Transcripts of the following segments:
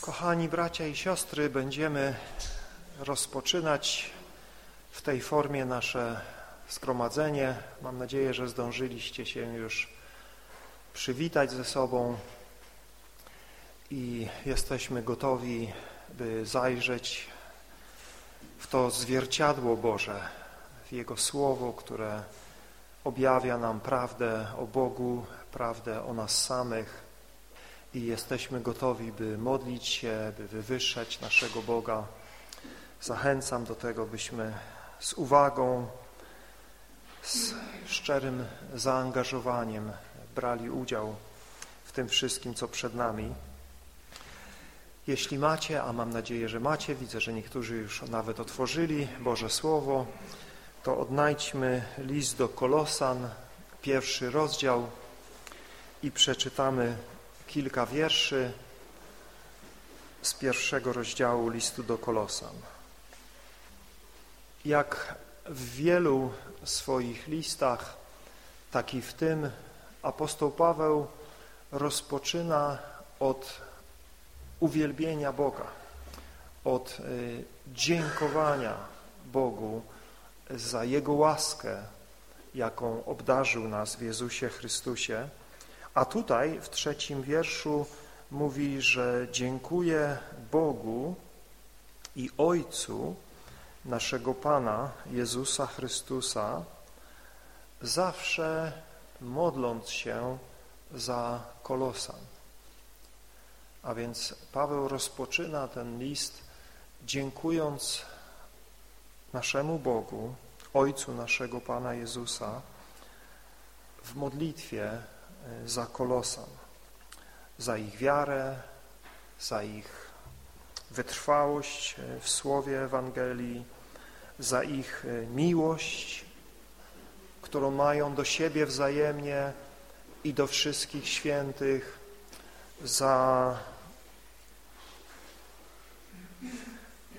Kochani bracia i siostry, będziemy rozpoczynać w tej formie nasze zgromadzenie. Mam nadzieję, że zdążyliście się już przywitać ze sobą i jesteśmy gotowi, by zajrzeć w to zwierciadło Boże, w Jego Słowo, które objawia nam prawdę o Bogu, prawdę o nas samych i jesteśmy gotowi, by modlić się, by wywyższać naszego Boga. Zachęcam do tego, byśmy z uwagą, z szczerym zaangażowaniem brali udział w tym wszystkim, co przed nami. Jeśli macie, a mam nadzieję, że macie, widzę, że niektórzy już nawet otworzyli Boże Słowo, to odnajdźmy list do Kolosan, pierwszy rozdział i przeczytamy kilka wierszy z pierwszego rozdziału listu do Kolosan. Jak w wielu swoich listach, tak i w tym apostoł Paweł rozpoczyna od uwielbienia Boga, od y, dziękowania Bogu za Jego łaskę, jaką obdarzył nas w Jezusie Chrystusie. A tutaj w trzecim wierszu mówi, że dziękuję Bogu i Ojcu naszego Pana Jezusa Chrystusa, zawsze modląc się za Kolosan. A więc Paweł rozpoczyna ten list dziękując naszemu Bogu, Ojcu naszego Pana Jezusa w modlitwie za Kolosan, za ich wiarę, za ich wytrwałość e, w słowie Ewangelii, za ich e, miłość, którą mają do siebie wzajemnie i do wszystkich świętych, za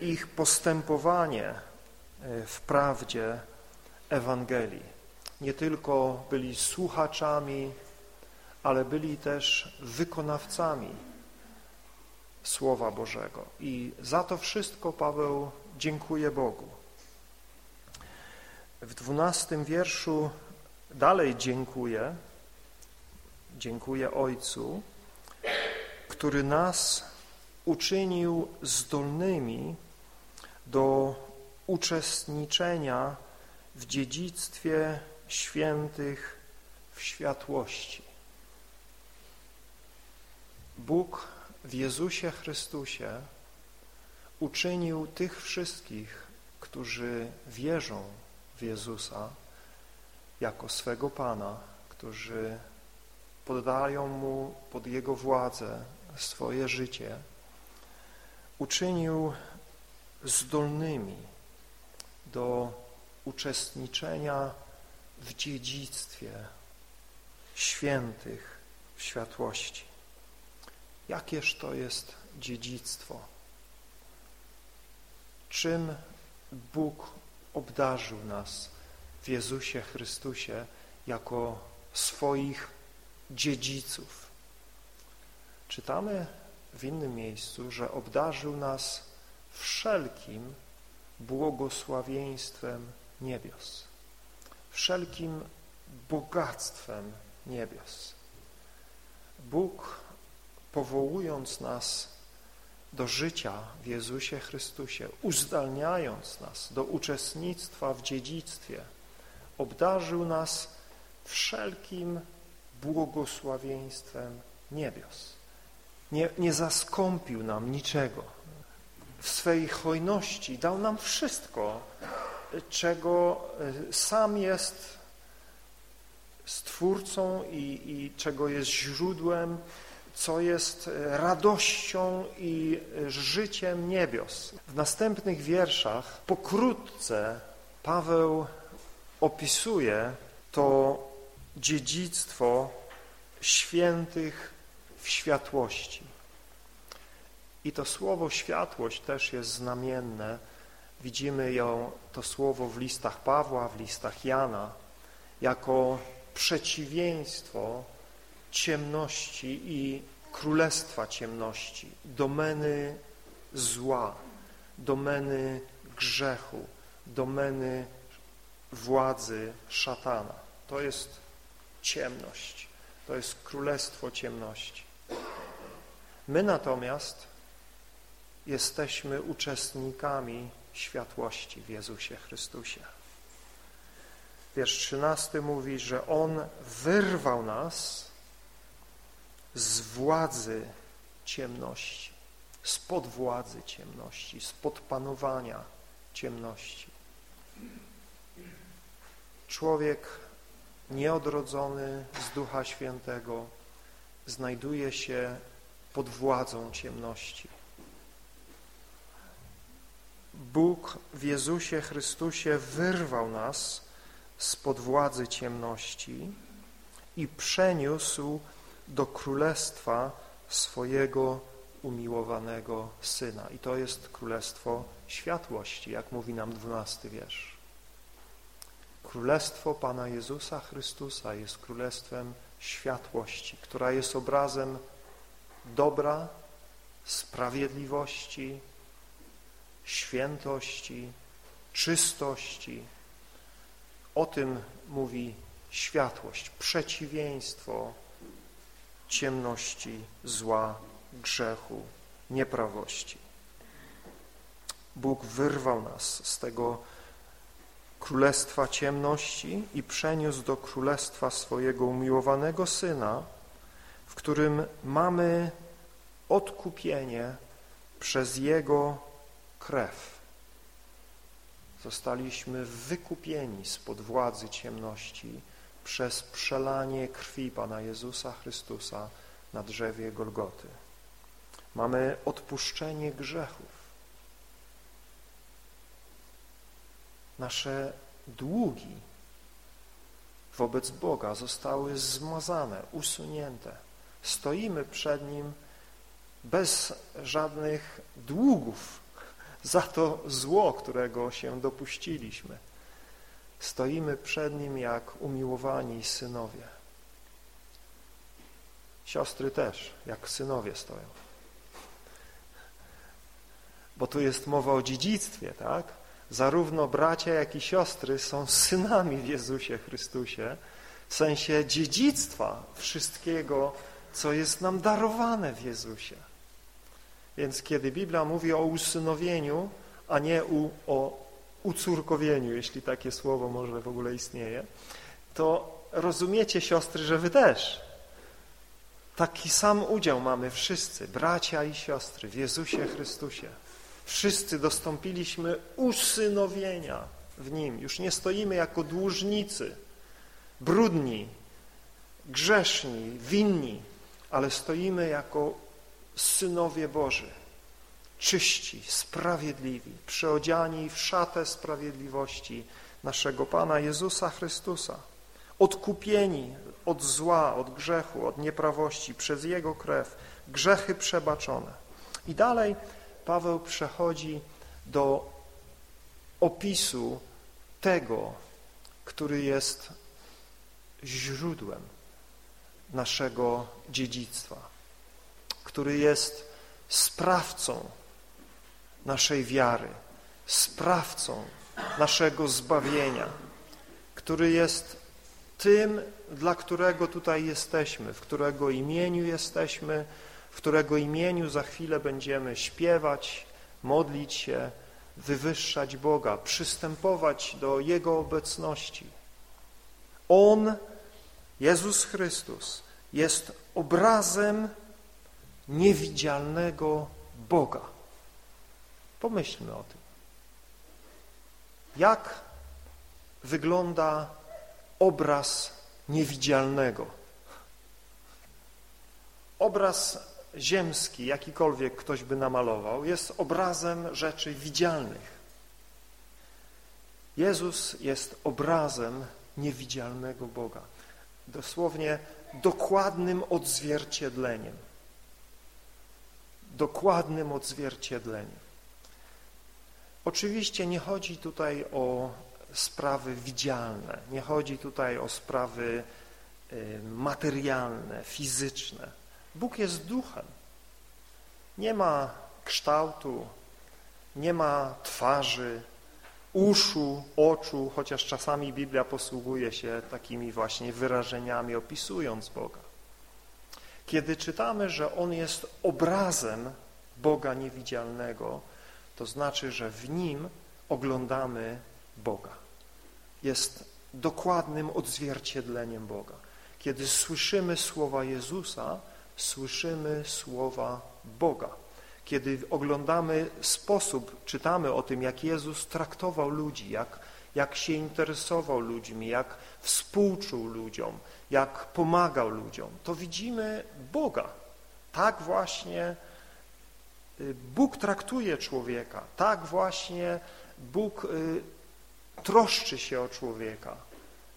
ich postępowanie w prawdzie Ewangelii. Nie tylko byli słuchaczami, ale byli też wykonawcami Słowa Bożego. I za to wszystko Paweł dziękuję Bogu. W dwunastym wierszu dalej dziękuję, dziękuję Ojcu, który nas uczynił zdolnymi do uczestniczenia w dziedzictwie świętych w światłości. Bóg w Jezusie Chrystusie uczynił tych wszystkich, którzy wierzą w Jezusa jako swego Pana, którzy poddają Mu pod Jego władzę swoje życie, uczynił zdolnymi do uczestniczenia w dziedzictwie świętych w światłości. Jakież to jest dziedzictwo? Czym Bóg obdarzył nas w Jezusie Chrystusie jako swoich dziedziców? Czytamy w innym miejscu, że obdarzył nas wszelkim błogosławieństwem niebios, wszelkim bogactwem niebios. Bóg, powołując nas do życia w Jezusie Chrystusie, uzdalniając nas do uczestnictwa w dziedzictwie, obdarzył nas wszelkim błogosławieństwem niebios. Nie, nie zaskąpił nam niczego. W swej hojności dał nam wszystko, czego e, sam jest stwórcą i, i czego jest źródłem, co jest radością i życiem niebios. W następnych wierszach pokrótce Paweł opisuje to dziedzictwo świętych w światłości. I to słowo światłość też jest znamienne. Widzimy ją, to słowo w listach Pawła, w listach Jana, jako przeciwieństwo ciemności i królestwa ciemności, domeny zła, domeny grzechu, domeny władzy szatana. To jest ciemność, to jest królestwo ciemności. My natomiast jesteśmy uczestnikami światłości w Jezusie Chrystusie. Wiersz 13 mówi, że On wyrwał nas z władzy ciemności, spod władzy ciemności, spod panowania ciemności. Człowiek nieodrodzony z Ducha Świętego znajduje się pod władzą ciemności. Bóg w Jezusie Chrystusie wyrwał nas spod władzy ciemności i przeniósł do królestwa swojego umiłowanego Syna. I to jest królestwo światłości, jak mówi nam dwunasty wiersz. Królestwo Pana Jezusa Chrystusa jest królestwem światłości, która jest obrazem dobra, sprawiedliwości, świętości, czystości. O tym mówi światłość, przeciwieństwo ciemności, zła, grzechu, nieprawości. Bóg wyrwał nas z tego królestwa ciemności i przeniósł do królestwa swojego umiłowanego Syna, w którym mamy odkupienie przez Jego krew. Zostaliśmy wykupieni spod władzy ciemności przez przelanie krwi Pana Jezusa Chrystusa na drzewie Golgoty. Mamy odpuszczenie grzechów. Nasze długi wobec Boga zostały zmazane, usunięte. Stoimy przed Nim bez żadnych długów za to zło, którego się dopuściliśmy. Stoimy przed Nim jak umiłowani synowie. Siostry też, jak synowie stoją. Bo tu jest mowa o dziedzictwie, tak? Zarówno bracia, jak i siostry są synami w Jezusie Chrystusie, w sensie dziedzictwa wszystkiego, co jest nam darowane w Jezusie. Więc kiedy Biblia mówi o usynowieniu, a nie u, o ucórkowieniu, jeśli takie słowo może w ogóle istnieje, to rozumiecie, siostry, że wy też taki sam udział mamy wszyscy, bracia i siostry w Jezusie Chrystusie. Wszyscy dostąpiliśmy usynowienia w Nim. Już nie stoimy jako dłużnicy, brudni, grzeszni, winni, ale stoimy jako synowie Boży, czyści, sprawiedliwi, przeodziani w szatę sprawiedliwości naszego Pana Jezusa Chrystusa, odkupieni od zła, od grzechu, od nieprawości przez Jego krew, grzechy przebaczone. I dalej Paweł przechodzi do opisu tego, który jest źródłem naszego dziedzictwa, który jest sprawcą naszej wiary, sprawcą naszego zbawienia, który jest tym, dla którego tutaj jesteśmy, w którego imieniu jesteśmy, w którego imieniu za chwilę będziemy śpiewać, modlić się, wywyższać Boga, przystępować do Jego obecności. On, Jezus Chrystus, jest obrazem niewidzialnego Boga. Pomyślmy o tym. Jak wygląda obraz niewidzialnego? Obraz ziemski, jakikolwiek ktoś by namalował, jest obrazem rzeczy widzialnych. Jezus jest obrazem niewidzialnego Boga. Dosłownie dokładnym odzwierciedleniem. Dokładnym odzwierciedleniem. Oczywiście nie chodzi tutaj o sprawy widzialne, nie chodzi tutaj o sprawy y, materialne, fizyczne, Bóg jest duchem. Nie ma kształtu, nie ma twarzy, uszu, oczu, chociaż czasami Biblia posługuje się takimi właśnie wyrażeniami, opisując Boga. Kiedy czytamy, że On jest obrazem Boga niewidzialnego, to znaczy, że w Nim oglądamy Boga. Jest dokładnym odzwierciedleniem Boga. Kiedy słyszymy słowa Jezusa, słyszymy słowa Boga. Kiedy oglądamy sposób, czytamy o tym, jak Jezus traktował ludzi, jak, jak się interesował ludźmi, jak współczuł ludziom, jak pomagał ludziom, to widzimy Boga. Tak właśnie Bóg traktuje człowieka, tak właśnie Bóg y, troszczy się o człowieka,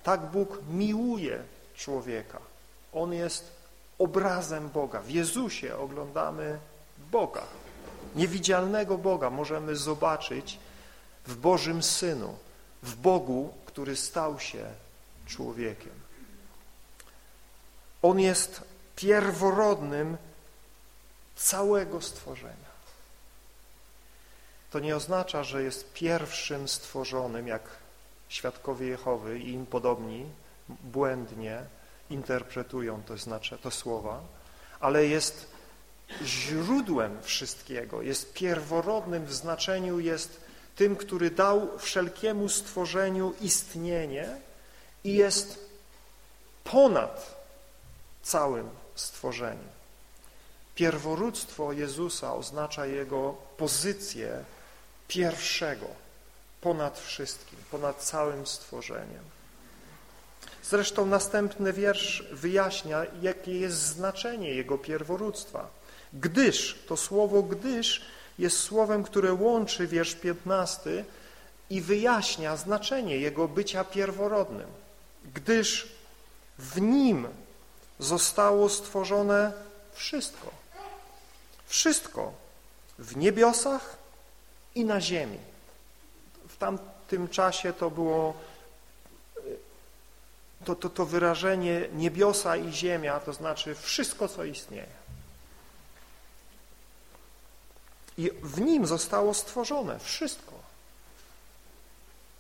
tak Bóg miłuje człowieka. On jest obrazem Boga. W Jezusie oglądamy Boga. Niewidzialnego Boga możemy zobaczyć w Bożym Synu, w Bogu, który stał się człowiekiem. On jest pierworodnym całego stworzenia. To nie oznacza, że jest pierwszym stworzonym, jak świadkowie Jehowy i im podobni błędnie interpretują to, znaczy, to słowa, ale jest źródłem wszystkiego, jest pierworodnym w znaczeniu, jest tym, który dał wszelkiemu stworzeniu istnienie i jest ponad całym stworzeniem. Pierworództwo Jezusa oznacza Jego pozycję pierwszego ponad wszystkim, ponad całym stworzeniem. Zresztą następny wiersz wyjaśnia, jakie jest znaczenie Jego pierworództwa. Gdyż, to słowo gdyż jest słowem, które łączy wiersz 15 i wyjaśnia znaczenie Jego bycia pierworodnym. Gdyż w Nim zostało stworzone wszystko. Wszystko w niebiosach i na ziemi. W tamtym czasie to było to, to, to wyrażenie niebiosa i ziemia, to znaczy wszystko, co istnieje. I w nim zostało stworzone wszystko.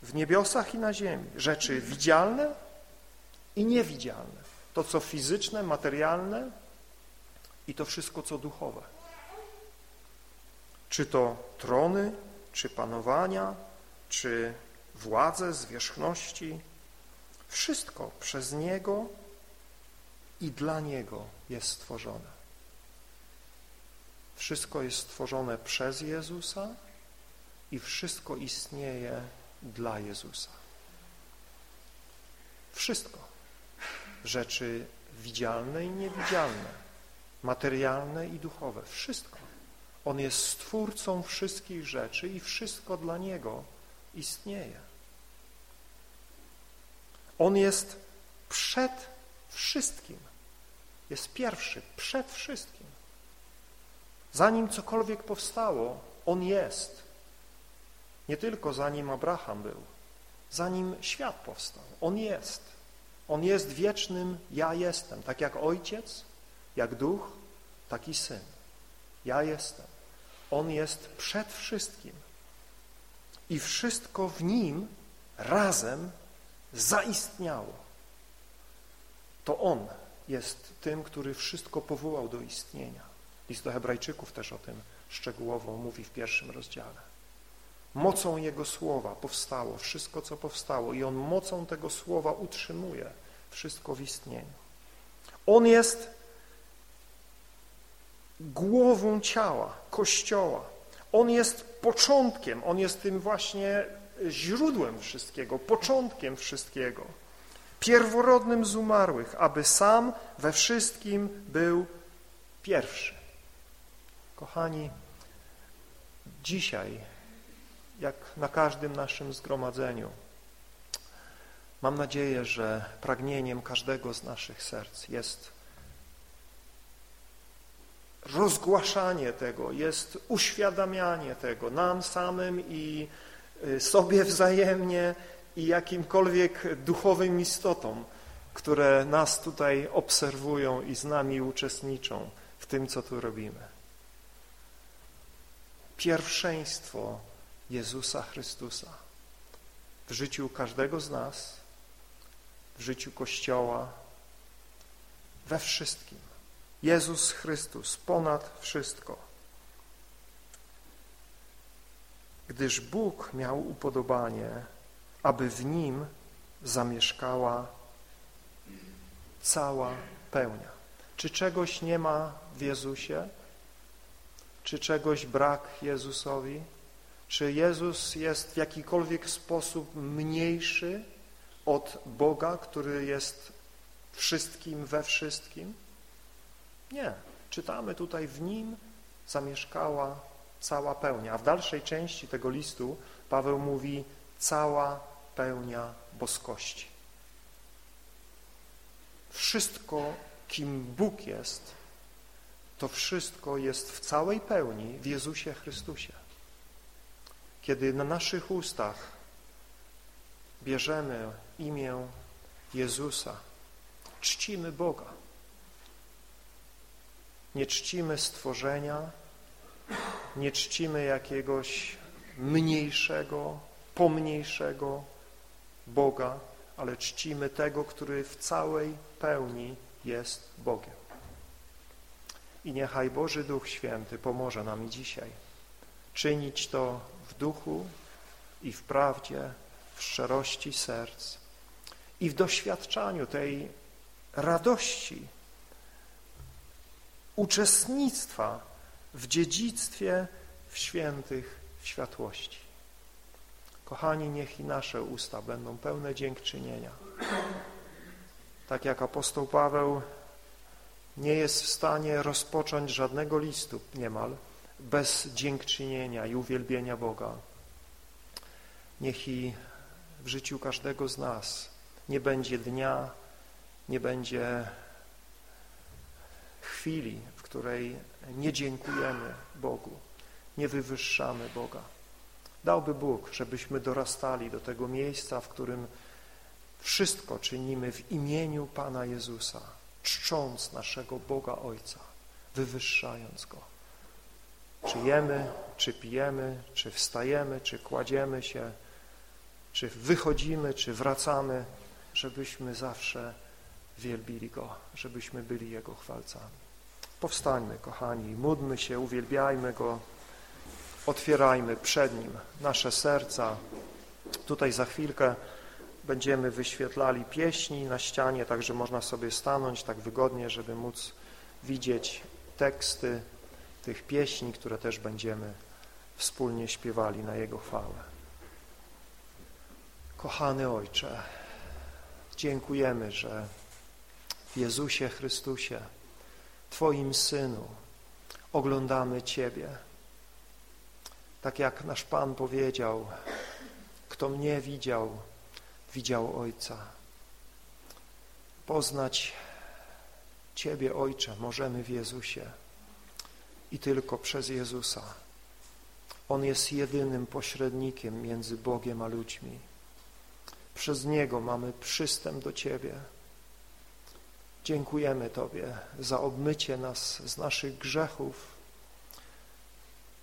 W niebiosach i na ziemi. Rzeczy widzialne i niewidzialne. To, co fizyczne, materialne i to wszystko, co duchowe. Czy to trony, czy panowania, czy władze, zwierzchności, wszystko przez Niego i dla Niego jest stworzone. Wszystko jest stworzone przez Jezusa i wszystko istnieje dla Jezusa. Wszystko. Rzeczy widzialne i niewidzialne, materialne i duchowe. Wszystko. On jest stwórcą wszystkich rzeczy i wszystko dla Niego istnieje. On jest przed wszystkim. Jest pierwszy, przed wszystkim. Zanim cokolwiek powstało, On jest. Nie tylko zanim Abraham był, zanim świat powstał. On jest. On jest wiecznym ja jestem. Tak jak Ojciec, jak Duch, tak i Syn. Ja jestem. On jest przed wszystkim. I wszystko w Nim razem zaistniało. To On jest tym, który wszystko powołał do istnienia. List do hebrajczyków też o tym szczegółowo mówi w pierwszym rozdziale. Mocą Jego słowa powstało wszystko, co powstało i On mocą tego słowa utrzymuje wszystko w istnieniu. On jest głową ciała, Kościoła. On jest początkiem, On jest tym właśnie źródłem wszystkiego, początkiem wszystkiego, pierworodnym z umarłych, aby sam we wszystkim był pierwszy. Kochani, dzisiaj, jak na każdym naszym zgromadzeniu, mam nadzieję, że pragnieniem każdego z naszych serc jest rozgłaszanie tego, jest uświadamianie tego nam samym i Y, sobie wzajemnie i jakimkolwiek duchowym istotom, które nas tutaj obserwują i z nami uczestniczą tym, co tu robimy. Pierwszeństwo Jezusa Chrystusa w życiu każdego z nas, w życiu Kościoła, we wszystkim. Jezus Chrystus ponad wszystko. Gdyż Bóg miał upodobanie, aby w Nim zamieszkała cała pełnia. Czy czegoś nie ma w Jezusie? Czy czegoś brak Jezusowi? Czy Jezus jest w jakikolwiek sposób mniejszy od Boga, który jest wszystkim we wszystkim? Nie. Czytamy tutaj w Nim zamieszkała cała pełnia. A w dalszej części tego listu Paweł mówi cała pełnia boskości. Wszystko, kim Bóg jest, to wszystko jest w całej pełni w Jezusie Chrystusie. Kiedy na naszych ustach bierzemy imię Jezusa, czcimy Boga. Nie czcimy stworzenia, nie czcimy jakiegoś mniejszego, pomniejszego Boga, ale czcimy tego, który w całej pełni jest Bogiem. I niechaj Boży Duch Święty pomoże nam dzisiaj czynić to w duchu i w prawdzie, w szczerości serc i w doświadczaniu tej radości, uczestnictwa w dziedzictwie w świętych w światłości. Kochani, niech i nasze usta będą pełne dziękczynienia. Tak jak apostoł Paweł nie jest w stanie rozpocząć żadnego listu niemal bez dziękczynienia i uwielbienia Boga. Niech i w życiu każdego z nas nie będzie dnia, nie będzie chwili, której nie dziękujemy Bogu, nie wywyższamy Boga. Dałby Bóg, żebyśmy dorastali do tego miejsca, w którym wszystko czynimy w imieniu Pana Jezusa, czcząc naszego Boga Ojca, wywyższając Go. Czy jemy, czy pijemy, czy wstajemy, czy kładziemy się, czy wychodzimy, czy wracamy, żebyśmy zawsze wielbili Go, żebyśmy byli Jego chwalcami. Powstańmy, kochani, módlmy się, uwielbiajmy Go, otwierajmy przed Nim nasze serca. Tutaj za chwilkę będziemy wyświetlali pieśni na ścianie, także można sobie stanąć tak wygodnie, żeby móc widzieć teksty tych pieśni, które też będziemy wspólnie śpiewali na Jego chwałę. Kochany Ojcze, dziękujemy, że w Jezusie Chrystusie, Twoim Synu, oglądamy Ciebie. Tak jak nasz Pan powiedział, kto mnie widział, widział Ojca. Poznać Ciebie, Ojcze, możemy w Jezusie i tylko przez Jezusa. On jest jedynym pośrednikiem między Bogiem a ludźmi. Przez Niego mamy przystęp do Ciebie. Dziękujemy Tobie za obmycie nas z naszych grzechów,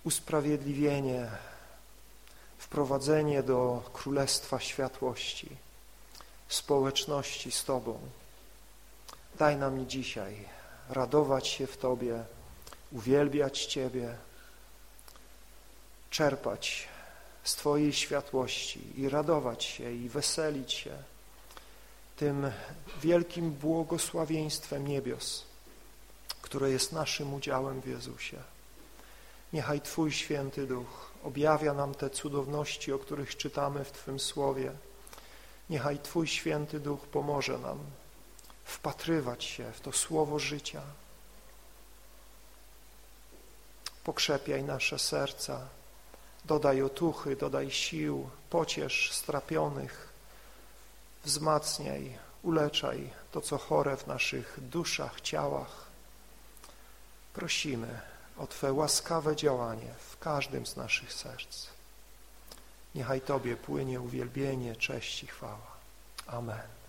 usprawiedliwienie, wprowadzenie do Królestwa Światłości, społeczności z Tobą. Daj nam i dzisiaj radować się w Tobie, uwielbiać Ciebie, czerpać z Twojej światłości i radować się i weselić się tym wielkim błogosławieństwem niebios, które jest naszym udziałem w Jezusie. Niechaj Twój święty duch objawia nam te cudowności, o których czytamy w Twym słowie. Niechaj Twój święty duch pomoże nam wpatrywać się w to słowo życia. Pokrzepiaj nasze serca, dodaj otuchy, dodaj sił, pociesz strapionych, wzmacniaj, uleczaj to, co chore w naszych duszach, ciałach. Prosimy o Twe łaskawe działanie w każdym z naszych serc. Niechaj Tobie płynie uwielbienie, cześć i chwała. Amen.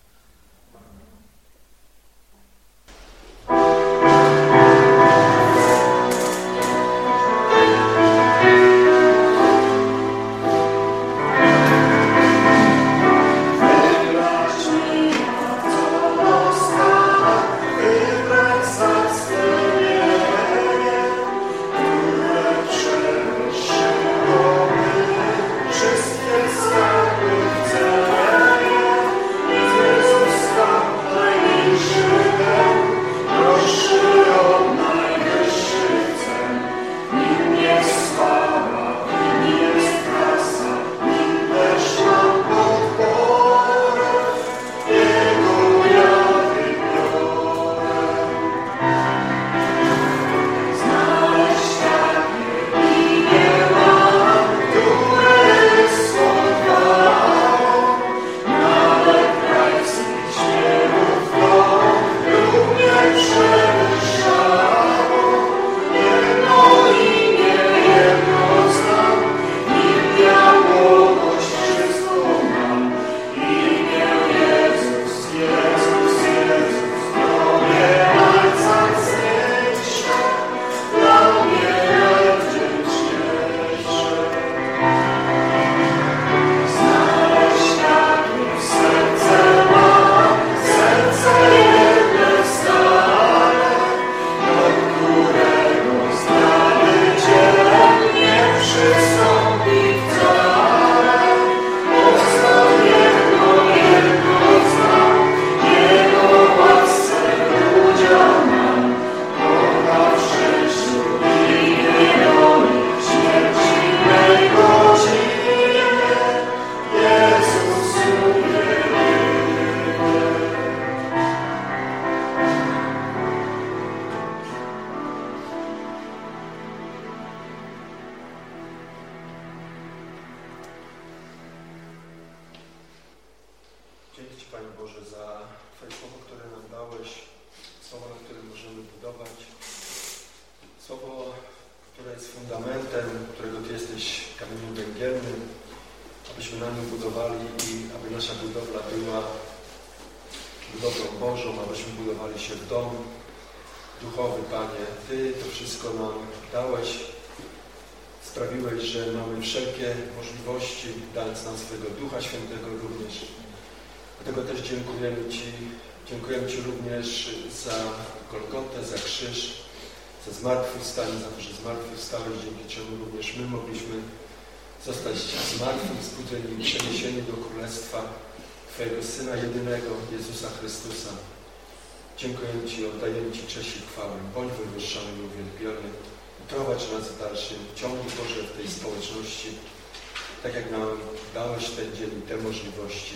Możliwości,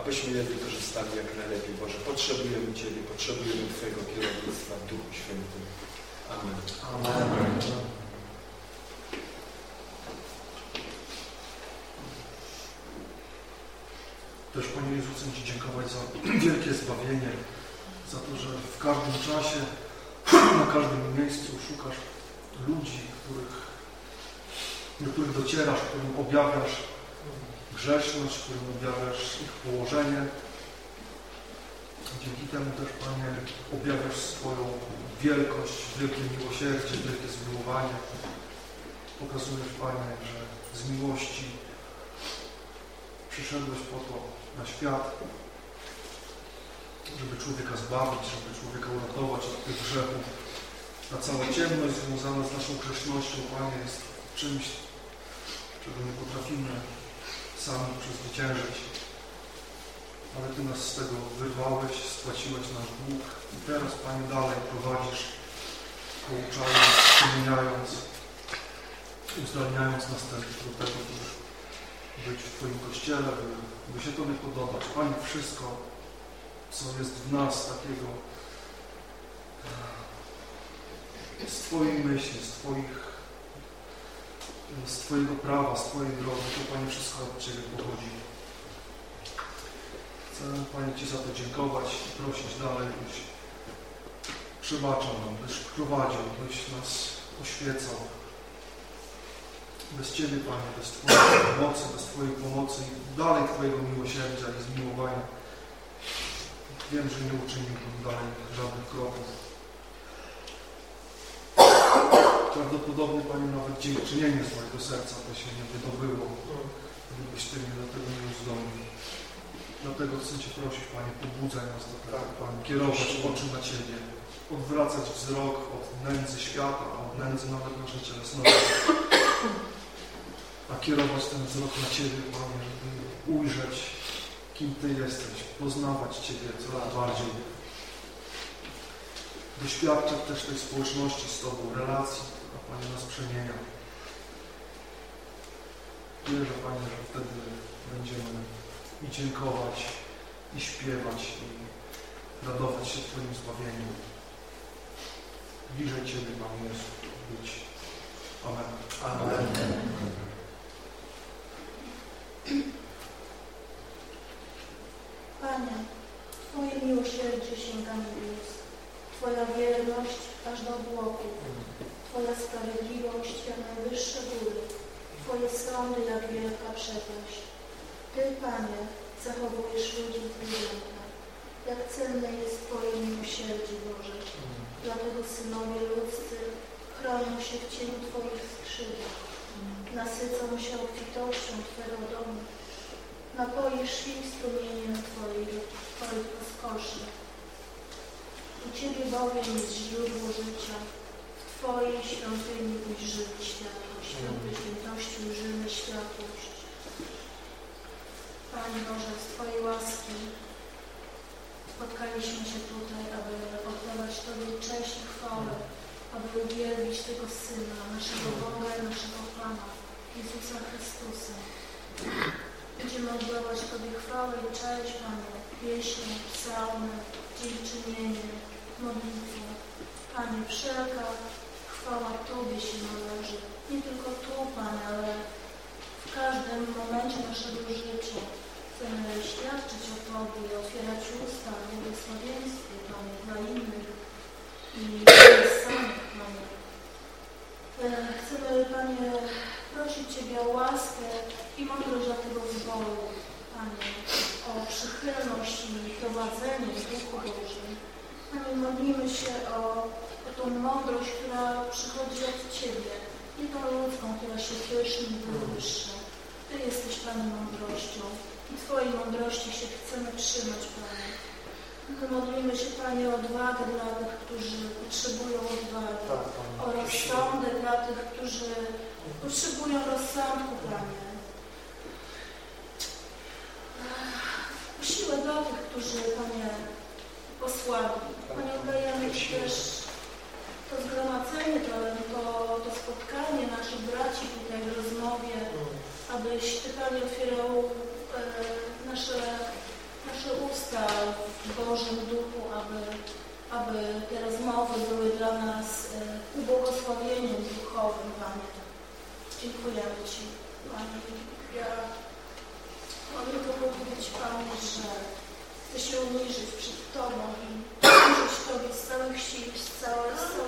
abyśmy je wykorzystali jak najlepiej, Boże. Potrzebujemy Ciebie, potrzebujemy Twojego kierownictwa w Duchu Świętym. Amen. Amen. Też Panie Jezu chcę Ci dziękować za wielkie zbawienie, za to, że w każdym czasie, na każdym miejscu szukasz ludzi, których, do których docierasz, którym objawiasz grzeszność, którym objawiasz ich położenie. Dzięki temu też, Panie, objawiasz swoją wielkość, wielkie miłosierdzie, wielkie zmiłowanie. Pokazujesz, Panie, że z miłości przyszedłeś po to na świat, żeby człowieka zbawić, żeby człowieka uratować od tych grzechów. Ta cała ciemność związana z naszą grzesznością, Panie, jest czymś, czego nie potrafimy sami przezwyciężyć. Ale Ty nas z tego wyrwałeś, spłaciłeś nasz dług i teraz, Panie, dalej prowadzisz, pouczając, przemieniając, uzdalniając nas do tego, żeby być w Twoim Kościele, by, by się Tobie podobać. Panie, wszystko, co jest w nas takiego e, z Twojej myśli, z Twoich z Twojego prawa, z Twojej drogi, to Panie wszystko od Ciebie pochodzi. Chcę Panie Ci za to dziękować i prosić dalej, byś przebaczał nam, byś prowadził, byś nas oświecał. Bez Ciebie, Panie, bez Twojej pomocy, bez Twojej pomocy i dalej Twojego miłosierdzia i zmiłowania. Wiem, że nie uczyniłbym dalej żadnych kroków. Prawdopodobnie, Panie, nawet dziękczynienie z mojego serca to się nie wydobyło, gdybyś Ty mnie do tego nie uzdolnił. Dlatego chcę Cię prosić, Panie, pobudzaj nas do tego, Panie, kierować oczy na Ciebie, odwracać wzrok od nędzy świata, od nędzy nawet naszej cielesności, a kierować ten wzrok na Ciebie, Panie, żeby ujrzeć, kim Ty jesteś, poznawać Ciebie coraz bardziej. Doświadczać też tej społeczności z Tobą, relacji, która, Panie, nas przemienia. Wierzę, Panie, że wtedy będziemy i dziękować, i śpiewać, i radować się Twoim zbawieniem. Bliżej Ciebie, Panie Jezu, być. Amen. Amen. Panie, Twoje miłosierdzie sięga niebios, Twoja wierność aż do Twoja sprawiedliwość jak najwyższe góry, Twoje sądy jak wielka przepaść. Ty, Panie, zachowujesz ludzi zwierzęta. Jak cenne jest Twoje miłosierdzie, Boże. Dlatego synowie ludzcy chronią się w cieniu Twoich skrzydłach. Nasycą się obfitością Twego domu. Napoisz ich strumieniem Twojej, Twoich rozkoszy. U Ciebie bowiem jest źródło życia. W Twojej świątyni ujrzymy światłość. W Twojej świętości ujrzymy światłość. Panie Boże, z Twojej łaski spotkaliśmy się tutaj, aby oddawać Tobie cześć i chwałę, aby uwielbić Tego Syna, naszego Boga i naszego Pana, Jezusa Chrystusa. Będziemy oddawać Tobie chwałę i cześć, Panie, pieśni, psalmy, dziękczynienie, modlitwę. Panie, wszelka chwała Tobie się należy. Nie tylko tu, Panie, ale w każdym momencie naszego życia. chcemy świadczyć o Tobie, otwierać usta w błogosławieństwie, Panie, dla innych i samych, Panie. E, chcemy, Panie, prosić Ciebie o łaskę i mądrość dla tego zboru, Panie, o przychylność i prowadzenie w Duchu Bożym. Panie, modlimy się o, o tą mądrość, która przychodzi od Ciebie, nie tą ludzką, która się pyszni i wywyższa. Ty jesteś, Panie, mądrością i Twojej mądrości się chcemy trzymać, Panie. My modlimy się, Panie, o odwagę dla tych, którzy potrzebują odwagi, Tak, o rozsądek dla tych, którzy potrzebują rozsądku, Panie. O siłę dla tych, którzy, Panie, posłali. Panie, oddajemy Ci też to zgromadzenie, to, to, to spotkanie naszych braci tutaj w rozmowie, abyś Ty, Panie, otwierał e, nasze, nasze usta w Bożym Duchu, aby, aby te rozmowy były dla nas e, ubłogosławieniem duchowym, Panie. Dziękujemy Ci, Panie. Ja mam tylko powiedzieć, Panie, że chcę się uniżyć przed Tobą i służyć Tobie z całych sił, z, całej, z,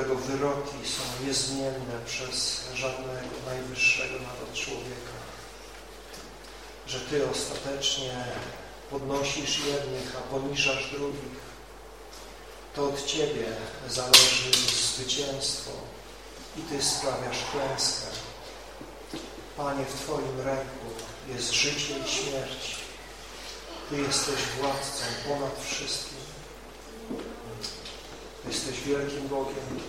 którego wyroki są niezmienne przez żadnego najwyższego nawet człowieka. Że Ty ostatecznie podnosisz jednych, a poniżasz drugich. To od Ciebie zależy zwycięstwo i Ty sprawiasz klęskę. Panie, w Twoim ręku jest życie i śmierć. Ty jesteś władcą ponad wszystko. Wielkim Bogiem,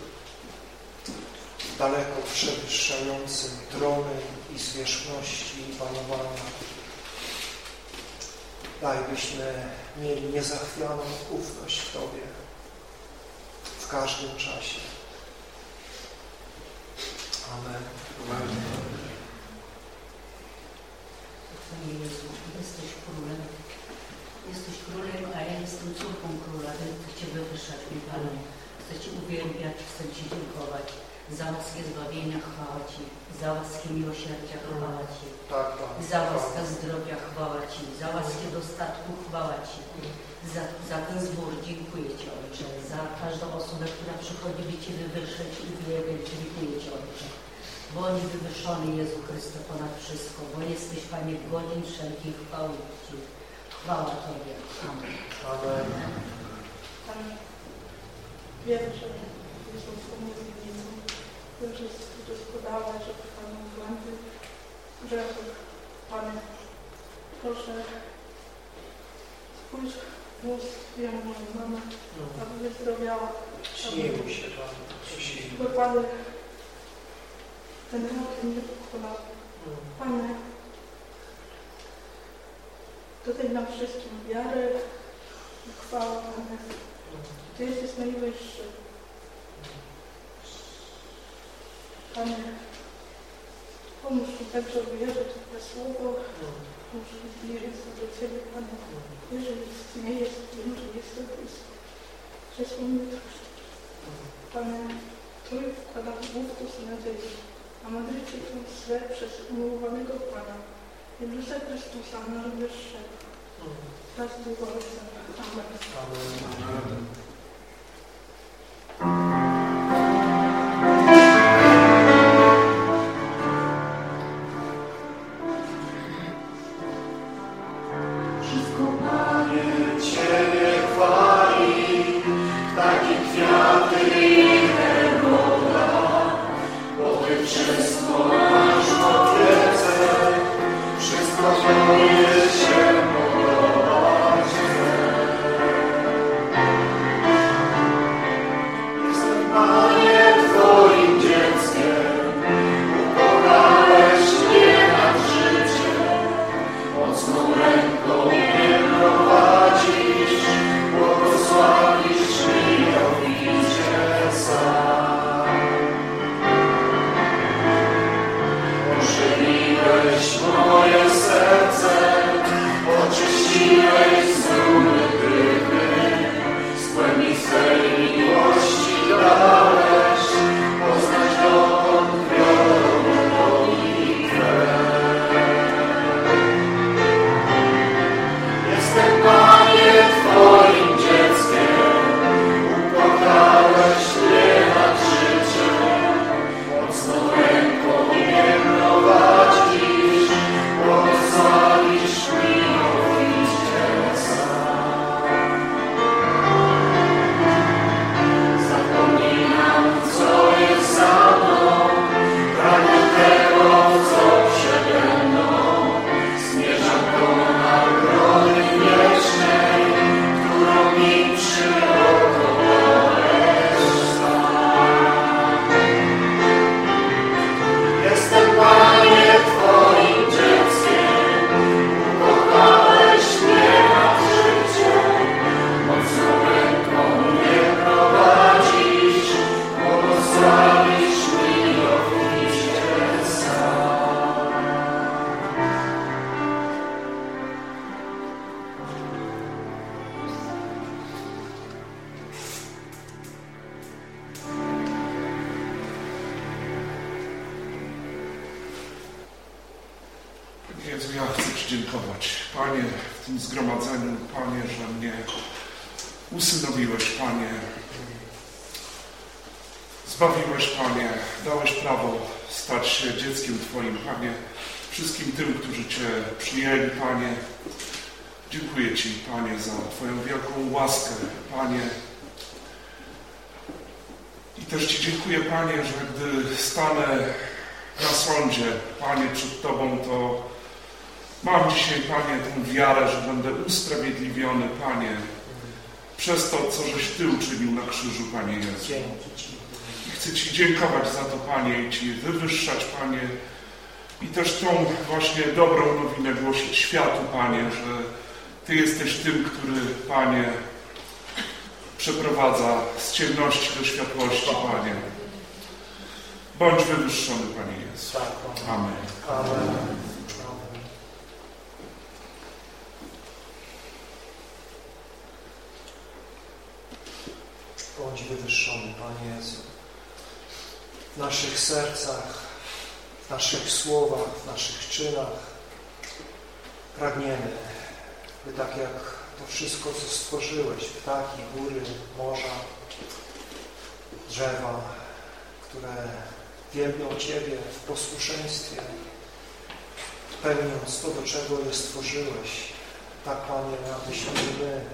daleko przewyższającym trony i zwierzchności i panowania. Daj, byśmy mieli niezachwianą ufność w Tobie w każdym czasie. Amen. Panie Jezu, jesteś królem. Jesteś królem, a ja jestem córką króla, chcę Cię wywyższać, mi Panie. Chcę Cię uwielbiać, chcę Ci dziękować. Za łaskę zbawienia chwała Ci, za łaskę miłosierdzia chwała Ci, Tak, Panie. za łaskę zdrowia chwała Ci, za łaskę dostatku chwała Ci. Za, za ten zbór dziękuję Ci, Ojcze. Za każdą osobę, która przychodzi, by Cię wywyższyć i uwielbiać, dziękuję Ci, Ojcze. Bądź wywyższony Jezu Chryste ponad wszystko, bo jesteś, Panie, godzin wszelkiej chwały Ci. Chwała Tobie. Amen. Amen. Panie, wiem, że Jezus pomógł mi, że doskonała, że Panu błędy, grzechów. Panie, proszę, spójrz w mózg, wiem, moją mamę, aby wyzdrowiała. Śmiłuj się, Panie. Bo Panie, ten rok nie pokonał. Panie, dodaj nam wszystkim wiarę i chwałę, Panie. Ty jesteś najwyższy. Panie, pomóż mi także wierzyć w Twoje słowo. Mi zbliżyć się do Ciebie, Panie. Jeżeli nie jest, wiem, że jestem blisko. Że są mnie troszczy. Panie, Trój wkłada w Bóg nadziei, a Madrycie to swe przez umiłowanego Pana, Jezusa Chrystusa, nasz wyższego. Raz długo Ojca. Amen. Amen. Naszych sercach, w naszych słowach, w naszych czynach pragniemy, by tak jak to wszystko, co stworzyłeś, ptaki, góry, morza, drzewa, które wielbią Ciebie w posłuszeństwie, pełniąc to, do czego je stworzyłeś. Tak, Panie, abyśmy my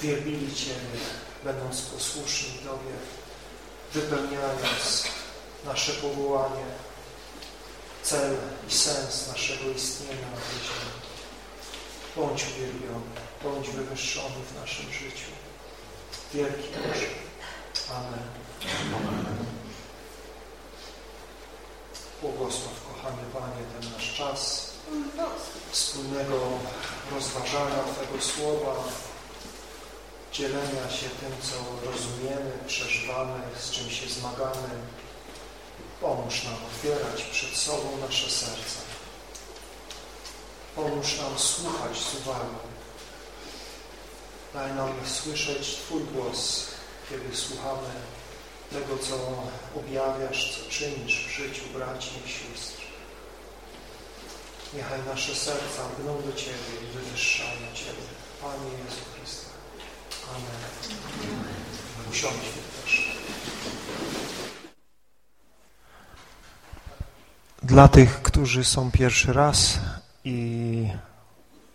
wielbili Ciebie, będąc posłuszni Tobie, wypełniając nasze powołanie, cel i sens naszego istnienia na tej ziemi. Bądź uwielbiony, bądź wywyższony w naszym życiu. Wielki Boże. Amen. Błogosław, kochany Panie, ten nasz czas wspólnego rozważania Twojego Słowa, dzielenia się tym, co rozumiemy, przeżywamy, z czym się zmagamy. Pomóż nam otwierać przed sobą nasze serca. Pomóż nam słuchać z uwagą. Daj nam słyszeć Twój głos, kiedy słuchamy tego, co objawiasz, co czynisz w życiu braci i sióstr. Niechaj nasze serca brną do Ciebie i wywyższają Ciebie, Panie Jezu Chryste. Amen. Usiądźmy też. Dla tych, którzy są pierwszy raz i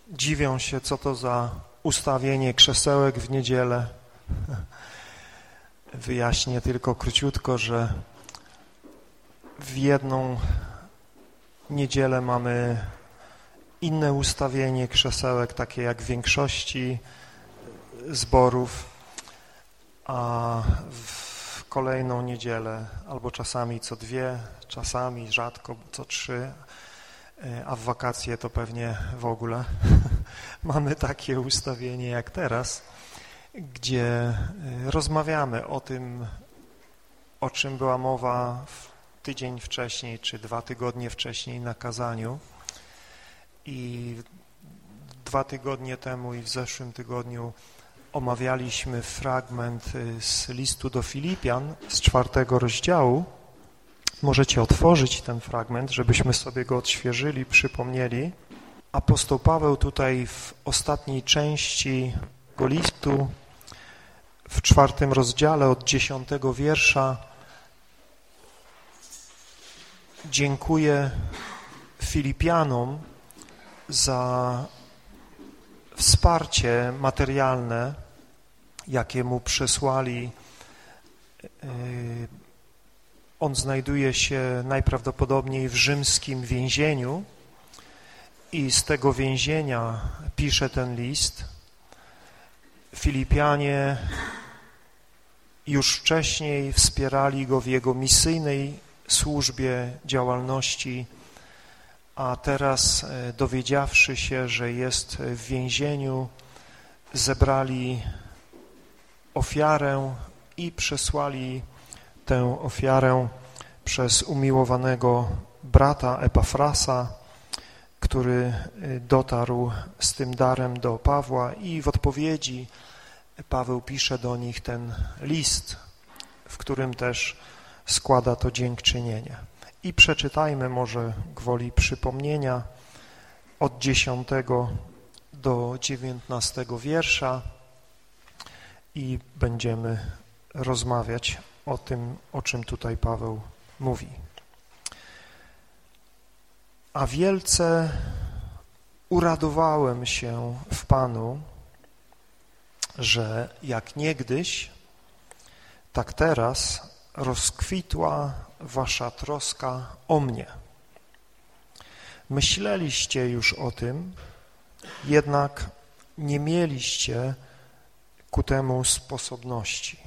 dziwią się, co to za ustawienie krzesełek w niedzielę, wyjaśnię tylko króciutko, że w jedną niedzielę mamy inne ustawienie krzesełek, takie jak w większości zborów, a w kolejną niedzielę, albo czasami co dwie, czasami rzadko co trzy, a w wakacje to pewnie w ogóle. Mamy takie ustawienie jak teraz, gdzie rozmawiamy o tym, o czym była mowa tydzień wcześniej, czy dwa tygodnie wcześniej na kazaniu. I dwa tygodnie temu i w zeszłym tygodniu omawialiśmy fragment z listu do Filipian z czwartego rozdziału. Możecie otworzyć ten fragment, żebyśmy sobie go odświeżyli, przypomnieli. Apostoł Paweł tutaj w ostatniej części go listu, w czwartym rozdziale od dziesiątego wiersza dziękuję Filipianom za wsparcie materialne, jakie mu przesłali. On znajduje się najprawdopodobniej w rzymskim więzieniu i z tego więzienia pisze ten list. Filipianie już wcześniej wspierali go w jego misyjnej służbie, działalności, a teraz dowiedziawszy się, że jest w więzieniu, zebrali ofiarę i przesłali tę ofiarę przez umiłowanego brata Epafrasa, który dotarł z tym darem do Pawła i w odpowiedzi Paweł pisze do nich ten list, w którym też składa to dziękczynienie. I przeczytajmy może gwoli przypomnienia od 10 do 19 wiersza i będziemy rozmawiać o tym, o czym tutaj Paweł mówi. A wielce uradowałem się w Panu, że jak niegdyś, tak teraz rozkwitła wasza troska o mnie. Myśleliście już o tym, jednak nie mieliście ku temu sposobności.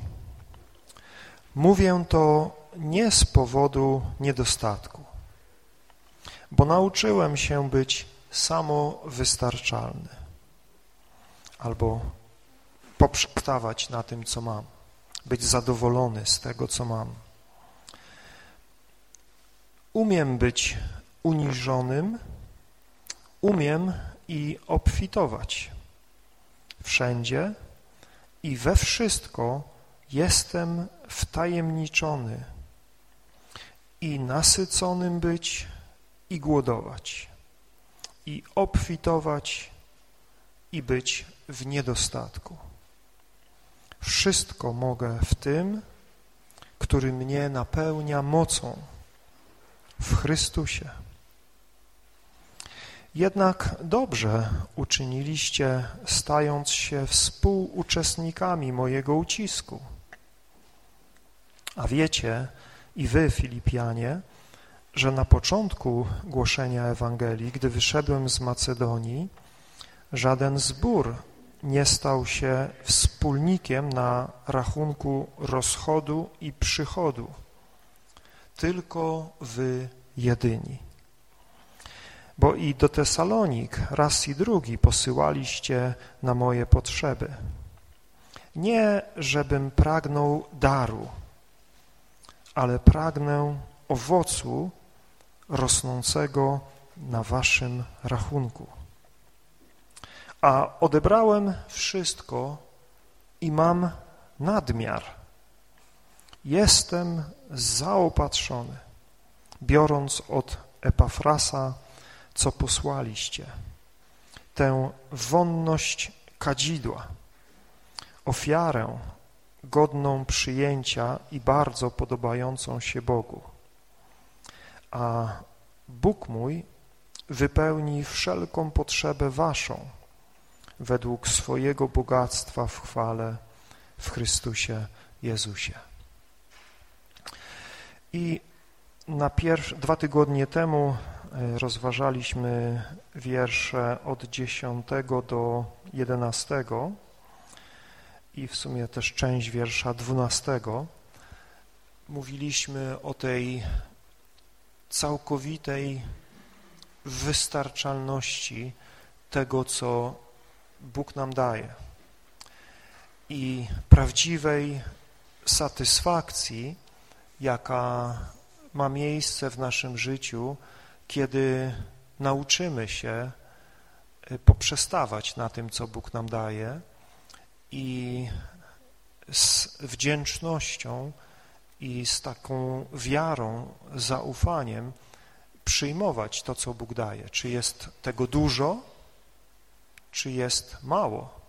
Mówię to nie z powodu niedostatku, bo nauczyłem się być samowystarczalny albo poprzestawać na tym, co mam, być zadowolony z tego, co mam. Umiem być uniżonym, umiem i obfitować. Wszędzie i we wszystko jestem wtajemniczony i nasyconym być i głodować, i obfitować i być w niedostatku. Wszystko mogę w tym, który mnie napełnia mocą w Chrystusie. Jednak dobrze uczyniliście, stając się współuczestnikami mojego ucisku. A wiecie, i wy, Filipianie, że na początku głoszenia Ewangelii, gdy wyszedłem z Macedonii, żaden zbór nie stał się wspólnikiem na rachunku rozchodu i przychodu, tylko wy jedyni. Bo i do Tesalonik raz i drugi posyłaliście na moje potrzeby. Nie, żebym pragnął daru, ale pragnę owocu rosnącego na waszym rachunku. A odebrałem wszystko i mam nadmiar. Jestem zaopatrzony, biorąc od Epafrasa, co posłaliście, tę wonność kadzidła, ofiarę godną przyjęcia i bardzo podobającą się Bogu. A Bóg mój wypełni wszelką potrzebę waszą według swojego bogactwa w chwale w Chrystusie Jezusie. I na pierwsze, dwa tygodnie temu rozważaliśmy wiersze od 10 do 11 i w sumie też część wiersza 12. Mówiliśmy o tej całkowitej wystarczalności tego, co Bóg nam daje i prawdziwej satysfakcji, jaka ma miejsce w naszym życiu, kiedy nauczymy się y, poprzestawać na tym, co Bóg nam daje i z wdzięcznością i z taką wiarą, zaufaniem przyjmować to, co Bóg daje. Czy jest tego dużo, czy jest mało?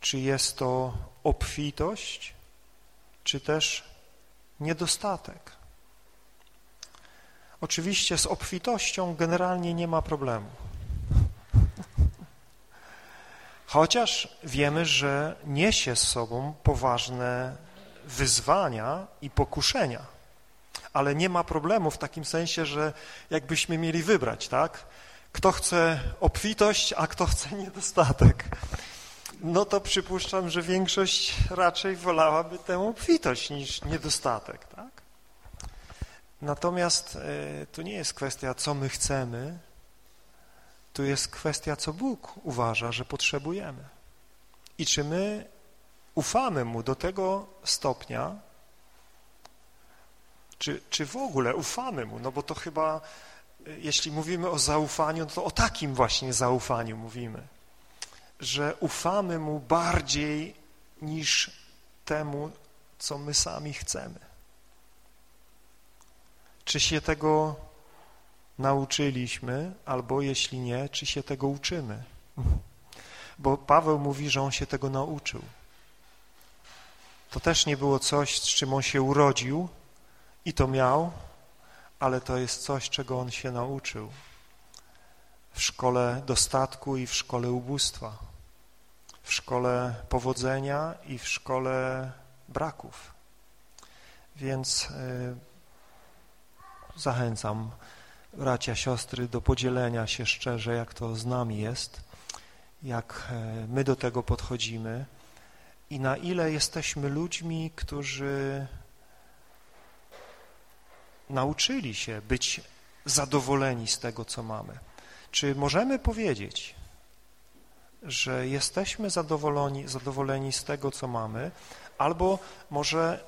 Czy jest to obfitość, czy też niedostatek? Oczywiście z obfitością generalnie nie ma problemu. Chociaż wiemy, że niesie z sobą poważne wyzwania i pokuszenia. Ale nie ma problemu w takim sensie, że jakbyśmy mieli wybrać, tak? Kto chce obfitość, a kto chce niedostatek. No to przypuszczam, że większość raczej wolałaby tę obfitość niż niedostatek? Natomiast y, to nie jest kwestia, co my chcemy, tu jest kwestia, co Bóg uważa, że potrzebujemy. I czy my ufamy Mu do tego stopnia, czy, czy w ogóle ufamy Mu, no bo to chyba, jeśli mówimy o zaufaniu, to o takim właśnie zaufaniu mówimy, że ufamy Mu bardziej niż temu, co my sami chcemy. Czy się tego nauczyliśmy, albo jeśli nie, czy się tego uczymy. Bo Paweł mówi, że on się tego nauczył. To też nie było coś, z czym on się urodził i to miał, ale to jest coś, czego on się nauczył w szkole dostatku i w szkole ubóstwa, w szkole powodzenia i w szkole braków. Więc y, zachęcam bracia, siostry, do podzielenia się szczerze, jak to z nami jest, jak e, my do tego podchodzimy i na ile jesteśmy ludźmi, którzy nauczyli się być zadowoleni z tego, co mamy. Czy możemy powiedzieć, że jesteśmy zadowoleni, zadowoleni z tego, co mamy, albo może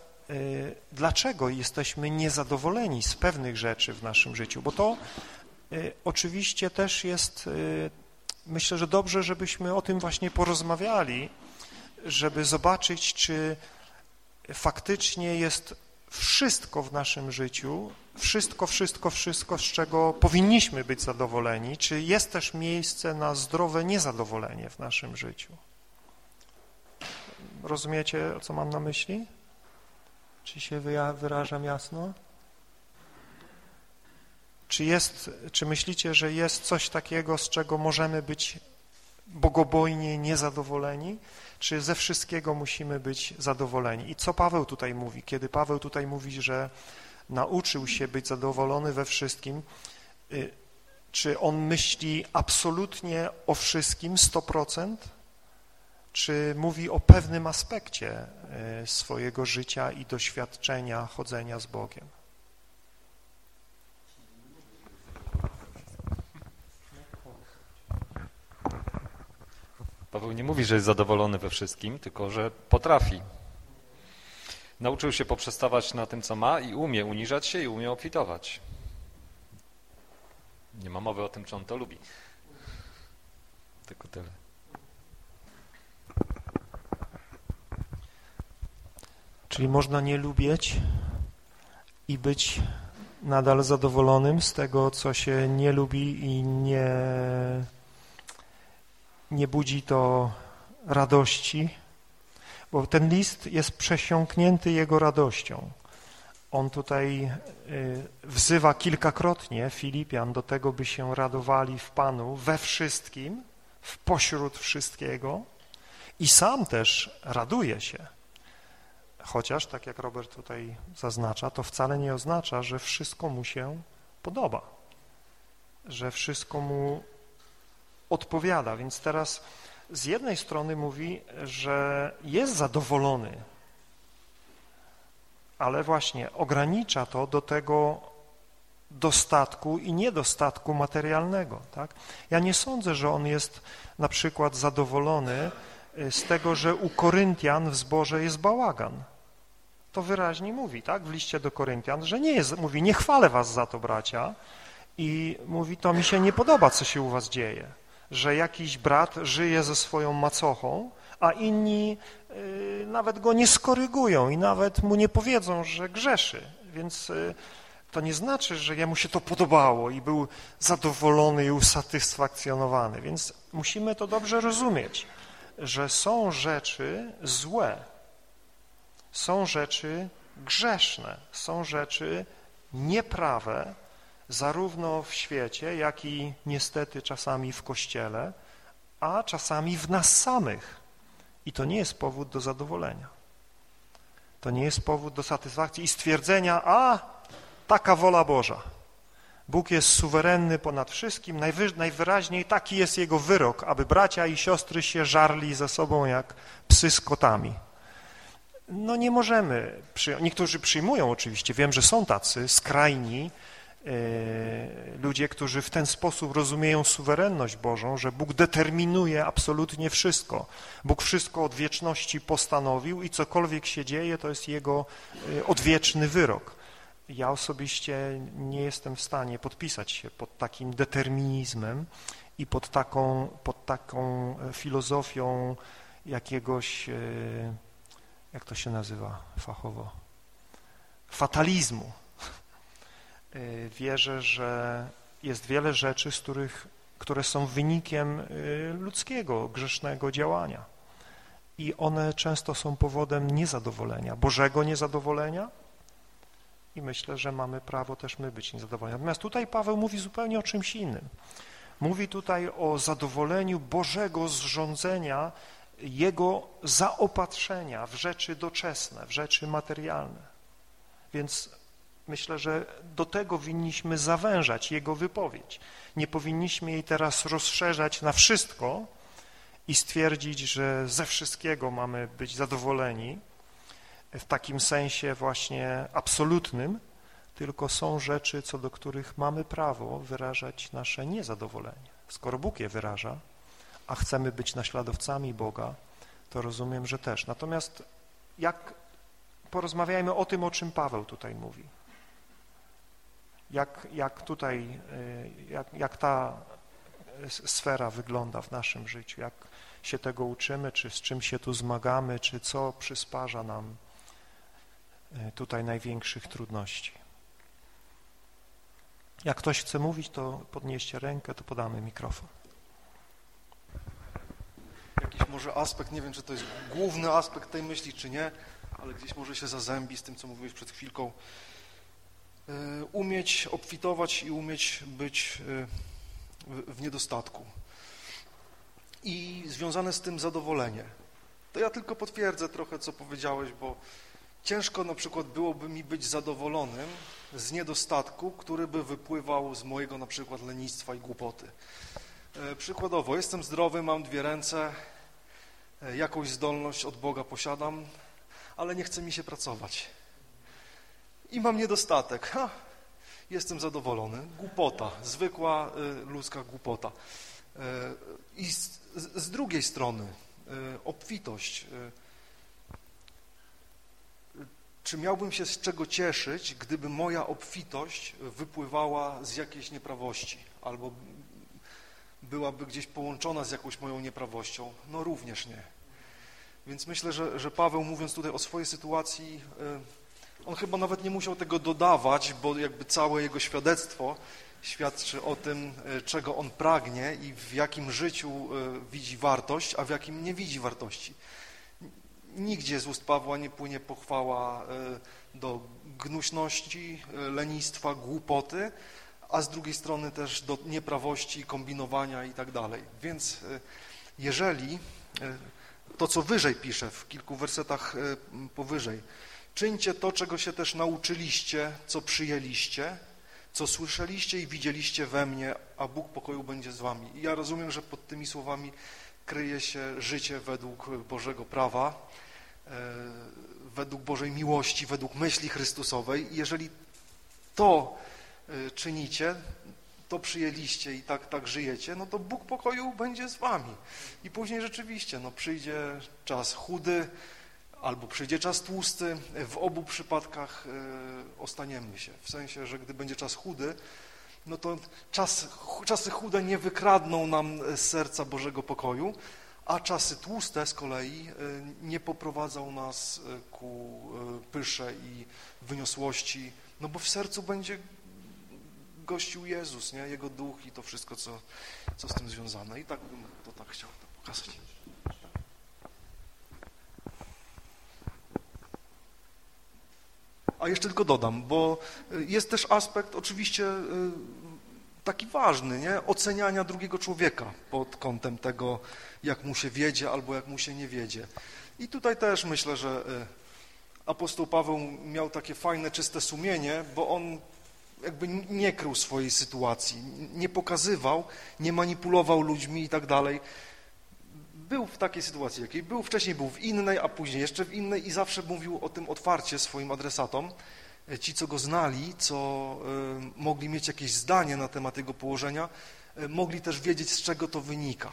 dlaczego jesteśmy niezadowoleni z pewnych rzeczy w naszym życiu, bo to y, oczywiście też jest, y, myślę, że dobrze, żebyśmy o tym właśnie porozmawiali, żeby zobaczyć, czy faktycznie jest wszystko w naszym życiu, wszystko, wszystko, wszystko, z czego powinniśmy być zadowoleni, czy jest też miejsce na zdrowe niezadowolenie w naszym życiu. Rozumiecie, co mam na myśli? Czy się wyrażam jasno? Czy, jest, czy myślicie, że jest coś takiego, z czego możemy być bogobojnie niezadowoleni? czy ze wszystkiego musimy być zadowoleni. I co Paweł tutaj mówi? Kiedy Paweł tutaj mówi, że nauczył się być zadowolony we wszystkim, y, czy on myśli absolutnie o wszystkim 100%? Czy mówi o pewnym aspekcie y, swojego życia i doświadczenia chodzenia z Bogiem? Paweł nie mówi, że jest zadowolony we wszystkim, tylko że potrafi. Nauczył się poprzestawać na tym, co ma i umie uniżać się i umie obfitować. Nie ma mowy o tym, czy on to lubi. Tylko tyle. Czyli można nie lubić i być nadal zadowolonym z tego, co się nie lubi i nie nie budzi to radości, bo ten list jest przesiąknięty jego radością. On tutaj y, wzywa kilkakrotnie Filipian do tego, by się radowali w Panu we wszystkim, w pośród wszystkiego i sam też raduje się. Chociaż, tak jak Robert tutaj zaznacza, to wcale nie oznacza, że wszystko mu się podoba, że wszystko mu odpowiada. Więc teraz z jednej strony mówi, że jest zadowolony, ale właśnie ogranicza to do tego dostatku i niedostatku materialnego. Tak? Ja nie sądzę, że on jest na przykład zadowolony y, z tego, że u Koryntian w zborze jest bałagan. To wyraźnie mówi, tak, w liście do Koryntian, że nie jest, mówi, nie chwalę was za to, bracia, i mówi, to mi się nie podoba, co się u was dzieje że jakiś brat żyje ze swoją macochą, a inni y, nawet go nie skorygują i nawet mu nie powiedzą, że grzeszy. Więc y, to nie znaczy, że jemu się to podobało i był zadowolony i usatysfakcjonowany. Więc musimy to dobrze rozumieć, że są rzeczy złe, są rzeczy grzeszne, są rzeczy nieprawe, zarówno w świecie, jak i niestety czasami w Kościele, a czasami w nas samych. I to nie jest powód do zadowolenia. To nie jest powód do satysfakcji i stwierdzenia, a taka wola Boża. Bóg jest suwerenny ponad wszystkim, najwyraźniej taki jest Jego wyrok, aby bracia i siostry się żarli ze sobą jak psy z kotami. No nie możemy, niektórzy przyjmują oczywiście, wiem, że są tacy skrajni, E, ludzie, którzy w ten sposób rozumieją suwerenność Bożą, że Bóg determinuje absolutnie wszystko. Bóg wszystko od wieczności postanowił i cokolwiek się dzieje, to jest Jego e, odwieczny wyrok. Ja osobiście nie jestem w stanie podpisać się pod takim determinizmem i pod taką, pod taką e, filozofią jakiegoś, jak to się nazywa fachowo, fatalizmu Y, wierzę, że jest wiele rzeczy, z których, które są wynikiem y, ludzkiego, grzesznego działania. I one często są powodem niezadowolenia, Bożego niezadowolenia i myślę, że mamy prawo też my być niezadowoleni. Natomiast tutaj Paweł mówi zupełnie o czymś innym. Mówi tutaj o zadowoleniu Bożego zrządzenia, Jego zaopatrzenia w rzeczy doczesne, w rzeczy materialne. Więc myślę, że do tego winniśmy zawężać Jego wypowiedź. Nie powinniśmy jej teraz rozszerzać na wszystko i stwierdzić, że ze wszystkiego mamy być zadowoleni w takim sensie właśnie absolutnym, tylko są rzeczy, co do których mamy prawo wyrażać nasze niezadowolenie. Skoro Bóg je wyraża, a chcemy być naśladowcami Boga, to rozumiem, że też. Natomiast jak porozmawiajmy o tym, o czym Paweł tutaj mówi. Jak, jak tutaj, y, jak, jak ta sfera wygląda w naszym życiu, jak się tego uczymy, czy z czym się tu zmagamy, czy co przysparza nam y, tutaj największych trudności. Jak ktoś chce mówić, to podnieście rękę, to podamy mikrofon. Jakiś może aspekt, nie wiem, czy to jest główny aspekt tej myśli, czy nie, ale gdzieś może się zazębi z tym, co mówiłeś przed chwilką. E, umieć obfitować i umieć być e, w niedostatku. I związane z tym zadowolenie. To ja tylko potwierdzę trochę, co powiedziałeś, bo ciężko na przykład byłoby mi być zadowolonym z niedostatku, który by wypływał z mojego na przykład lenistwa i głupoty. E, przykładowo, jestem zdrowy, mam dwie ręce, jakąś zdolność od Boga posiadam, ale nie chce mi się pracować. I mam niedostatek. Ha, jestem zadowolony. Głupota, zwykła y, ludzka głupota. Y, I z, z, drugiej strony obfitość. Czy miałbym się z czego cieszyć, gdyby moja obfitość wypływała z jakiejś nieprawości albo byłaby gdzieś połączona z jakąś moją nieprawością? No również nie. Więc myślę, że, że Paweł mówiąc tutaj o swojej sytuacji, e, on chyba nawet nie musiał tego dodawać, bo jakby całe jego świadectwo świadczy o tym, e, czego on pragnie i w jakim życiu e, widzi wartość, a w jakim nie widzi wartości. Nigdzie z ust Pawła nie płynie pochwała do gnuśności, lenistwa, głupoty, a z drugiej strony też do nieprawości, kombinowania i tak dalej. Więc jeżeli to, co wyżej pisze, w kilku wersetach e, powyżej. Czyńcie to, czego się też nauczyliście, co przyjęliście, co słyszeliście i widzieliście we mnie, a Bóg pokoju będzie z wami. I ja rozumiem, że pod tymi słowami kryje się życie według Bożego prawa, e, według Bożej miłości, według myśli Chrystusowej. I jeżeli to e, czynicie, to przyjęliście i tak, tak żyjecie, no to Bóg pokoju będzie z wami. I później rzeczywiście no, przyjdzie czas chudy albo przyjdzie czas tłusty. W obu przypadkach y, ostaniemy się. W sensie, że gdy będzie czas chudy, no to czas, czasy chude nie wykradną nam z serca Bożego pokoju, a czasy tłuste z kolei y, nie poprowadzą nas ku pysze i wyniosłości, no bo w sercu będzie gościł Jezus, nie? Jego duch i to wszystko, co, co z tym związane. I tak bym to tak chciał to pokazać. A jeszcze tylko dodam, bo jest też aspekt oczywiście y, taki ważny, nie? oceniania drugiego człowieka pod kątem tego, jak mu się wiedzie albo jak mu się nie wiedzie. I tutaj też myślę, że y, apostoł Paweł miał takie fajne, czyste sumienie, bo on jakby nie krył swojej sytuacji, nie pokazywał, nie manipulował ludźmi i tak dalej. Był w takiej sytuacji, jakiej był, wcześniej był w innej, a później jeszcze w innej i zawsze mówił o tym otwarcie swoim adresatom. Ci, co go znali, co y, mogli mieć jakieś zdanie na temat jego położenia, y, mogli też wiedzieć, z czego to wynika.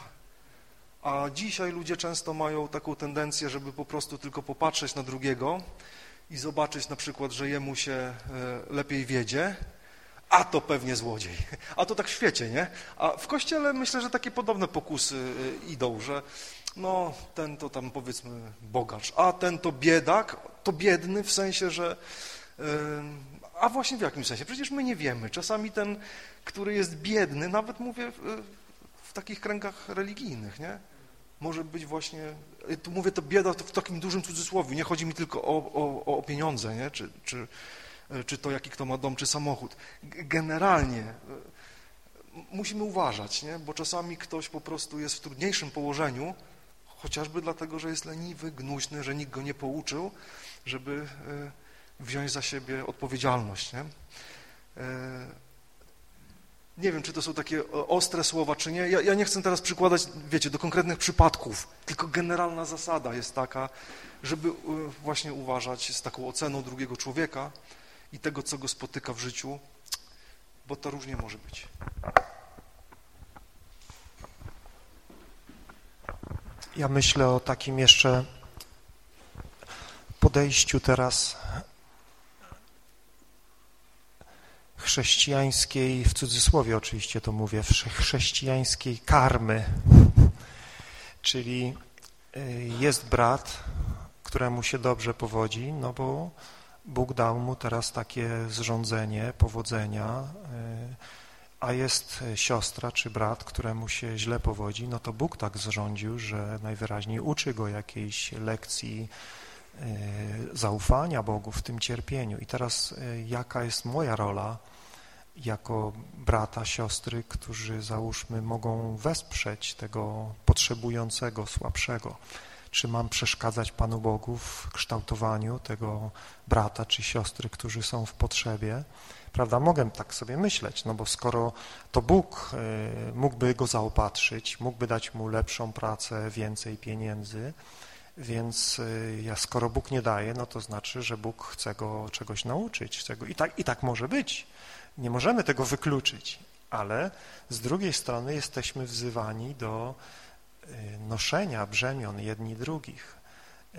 A dzisiaj ludzie często mają taką tendencję, żeby po prostu tylko popatrzeć na drugiego i zobaczyć na przykład, że jemu się lepiej wiedzie, a to pewnie złodziej. A to tak w świecie, nie? A w Kościele myślę, że takie podobne pokusy y, idą, że no ten to tam powiedzmy bogacz, a ten to biedak, to biedny w sensie, że... A właśnie w jakim sensie? Przecież my nie wiemy. Czasami ten, który jest biedny, nawet mówię w, takich kręgach religijnych, nie? Może być właśnie, tu mówię to bieda w takim dużym cudzysłowie, nie chodzi mi tylko o, o, o pieniądze, nie? Czy, czy, czy to jaki kto ma dom, czy samochód. Generalnie e, musimy uważać, nie? bo czasami ktoś po prostu jest w trudniejszym położeniu, chociażby dlatego, że jest leniwy, gnuśny, że nikt go nie pouczył, żeby, wziąć za siebie odpowiedzialność, nie? Nie wiem, czy to są takie ostre słowa, czy nie. Ja, ja, nie chcę teraz przykładać, wiecie, do konkretnych przypadków, tylko generalna zasada jest taka, żeby właśnie uważać z taką oceną drugiego człowieka i tego, co go spotyka w życiu, bo to różnie może być. Ja myślę o takim jeszcze podejściu teraz chrześcijańskiej, w cudzysłowie oczywiście to mówię, chrześcijańskiej karmy. Czyli y, jest brat, któremu się dobrze powodzi, no bo Bóg dał mu teraz takie zrządzenie, powodzenia, y, a jest siostra czy brat, któremu się źle powodzi, no to Bóg tak zrządził, że najwyraźniej uczy go jakiejś lekcji y, zaufania Bogu w tym cierpieniu. I teraz jaka jest moja rola jako brata, siostry, którzy załóżmy mogą wesprzeć tego potrzebującego, słabszego. Czy mam przeszkadzać Panu Bogu w kształtowaniu tego brata czy siostry, którzy są w potrzebie? Prawda, mogę tak sobie myśleć, no bo skoro to Bóg y, mógłby go zaopatrzyć, mógłby dać mu lepszą pracę, więcej pieniędzy, więc y, ja, skoro Bóg nie daje, no to znaczy, że Bóg chce go czegoś nauczyć. Chce go, i, tak, I tak może być. Nie możemy tego wykluczyć, ale z drugiej strony jesteśmy wzywani do noszenia brzemion jedni drugich, y,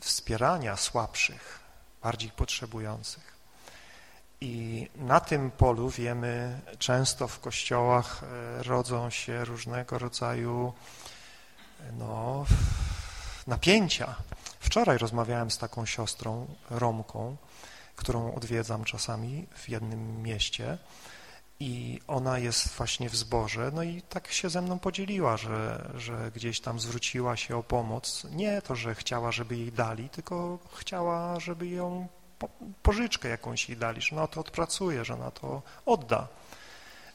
wspierania słabszych, bardziej potrzebujących. I na tym polu wiemy, często w kościołach y, rodzą się różnego rodzaju no, napięcia. Wczoraj rozmawiałem z taką siostrą, Romką, którą odwiedzam czasami w jednym mieście i ona jest właśnie w zborze, no i tak się ze mną podzieliła, że, że gdzieś tam zwróciła się o pomoc. Nie to, że chciała, żeby jej dali, tylko chciała, żeby ją pożyczkę jakąś jej dali, że ona to odpracuje, że ona to odda.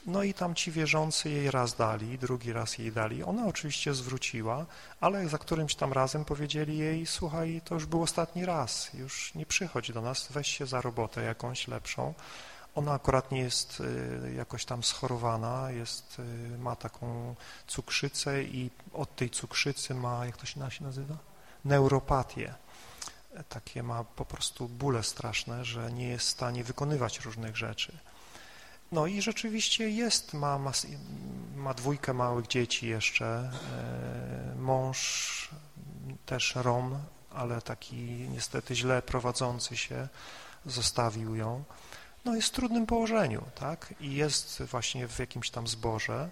No i tam ci wierzący jej raz dali, drugi raz jej dali. Ona oczywiście zwróciła, ale za którymś tam razem powiedzieli jej, słuchaj, to już był ostatni raz, już nie przychodź do nas, weź się za robotę jakąś lepszą. Ona akurat nie jest y, jakoś tam schorowana, jest, y, ma taką cukrzycę i od tej cukrzycy ma, jak to się nazywa? Neuropatię. Takie ma po prostu bóle straszne, że nie jest w stanie wykonywać różnych rzeczy. No i rzeczywiście jest, ma, ma, ma dwójkę małych dzieci jeszcze, e, mąż też Rom, ale taki niestety źle prowadzący się, zostawił ją. No jest w trudnym położeniu, tak? I jest właśnie w jakimś tam zborze.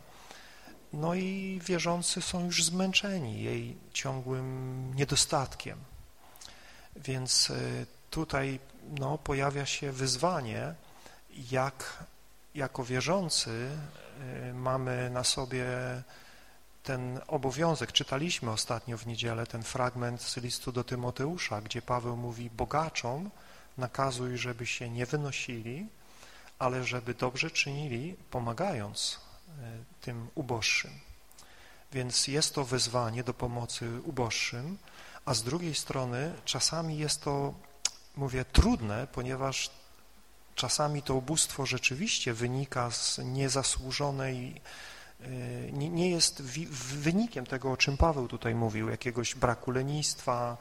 No i wierzący są już zmęczeni jej ciągłym niedostatkiem. Więc e, tutaj no, pojawia się wyzwanie, jak jako wierzący y, mamy na sobie ten obowiązek. Czytaliśmy ostatnio w niedzielę ten fragment z listu do Tymoteusza, gdzie Paweł mówi bogaczom nakazuj, żeby się nie wynosili, ale żeby dobrze czynili, pomagając y, tym uboższym. Więc jest to wezwanie do pomocy uboższym, a z drugiej strony czasami jest to, mówię, trudne, ponieważ czasami to ubóstwo rzeczywiście wynika z niezasłużonej, y, nie jest wynikiem tego, o czym Paweł tutaj mówił, jakiegoś braku lenistwa,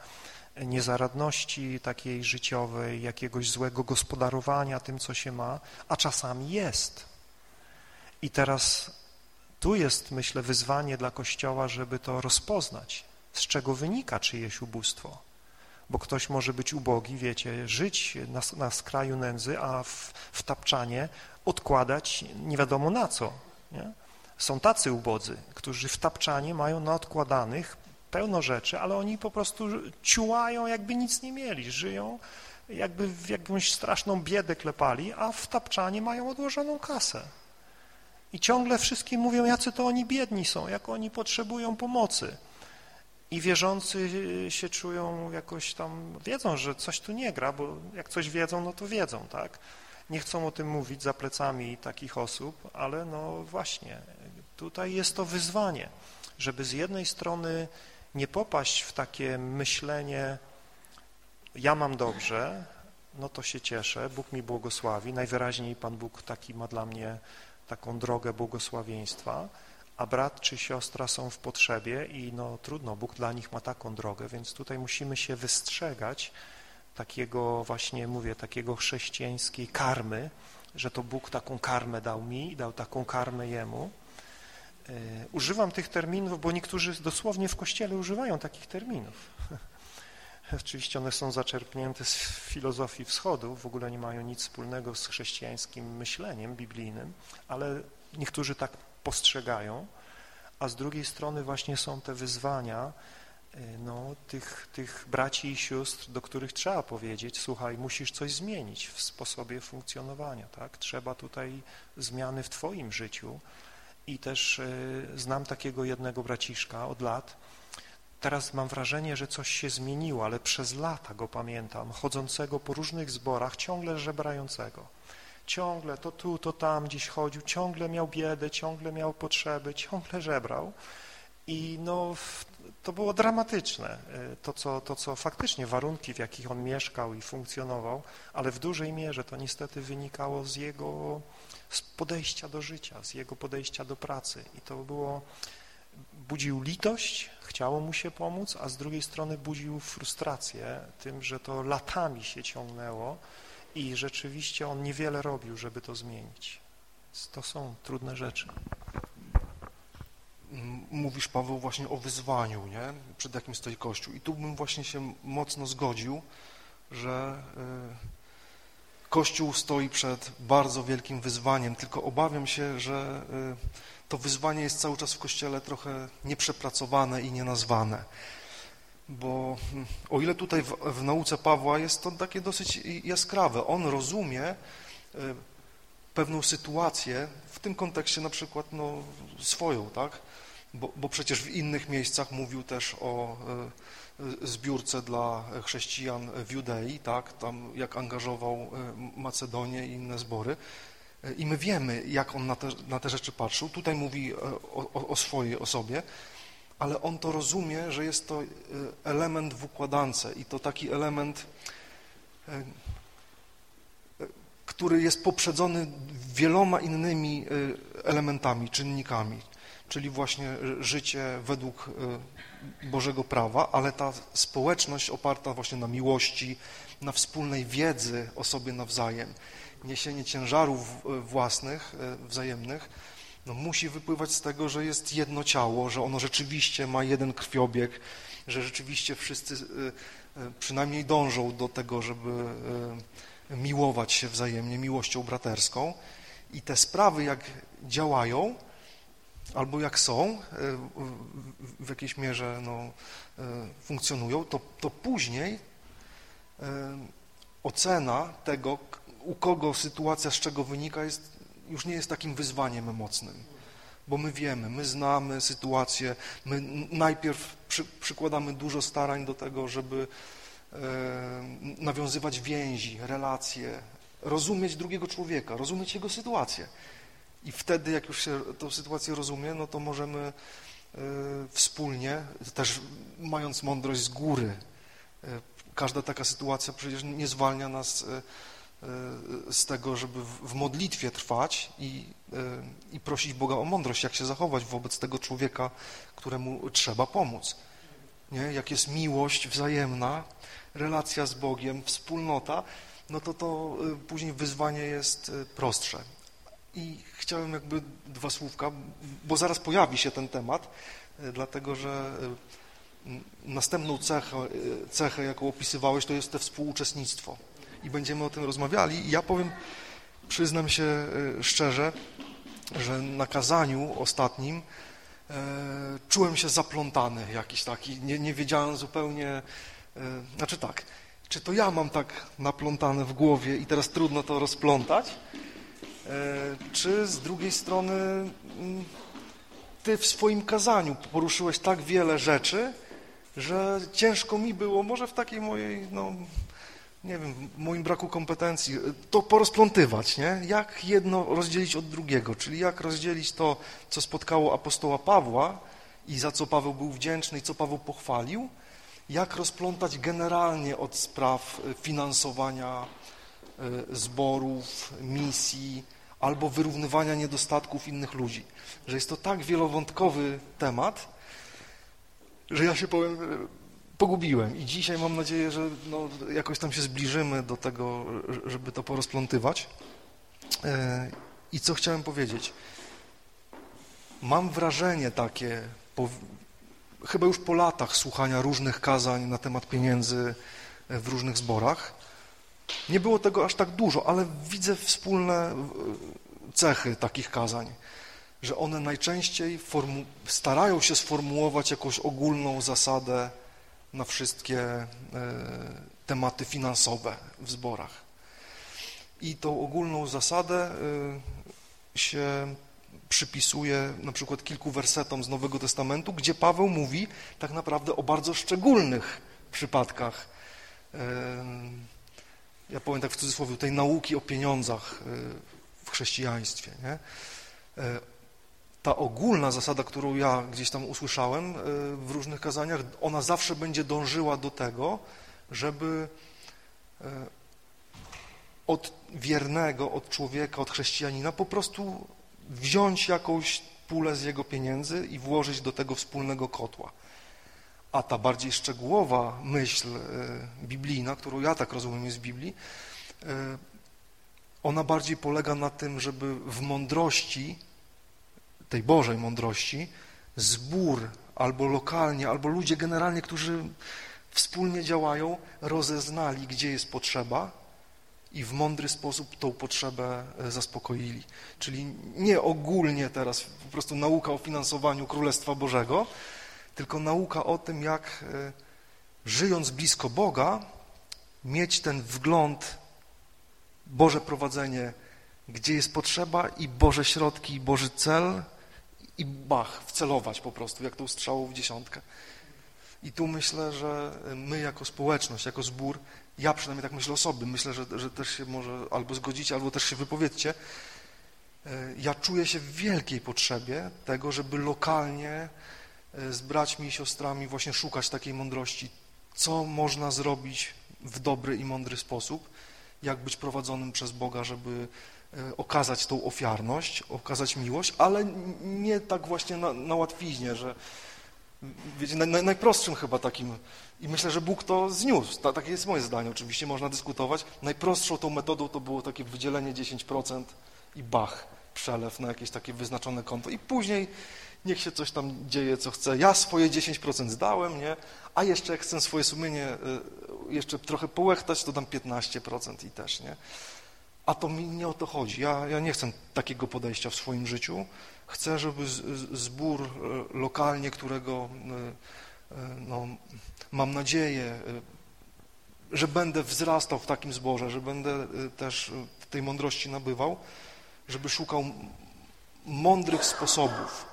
niezaradności takiej życiowej, jakiegoś złego gospodarowania tym, co się ma, a czasami jest. I teraz tu jest, myślę, wyzwanie dla Kościoła, żeby to rozpoznać, z czego wynika czyjeś ubóstwo bo ktoś może być ubogi, wiecie, żyć na, na skraju nędzy, a w, w tapczanie odkładać nie wiadomo na co. Nie? Są tacy ubodzy, którzy w tapczanie mają na odkładanych pełno rzeczy, ale oni po prostu ciułają, jakby nic nie mieli, żyją jakby w jakąś straszną biedę klepali, a w tapczanie mają odłożoną kasę. I ciągle wszystkim mówią, jacy to oni biedni są, jak oni potrzebują pomocy. I wierzący się czują jakoś tam, wiedzą, że coś tu nie gra, bo jak coś wiedzą, no to wiedzą, tak? Nie chcą o tym mówić za plecami takich osób, ale no właśnie, tutaj jest to wyzwanie, żeby z jednej strony nie popaść w takie myślenie, ja mam dobrze, no to się cieszę, Bóg mi błogosławi, najwyraźniej Pan Bóg taki ma dla mnie taką drogę błogosławieństwa, a brat czy siostra są w potrzebie i no trudno, Bóg dla nich ma taką drogę, więc tutaj musimy się wystrzegać takiego właśnie, mówię, takiego chrześcijańskiej karmy, że to Bóg taką karmę dał mi, dał taką karmę jemu. E, używam tych terminów, bo niektórzy dosłownie w Kościele używają takich terminów. Oczywiście one są zaczerpnięte z filozofii wschodu, w ogóle nie mają nic wspólnego z chrześcijańskim myśleniem biblijnym, ale niektórzy tak postrzegają, a z drugiej strony właśnie są te wyzwania y, no, tych, tych braci i sióstr, do których trzeba powiedzieć, słuchaj, musisz coś zmienić w sposobie funkcjonowania, tak? Trzeba tutaj zmiany w twoim życiu i też y, znam takiego jednego braciszka od lat, Teraz mam wrażenie, że coś się zmieniło, ale przez lata go pamiętam, chodzącego po różnych zborach, ciągle żebrającego. Ciągle to tu, to tam gdzieś chodził, ciągle miał biedę, ciągle miał potrzeby, ciągle żebrał. I no, to było dramatyczne, y, to co, to co faktycznie warunki, w jakich on mieszkał i funkcjonował, ale w dużej mierze to niestety wynikało z jego z podejścia do życia, z jego podejścia do pracy. I to było, budził litość, chciało mu się pomóc, a z drugiej strony budził frustrację tym, że to latami się ciągnęło i rzeczywiście on niewiele robił, żeby to zmienić. To są trudne rzeczy. Mówisz, Paweł, właśnie o wyzwaniu, nie? przed jakim stoi Kościół. I tu bym właśnie się mocno zgodził, że y, Kościół stoi przed bardzo wielkim wyzwaniem, tylko obawiam się, że y, to wyzwanie jest cały czas w Kościele trochę nieprzepracowane i nienazwane. Bo hmm, o ile tutaj w, w nauce Pawła jest to takie dosyć jaskrawe, on rozumie e, pewną sytuację, w tym kontekście na przykład no, swoją, tak? Bo, bo przecież w innych miejscach mówił też o e, zbiórce dla chrześcijan w Judei, tak? Tam jak angażował e, Macedonię i inne zbory. I my wiemy, jak on na te, na te rzeczy patrzył. Tutaj mówi o, o, o swojej osobie, ale on to rozumie, że jest to element w układance i to taki element, który jest poprzedzony wieloma innymi elementami, czynnikami, czyli właśnie życie według Bożego prawa, ale ta społeczność oparta właśnie na miłości, na wspólnej wiedzy o sobie nawzajem niesienie ciężarów e, własnych, e, wzajemnych, no musi wypływać z tego, że jest jedno ciało, że ono rzeczywiście ma jeden krwiobieg, że rzeczywiście wszyscy e, przynajmniej dążą do tego, żeby miłować się wzajemnie miłością braterską. I te sprawy jak działają albo jak są, w jakiejś mierze no, funkcjonują, to, to później ocena tego, u kogo sytuacja z czego wynika jest, już nie jest takim wyzwaniem mocnym, bo my wiemy, my znamy sytuację, my najpierw przy, przykładamy dużo starań do tego, żeby e, nawiązywać więzi, relacje, rozumieć drugiego człowieka, rozumieć jego sytuację. I wtedy, jak już się tę sytuację rozumie, no to możemy e, wspólnie, też mając mądrość z góry, e, każda taka sytuacja przecież nie zwalnia nas e, z tego, żeby w modlitwie trwać i, i prosić Boga o mądrość, jak się zachować wobec tego człowieka, któremu trzeba pomóc. Nie? Jak jest miłość wzajemna, relacja z Bogiem, wspólnota, no to to później wyzwanie jest prostsze. I chciałem jakby dwa słówka, bo zaraz pojawi się ten temat, dlatego że następną cechę, cechę jaką opisywałeś, to jest to współuczestnictwo. I będziemy o tym rozmawiali. I ja powiem, przyznam się e, szczerze, że na kazaniu ostatnim e, czułem się zaplątany jakiś taki, nie, nie wiedziałem zupełnie, e, znaczy tak, czy to ja mam tak naplątane w głowie i teraz trudno to rozplątać, e, czy z drugiej strony mm, ty w swoim kazaniu poruszyłeś tak wiele rzeczy, że ciężko mi było, może w takiej mojej no, nie wiem, moim braku kompetencji, to porozplątywać, nie? Jak jedno rozdzielić od drugiego, czyli jak rozdzielić to, co spotkało apostoła Pawła i za co Paweł był wdzięczny i co Paweł pochwalił jak rozplątać generalnie od spraw finansowania zborów, misji albo wyrównywania niedostatków innych ludzi. Że jest to tak wielowątkowy temat, że ja się powiem, pogubiłem i dzisiaj mam nadzieję, że no, jakoś tam się zbliżymy do tego, żeby to porozplątywać. I co chciałem powiedzieć? Mam wrażenie takie, po, chyba już po latach słuchania różnych kazań na temat pieniędzy w różnych zborach, nie było tego aż tak dużo, ale widzę wspólne cechy takich kazań, że one najczęściej starają się sformułować jakąś ogólną zasadę na wszystkie e, tematy finansowe w zborach. I tą ogólną zasadę e, się przypisuje na przykład kilku wersetom z Nowego Testamentu, gdzie Paweł mówi tak naprawdę o bardzo szczególnych przypadkach, ja powiem tak w cudzysłowie, tej nauki o pieniądzach w chrześcijaństwie. Nie? Ta ogólna zasada, którą ja gdzieś tam usłyszałem w różnych kazaniach, ona zawsze będzie dążyła do tego, żeby od wiernego, od człowieka, od chrześcijanina po prostu wziąć jakąś pulę z jego pieniędzy i włożyć do tego wspólnego kotła. A ta bardziej szczegółowa myśl e, biblijna, którą ja tak rozumiem jest w Biblii, e, ona bardziej polega na tym, żeby w mądrości, tej Bożej mądrości, zbór albo lokalnie, albo ludzie generalnie, którzy wspólnie działają, rozeznali, gdzie jest potrzeba i w mądry sposób tą potrzebę e, zaspokoili. Czyli nie ogólnie teraz po prostu nauka o finansowaniu Królestwa Bożego, tylko nauka o tym, jak e, żyjąc blisko Boga, mieć ten wgląd, Boże prowadzenie, gdzie jest potrzeba i Boże środki, i Boży cel i bach, wcelować po prostu, jak tą strzałą w dziesiątkę. I tu myślę, że my jako społeczność, jako zbór ja przynajmniej tak myślę o sobie, myślę, że, że też się może albo zgodzicie, albo też się wypowiedzcie, e, ja czuję się w wielkiej potrzebie tego, żeby lokalnie z braćmi i siostrami właśnie szukać takiej mądrości, co można zrobić w dobry i mądry sposób, jak być prowadzonym przez Boga, żeby e, okazać tą ofiarność, okazać miłość, ale nie tak właśnie na, na łatwiźnie, że wiecie, naj, najprostszym chyba takim i myślę, że Bóg to zniósł. Ta, takie jest moje zdanie, oczywiście można dyskutować. Najprostszą tą metodą to było takie wydzielenie 10% i bach, przelew na jakieś takie wyznaczone konto. I później niech się coś tam dzieje, co chce. Ja swoje 10% zdałem, nie? A jeszcze jak chcę swoje sumienie y, jeszcze trochę połechtać, to dam 15% i też, nie? A to mi nie o to chodzi. Ja, ja nie chcę takiego podejścia w swoim życiu. Chcę, żeby zbór y, lokalnie, którego y, no, mam nadzieję, że będę wzrastał w takim zborze, że będę też tej mądrości nabywał, żeby szukał mądrych sposobów.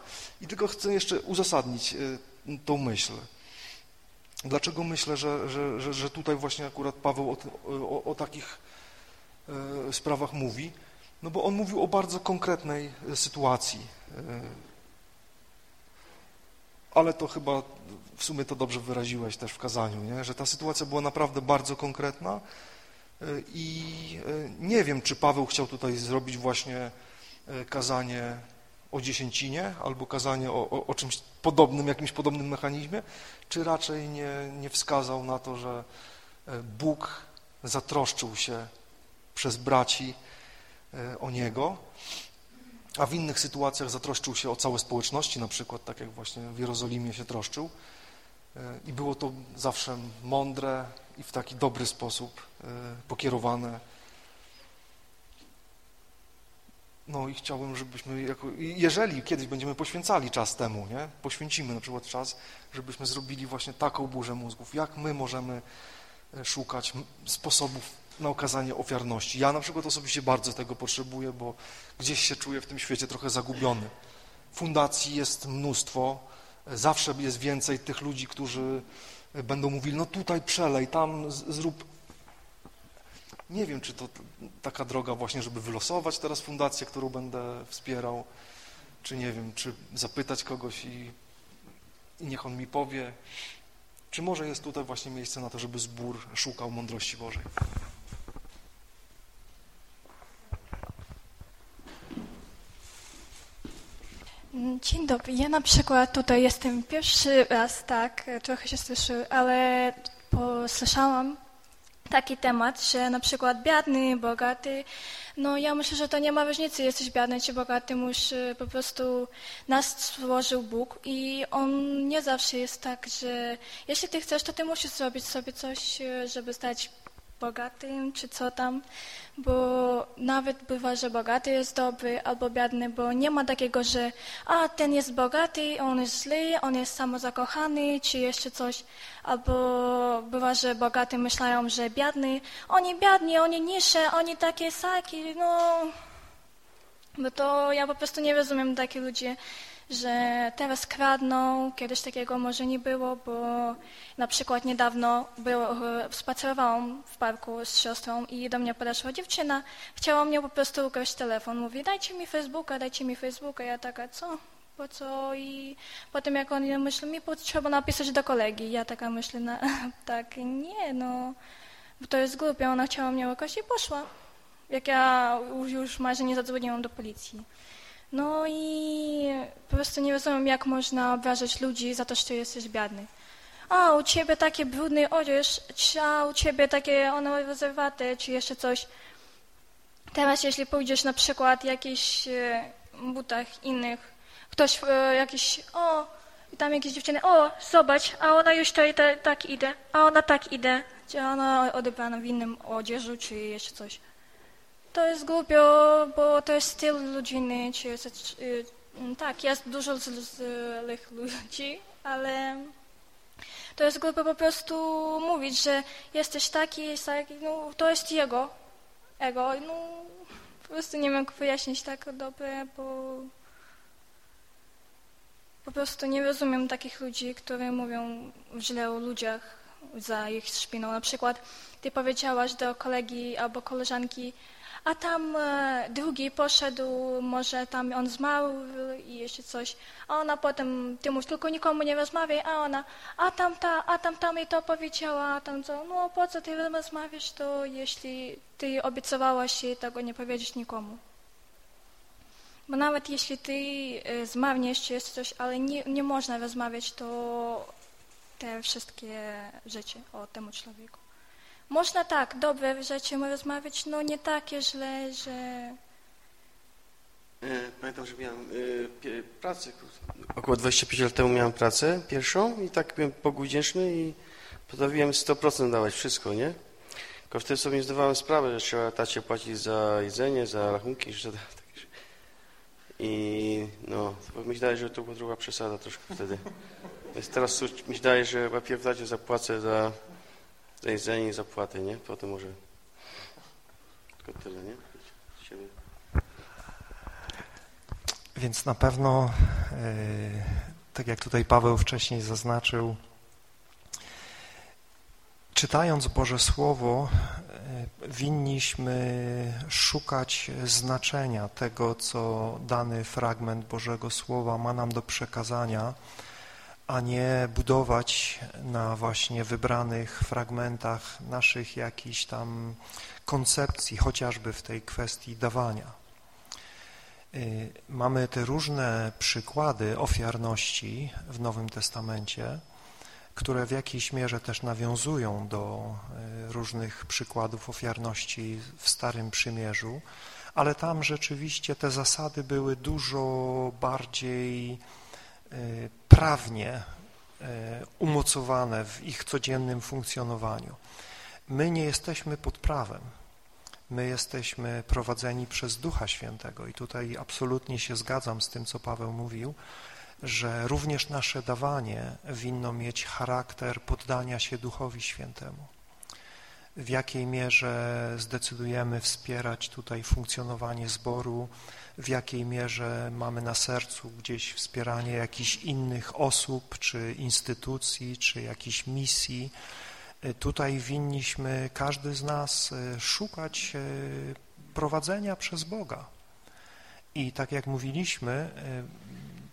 I tylko chcę jeszcze uzasadnić tą myśl. Dlaczego myślę, że, że, że, że tutaj właśnie akurat Paweł o, o, o takich sprawach mówi? No bo on mówił o bardzo konkretnej sytuacji ale to chyba w sumie to dobrze wyraziłeś też w kazaniu, nie? że ta sytuacja była naprawdę bardzo konkretna i nie wiem, czy Paweł chciał tutaj zrobić właśnie kazanie o dziesięcinie albo kazanie o, o, o czymś podobnym, jakimś podobnym mechanizmie, czy raczej nie, nie wskazał na to, że Bóg zatroszczył się przez braci o Niego a w innych sytuacjach zatroszczył się o całe społeczności, na przykład tak jak właśnie w Jerozolimie się troszczył. E, I było to zawsze mądre i w taki dobry sposób e, pokierowane. No i chciałbym, żebyśmy, jako, jeżeli kiedyś będziemy poświęcali czas temu, nie? poświęcimy na przykład czas, żebyśmy zrobili właśnie taką burzę mózgów, jak my możemy e, szukać sposobów na okazanie ofiarności. Ja na przykład osobiście bardzo tego potrzebuję, bo gdzieś się czuję w tym świecie trochę zagubiony. Fundacji jest mnóstwo, zawsze jest więcej tych ludzi, którzy będą mówili, no tutaj przelej, tam zrób. Nie wiem, czy to taka droga właśnie, żeby wylosować teraz fundację, którą będę wspierał, czy nie wiem, czy zapytać kogoś i, i niech on mi powie, Czy może jest tutaj właśnie miejsce na to, żeby zbór szukał mądrości Bożej? Dzień dobry. Ja na przykład tutaj jestem pierwszy raz, tak, trochę się słyszę, ale posłyszałam taki temat, że na przykład biedny, bogaty, no ja myślę, że to nie ma różnicy, jesteś biedny czy bogaty, musi po prostu nas stworzył Bóg i On nie zawsze jest tak, że jeśli ty chcesz, to ty musisz zrobić sobie coś, e, żeby stać bogatym, czy co tam, bo nawet bywa, że bogaty jest dobry albo biedny, bo nie ma takiego, że a ten jest bogaty, on jest zły, on jest samozakochany, czy jeszcze coś, albo bywa, że bogaty myślają, że biedny, oni biedni, oni niższe, oni takie saki, no, bo to ja po prostu nie rozumiem takich ludzi, że teraz kradną, kiedyś takiego może nie było, bo na przykład niedawno było, e, spacerowałam w parku z siostrą i do mnie podeszła dziewczyna, chciała mnie po prostu ukraść telefon, mówi dajcie mi Facebooka, dajcie mi Facebooka, ja taka co, po co? I potem jak on myśli, mi potrzeba napisać do kolegi, ja taka myślę, na, no, tak nie no, bo to jest głupie, ona chciała mnie ukraść i poszła. Jak ja już, już marzę nie zadzwoniłam do policji. No i po prostu nie rozumiem, jak można obrażać ludzi za to, że jesteś biedny. A, u ciebie takie brudny odzież, a u ciebie takie ono rezerwaty, czy jeszcze coś. Teraz jeśli pójdziesz na przykład jakichś e, butach innych, ktoś e, jakiś, o, i tam jakieś dziewczyny, o, zobacz, a ona już tutaj ta, tak idzie, a ona tak idzie, czy ona odebrana w innym odzieżu, czy jeszcze coś. To jest głupio, bo to jest styl ludziny, czy jest, y, tak, jest dużo złych ludzi, ale to jest głupio po prostu mówić, że jesteś taki, jest taki, no to jest jego ego, no po prostu nie jak wyjaśnić tak dobre, bo po prostu nie rozumiem takich ludzi, które mówią źle o ludziach za ich szpiną. Na przykład ty powiedziałaś do kolegi albo koleżanki, a tam e, drugi poszedł, może tam on zmarł i jeszcze coś, a ona potem, ty mówisz, tylko nikomu nie rozmawiaj, a ona, a tam ta, a tam ta mi to powiedziała, a tam co, no po co ty rozmawiasz, to jeśli ty obiecałaś jej tego nie powiedzieć nikomu. Bo nawet jeśli ty e, zmarniesz czy jest coś, ale nie, nie można rozmawiać, to te wszystkie rzeczy o temu człowieku. Można tak, dobre rzeczy rozmawiać, no nie takie źle, że... E, Pamiętam, że miałem e, pracę, około 25 lat temu miałem pracę pierwszą i tak byłem Bogu wdzięczny i potrafiłem 100% dawać wszystko, nie? Tylko wtedy sobie nie zdawałem sprawy, że trzeba tacie płacić za jedzenie, za rachunki, że takie- i no, myślałem, że to była druga przesada troszkę wtedy. Więc teraz mi się daje, że najpierw tacie zapłacę za, za jedzenie i zapłatę, nie? Potem może tylko tyle, nie? Więc na pewno, e, tak jak tutaj Paweł wcześniej zaznaczył, czytając Boże Słowo, e, winniśmy szukać znaczenia tego, co dany fragment Bożego Słowa ma nam do przekazania, a nie budować na właśnie wybranych fragmentach naszych jakichś tam koncepcji, chociażby w tej kwestii dawania. Y, Mamy te różne przykłady ofiarności w Nowym Testamencie, które w jakiejś mierze też nawiązują do y, różnych przykładów ofiarności w Starym Przymierzu, ale tam rzeczywiście te zasady były dużo bardziej prawnie y, umocowane w ich codziennym funkcjonowaniu. My nie jesteśmy pod prawem, my jesteśmy prowadzeni przez Ducha Świętego i tutaj absolutnie się zgadzam z tym, co Paweł mówił, że również nasze dawanie winno mieć charakter poddania się Duchowi Świętemu. W jakiej mierze zdecydujemy wspierać tutaj funkcjonowanie zboru, w jakiej mierze mamy na sercu gdzieś wspieranie jakichś innych osób, czy instytucji, czy jakichś misji. Tutaj winniśmy, każdy z nas, e, szukać e, prowadzenia przez Boga. I tak jak mówiliśmy, e,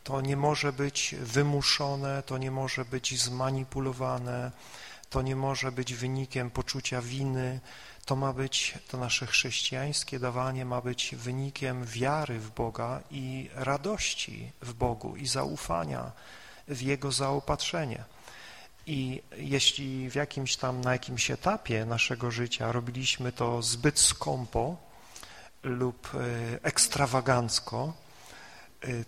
To nie może być wymuszone, to nie może być zmanipulowane, to nie może być wynikiem poczucia winy, to ma być, to nasze chrześcijańskie dawanie ma być wynikiem wiary w Boga i radości w Bogu i zaufania w Jego zaopatrzenie. I jeśli w jakimś tam, na jakimś etapie naszego życia robiliśmy to zbyt skąpo lub e, ekstrawagancko,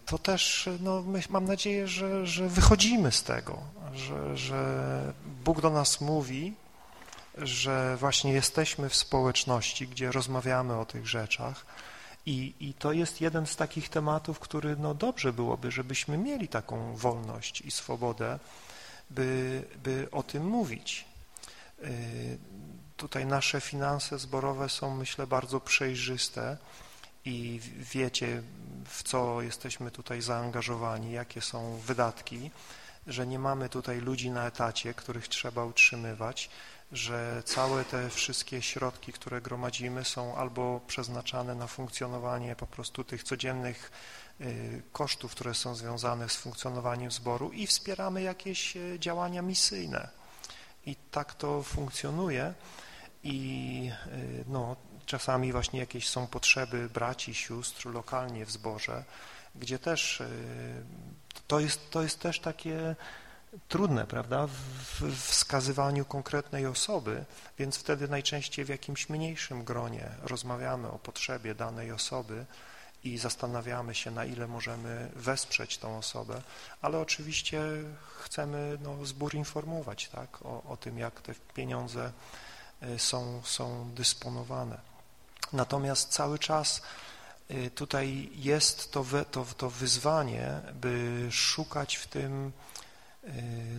to też no, mam nadzieję, że, że wychodzimy z tego, że, że Bóg do nas mówi, że właśnie jesteśmy w społeczności, gdzie rozmawiamy o tych rzeczach i, i to jest jeden z takich tematów, który no dobrze byłoby, żebyśmy mieli taką wolność i swobodę, by, by o tym mówić. Y, tutaj nasze finanse zborowe są, myślę, bardzo przejrzyste i wiecie, w co jesteśmy tutaj zaangażowani, jakie są wydatki, że nie mamy tutaj ludzi na etacie, których trzeba utrzymywać, że całe te wszystkie środki, które gromadzimy są albo przeznaczane na funkcjonowanie po prostu tych codziennych y, kosztów, które są związane z funkcjonowaniem zboru i wspieramy jakieś y, działania misyjne. I tak to funkcjonuje i y, no, czasami właśnie jakieś są potrzeby braci, sióstr lokalnie w zborze, gdzie też to jest, to jest też takie trudne, prawda, w wskazywaniu konkretnej osoby, więc wtedy najczęściej w jakimś mniejszym gronie rozmawiamy o potrzebie danej osoby i zastanawiamy się, na ile możemy wesprzeć tą osobę, ale oczywiście chcemy no, zbór informować tak, o, o tym, jak te pieniądze y, są, są dysponowane. Natomiast cały czas y, tutaj jest to, to, to wyzwanie, by szukać w tym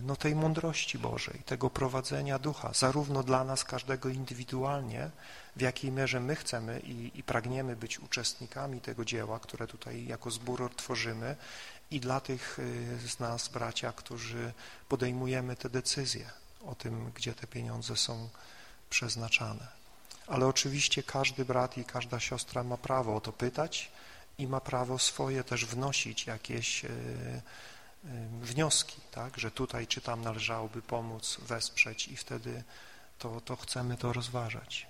no, tej mądrości Bożej, tego prowadzenia ducha, zarówno dla nas każdego indywidualnie, w jakiej mierze my chcemy i, i pragniemy być uczestnikami tego dzieła, które tutaj jako zbór tworzymy i dla tych y, z nas, bracia, którzy podejmujemy te decyzje o tym, gdzie te pieniądze są przeznaczane. Ale oczywiście każdy brat i każda siostra ma prawo o to pytać i ma prawo swoje też wnosić jakieś y, wnioski, tak, że tutaj czy tam należałoby pomóc, wesprzeć i wtedy to, to chcemy to rozważać.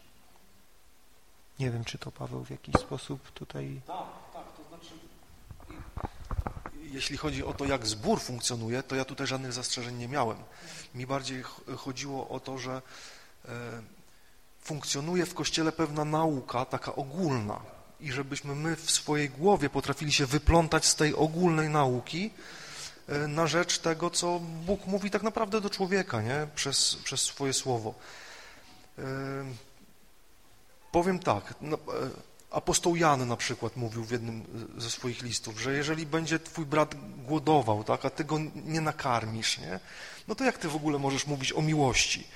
Nie wiem, czy to Paweł w jakiś sposób tutaj... Tak, tak, to znaczy jeśli chodzi o to, jak zbór funkcjonuje, to ja tutaj żadnych zastrzeżeń nie miałem. Mi bardziej chodziło o to, że e, funkcjonuje w Kościele pewna nauka, taka ogólna i żebyśmy my w swojej głowie potrafili się wyplątać z tej ogólnej nauki, E, na rzecz tego, co Bóg mówi tak naprawdę do człowieka, nie? Przez, przez swoje słowo. E, powiem tak, no, e, apostoł Jan na przykład mówił w jednym ze swoich listów, że jeżeli będzie twój brat głodował, tak, a ty go nie nakarmisz, nie? no to jak ty w ogóle możesz mówić o miłości?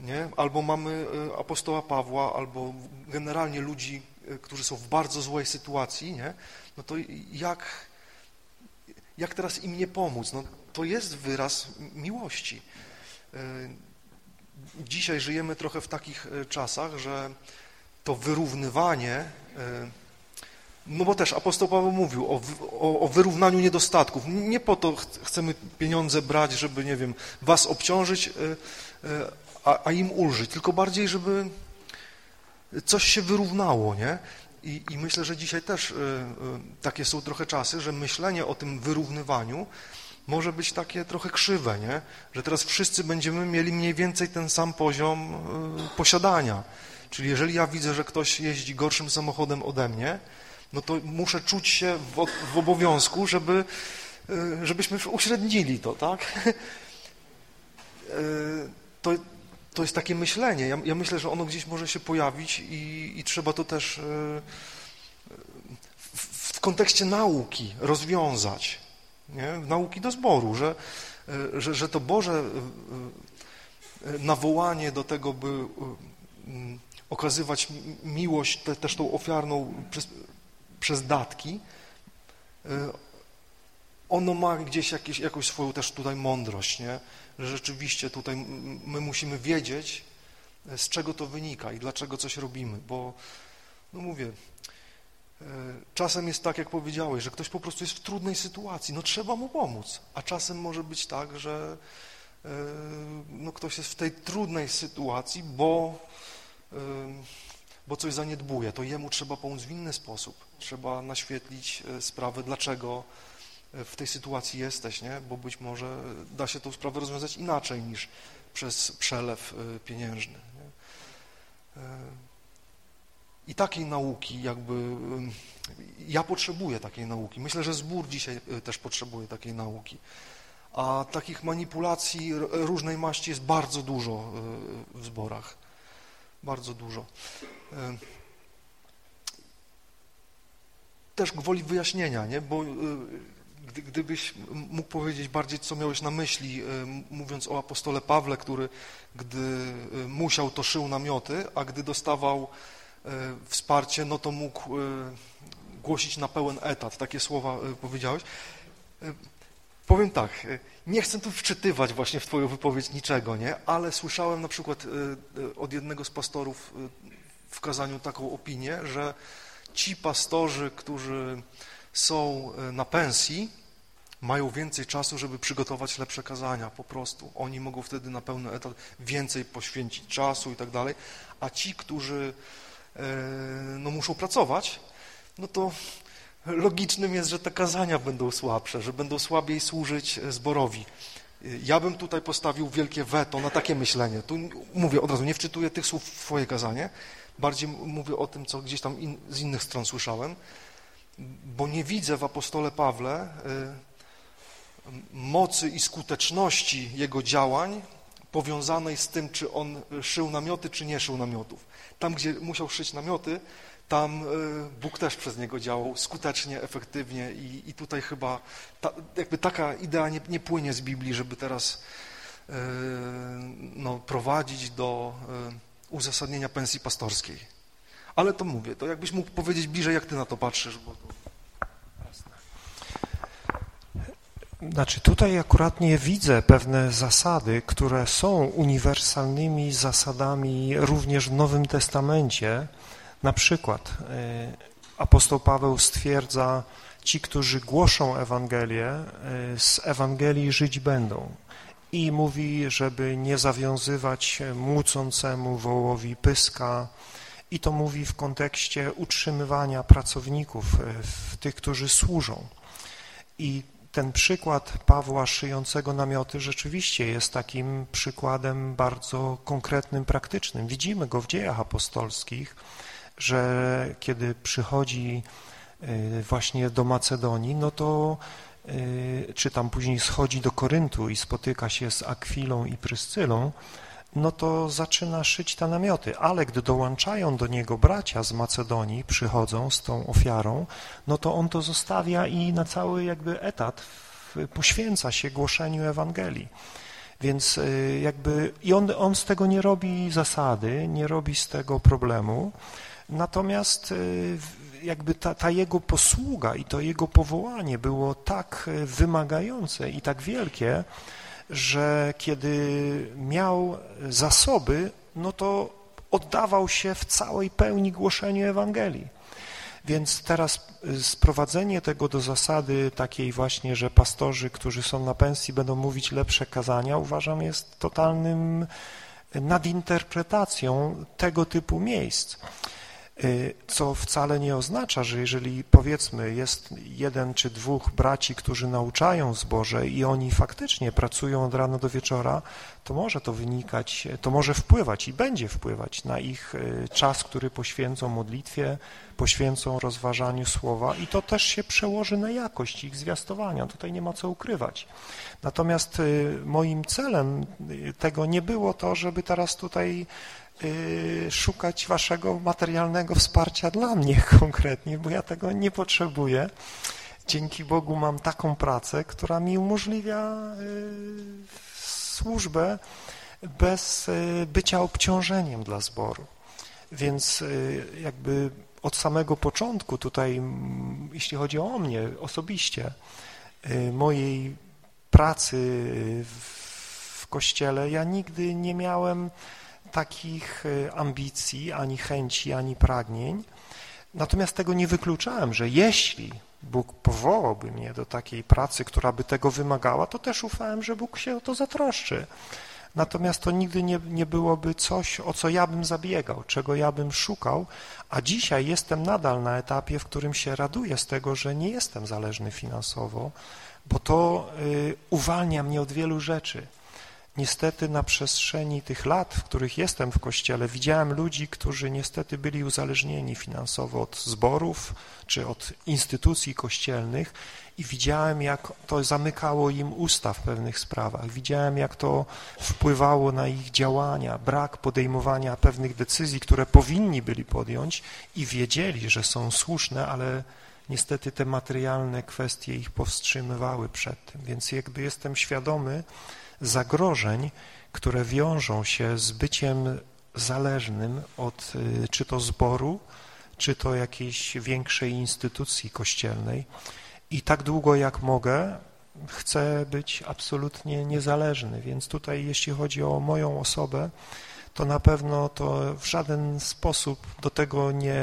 Nie? Albo mamy apostoła Pawła, albo generalnie ludzi, którzy są w bardzo złej sytuacji, nie? no to jak, jak teraz im nie pomóc? No, to jest wyraz miłości. E, dzisiaj żyjemy trochę w takich e, czasach, że to wyrównywanie, e, no bo też apostoł Paweł mówił o, o, o wyrównaniu niedostatków. Nie po to chcemy pieniądze brać, żeby, nie wiem, was obciążyć, a, a im ulżyć, tylko bardziej, żeby coś się wyrównało, nie? I, I, myślę, że dzisiaj też y, y, takie są trochę czasy, że myślenie o tym wyrównywaniu może być takie trochę krzywe, nie? że teraz wszyscy będziemy mieli mniej więcej ten sam poziom y, posiadania. Czyli jeżeli ja widzę, że ktoś jeździ gorszym samochodem ode mnie, no to muszę czuć się w, w obowiązku, żeby, żebyśmy uśrednili to, tak? To to jest takie myślenie. Ja, ja, myślę, że ono gdzieś może się pojawić i, i trzeba to też e, w, w, kontekście nauki rozwiązać, nie? nauki do zboru, że, e, że, że to Boże e, nawołanie do tego, by okazywać miłość te, też tą ofiarną przez, przez datki, ono ma gdzieś jakieś, jakąś swoją też tutaj mądrość, nie? Że rzeczywiście tutaj my musimy wiedzieć, z czego to wynika i dlaczego coś robimy, bo, no mówię, Czasem jest tak, jak powiedziałeś, że ktoś po prostu jest w trudnej sytuacji, no trzeba mu pomóc, a czasem może być tak, że no ktoś jest w tej trudnej sytuacji, bo, bo coś zaniedbuje, to jemu trzeba pomóc w inny sposób, trzeba naświetlić sprawę, dlaczego w tej sytuacji jesteś, nie? bo być może da się tą sprawę rozwiązać inaczej niż przez przelew pieniężny. Nie? I takiej nauki jakby, ja potrzebuję takiej nauki. Myślę, że zbór dzisiaj e, też potrzebuje takiej nauki. A takich manipulacji różnej maści jest bardzo dużo e, w zborach. Bardzo dużo. E, też gwoli wyjaśnienia, nie? bo gdybyś mógł powiedzieć bardziej, co miałeś na myśli, mówiąc o apostole Pawle, który gdy musiał, to szył namioty, a gdy dostawał E, wsparcie, no to mógł e, głosić na pełen etat. Takie słowa e, powiedziałeś. Powiem tak, nie chcę tu wczytywać właśnie w Twoją wypowiedź niczego, nie? ale słyszałem na przykład od jednego z pastorów w kazaniu taką opinię, że ci pastorzy, którzy są na pensji, mają więcej czasu, żeby przygotować lepsze kazania po prostu. Oni mogą wtedy na pełny etat więcej poświęcić czasu i tak dalej, a ci, którzy E, no, muszą pracować, no to logicznym jest, że te kazania będą słabsze, że będą słabiej służyć e, zborowi. E, ja bym tutaj postawił wielkie weto na takie myślenie. Tu mówię od razu, nie wczytuję tych słów w swoje kazanie, bardziej mówię o tym, co gdzieś tam in, z innych stron słyszałem, bo nie widzę w apostole Pawle mocy i skuteczności jego działań powiązanej z tym, czy on szył namioty, czy nie szył namiotów. Tam, gdzie musiał szyć namioty, tam e, Bóg też przez niego działał skutecznie, efektywnie i, i tutaj chyba ta, jakby taka idea nie, nie, płynie z Biblii, żeby teraz e, no, prowadzić do e, uzasadnienia pensji pastorskiej. Ale to mówię, to jakbyś mógł powiedzieć bliżej, jak ty na to patrzysz, bo to... Znaczy tutaj akurat nie widzę pewne zasady, które są uniwersalnymi zasadami również w Nowym Testamencie. Na przykład e, apostoł Paweł stwierdza, ci, którzy głoszą Ewangelię, e, z Ewangelii żyć będą. I mówi, żeby nie zawiązywać młócącemu wołowi pyska, i to mówi w kontekście utrzymywania pracowników, e, tych, którzy służą. I ten przykład Pawła szyjącego namioty rzeczywiście jest takim przykładem bardzo konkretnym, praktycznym. Widzimy go w dziejach apostolskich, że kiedy przychodzi y, właśnie do Macedonii, no to y, czy tam później schodzi do Koryntu i spotyka się z Akwilą i Pryscylą, no to zaczyna szyć te namioty, ale gdy dołączają do niego bracia z Macedonii, przychodzą z tą ofiarą, no to on to zostawia i na cały jakby etat poświęca się głoszeniu Ewangelii. Więc y, jakby i on, on z tego nie robi zasady, nie robi z tego problemu, natomiast y, jakby ta, ta, jego posługa i to jego powołanie było tak y, wymagające i tak wielkie, że kiedy miał zasoby, no to oddawał się w całej pełni głoszeniu Ewangelii. Więc teraz y, sprowadzenie tego do zasady takiej właśnie, że pastorzy, którzy są na pensji będą mówić lepsze kazania, uważam jest totalnym nadinterpretacją tego typu miejsc. Y, co wcale nie oznacza, że jeżeli powiedzmy jest jeden czy dwóch braci, którzy nauczają zboże i oni faktycznie pracują od rana do wieczora, to może to wynikać, to może wpływać i będzie wpływać na ich y, czas, który poświęcą modlitwie, poświęcą rozważaniu słowa i to też się przełoży na jakość ich zwiastowania, tutaj nie ma co ukrywać. Natomiast y, moim celem tego nie było to, żeby teraz tutaj szukać waszego materialnego wsparcia dla mnie konkretnie, bo ja tego nie potrzebuję. Dzięki Bogu mam taką pracę, która mi umożliwia y, służbę bez y, bycia obciążeniem dla zboru. Więc jakby od samego początku tutaj, jeśli chodzi o mnie osobiście, mojej pracy w kościele, ja nigdy nie miałem takich e, ambicji, ani chęci, ani pragnień, Natomiast tego nie wykluczałem, że jeśli Bóg powołałby mnie do takiej pracy, która by tego wymagała, to też ufałem, że Bóg się o to zatroszczy. Natomiast to nigdy nie, nie byłoby coś, o co ja bym zabiegał, czego ja bym szukał, a dzisiaj jestem nadal na etapie, w którym się raduję z tego, że nie jestem zależny finansowo, bo to y, uwalnia mnie od wielu rzeczy. Niestety na przestrzeni tych lat, w których jestem w Kościele, widziałem ludzi, którzy niestety byli uzależnieni finansowo od zborów czy od instytucji kościelnych i widziałem, jak to zamykało im usta w pewnych sprawach. Widziałem, jak to wpływało na ich działania, brak podejmowania pewnych decyzji, które powinni byli podjąć i wiedzieli, że są słuszne, ale niestety te materialne kwestie ich powstrzymywały przed tym. Więc jakby jestem świadomy zagrożeń, które wiążą się z byciem zależnym od y, czy to zboru, czy to jakiejś większej instytucji kościelnej. I tak długo jak mogę, chcę być absolutnie niezależny, więc tutaj jeśli chodzi o moją osobę, to na pewno to w żaden sposób do tego nie,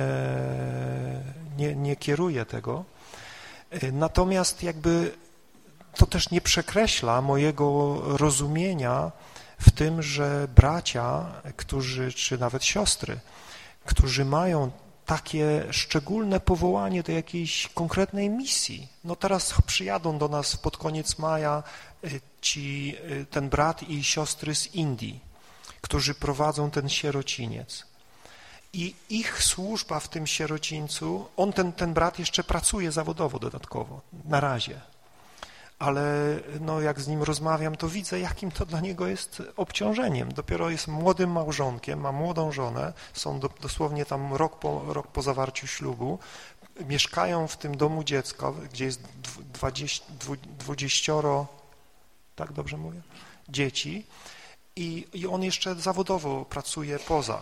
nie, nie kieruję tego. Natomiast jakby to też nie przekreśla mojego rozumienia w tym, że bracia, którzy, czy nawet siostry, którzy mają takie szczególne powołanie do jakiejś konkretnej misji. No teraz przyjadą do nas pod koniec maja y, ci, y, ten brat i siostry z Indii, którzy prowadzą ten sierociniec. I ich służba w tym sierocińcu, on, ten, ten brat jeszcze pracuje zawodowo dodatkowo, na razie, ale no, jak z nim rozmawiam, to widzę, jakim to dla niego jest obciążeniem. Dopiero jest młodym małżonkiem, ma młodą żonę, są do, dosłownie tam rok po, rok po zawarciu ślubu, mieszkają w tym domu dziecka, gdzie jest dwudziestoro, tak dobrze mówię, dzieci i, i on jeszcze zawodowo pracuje poza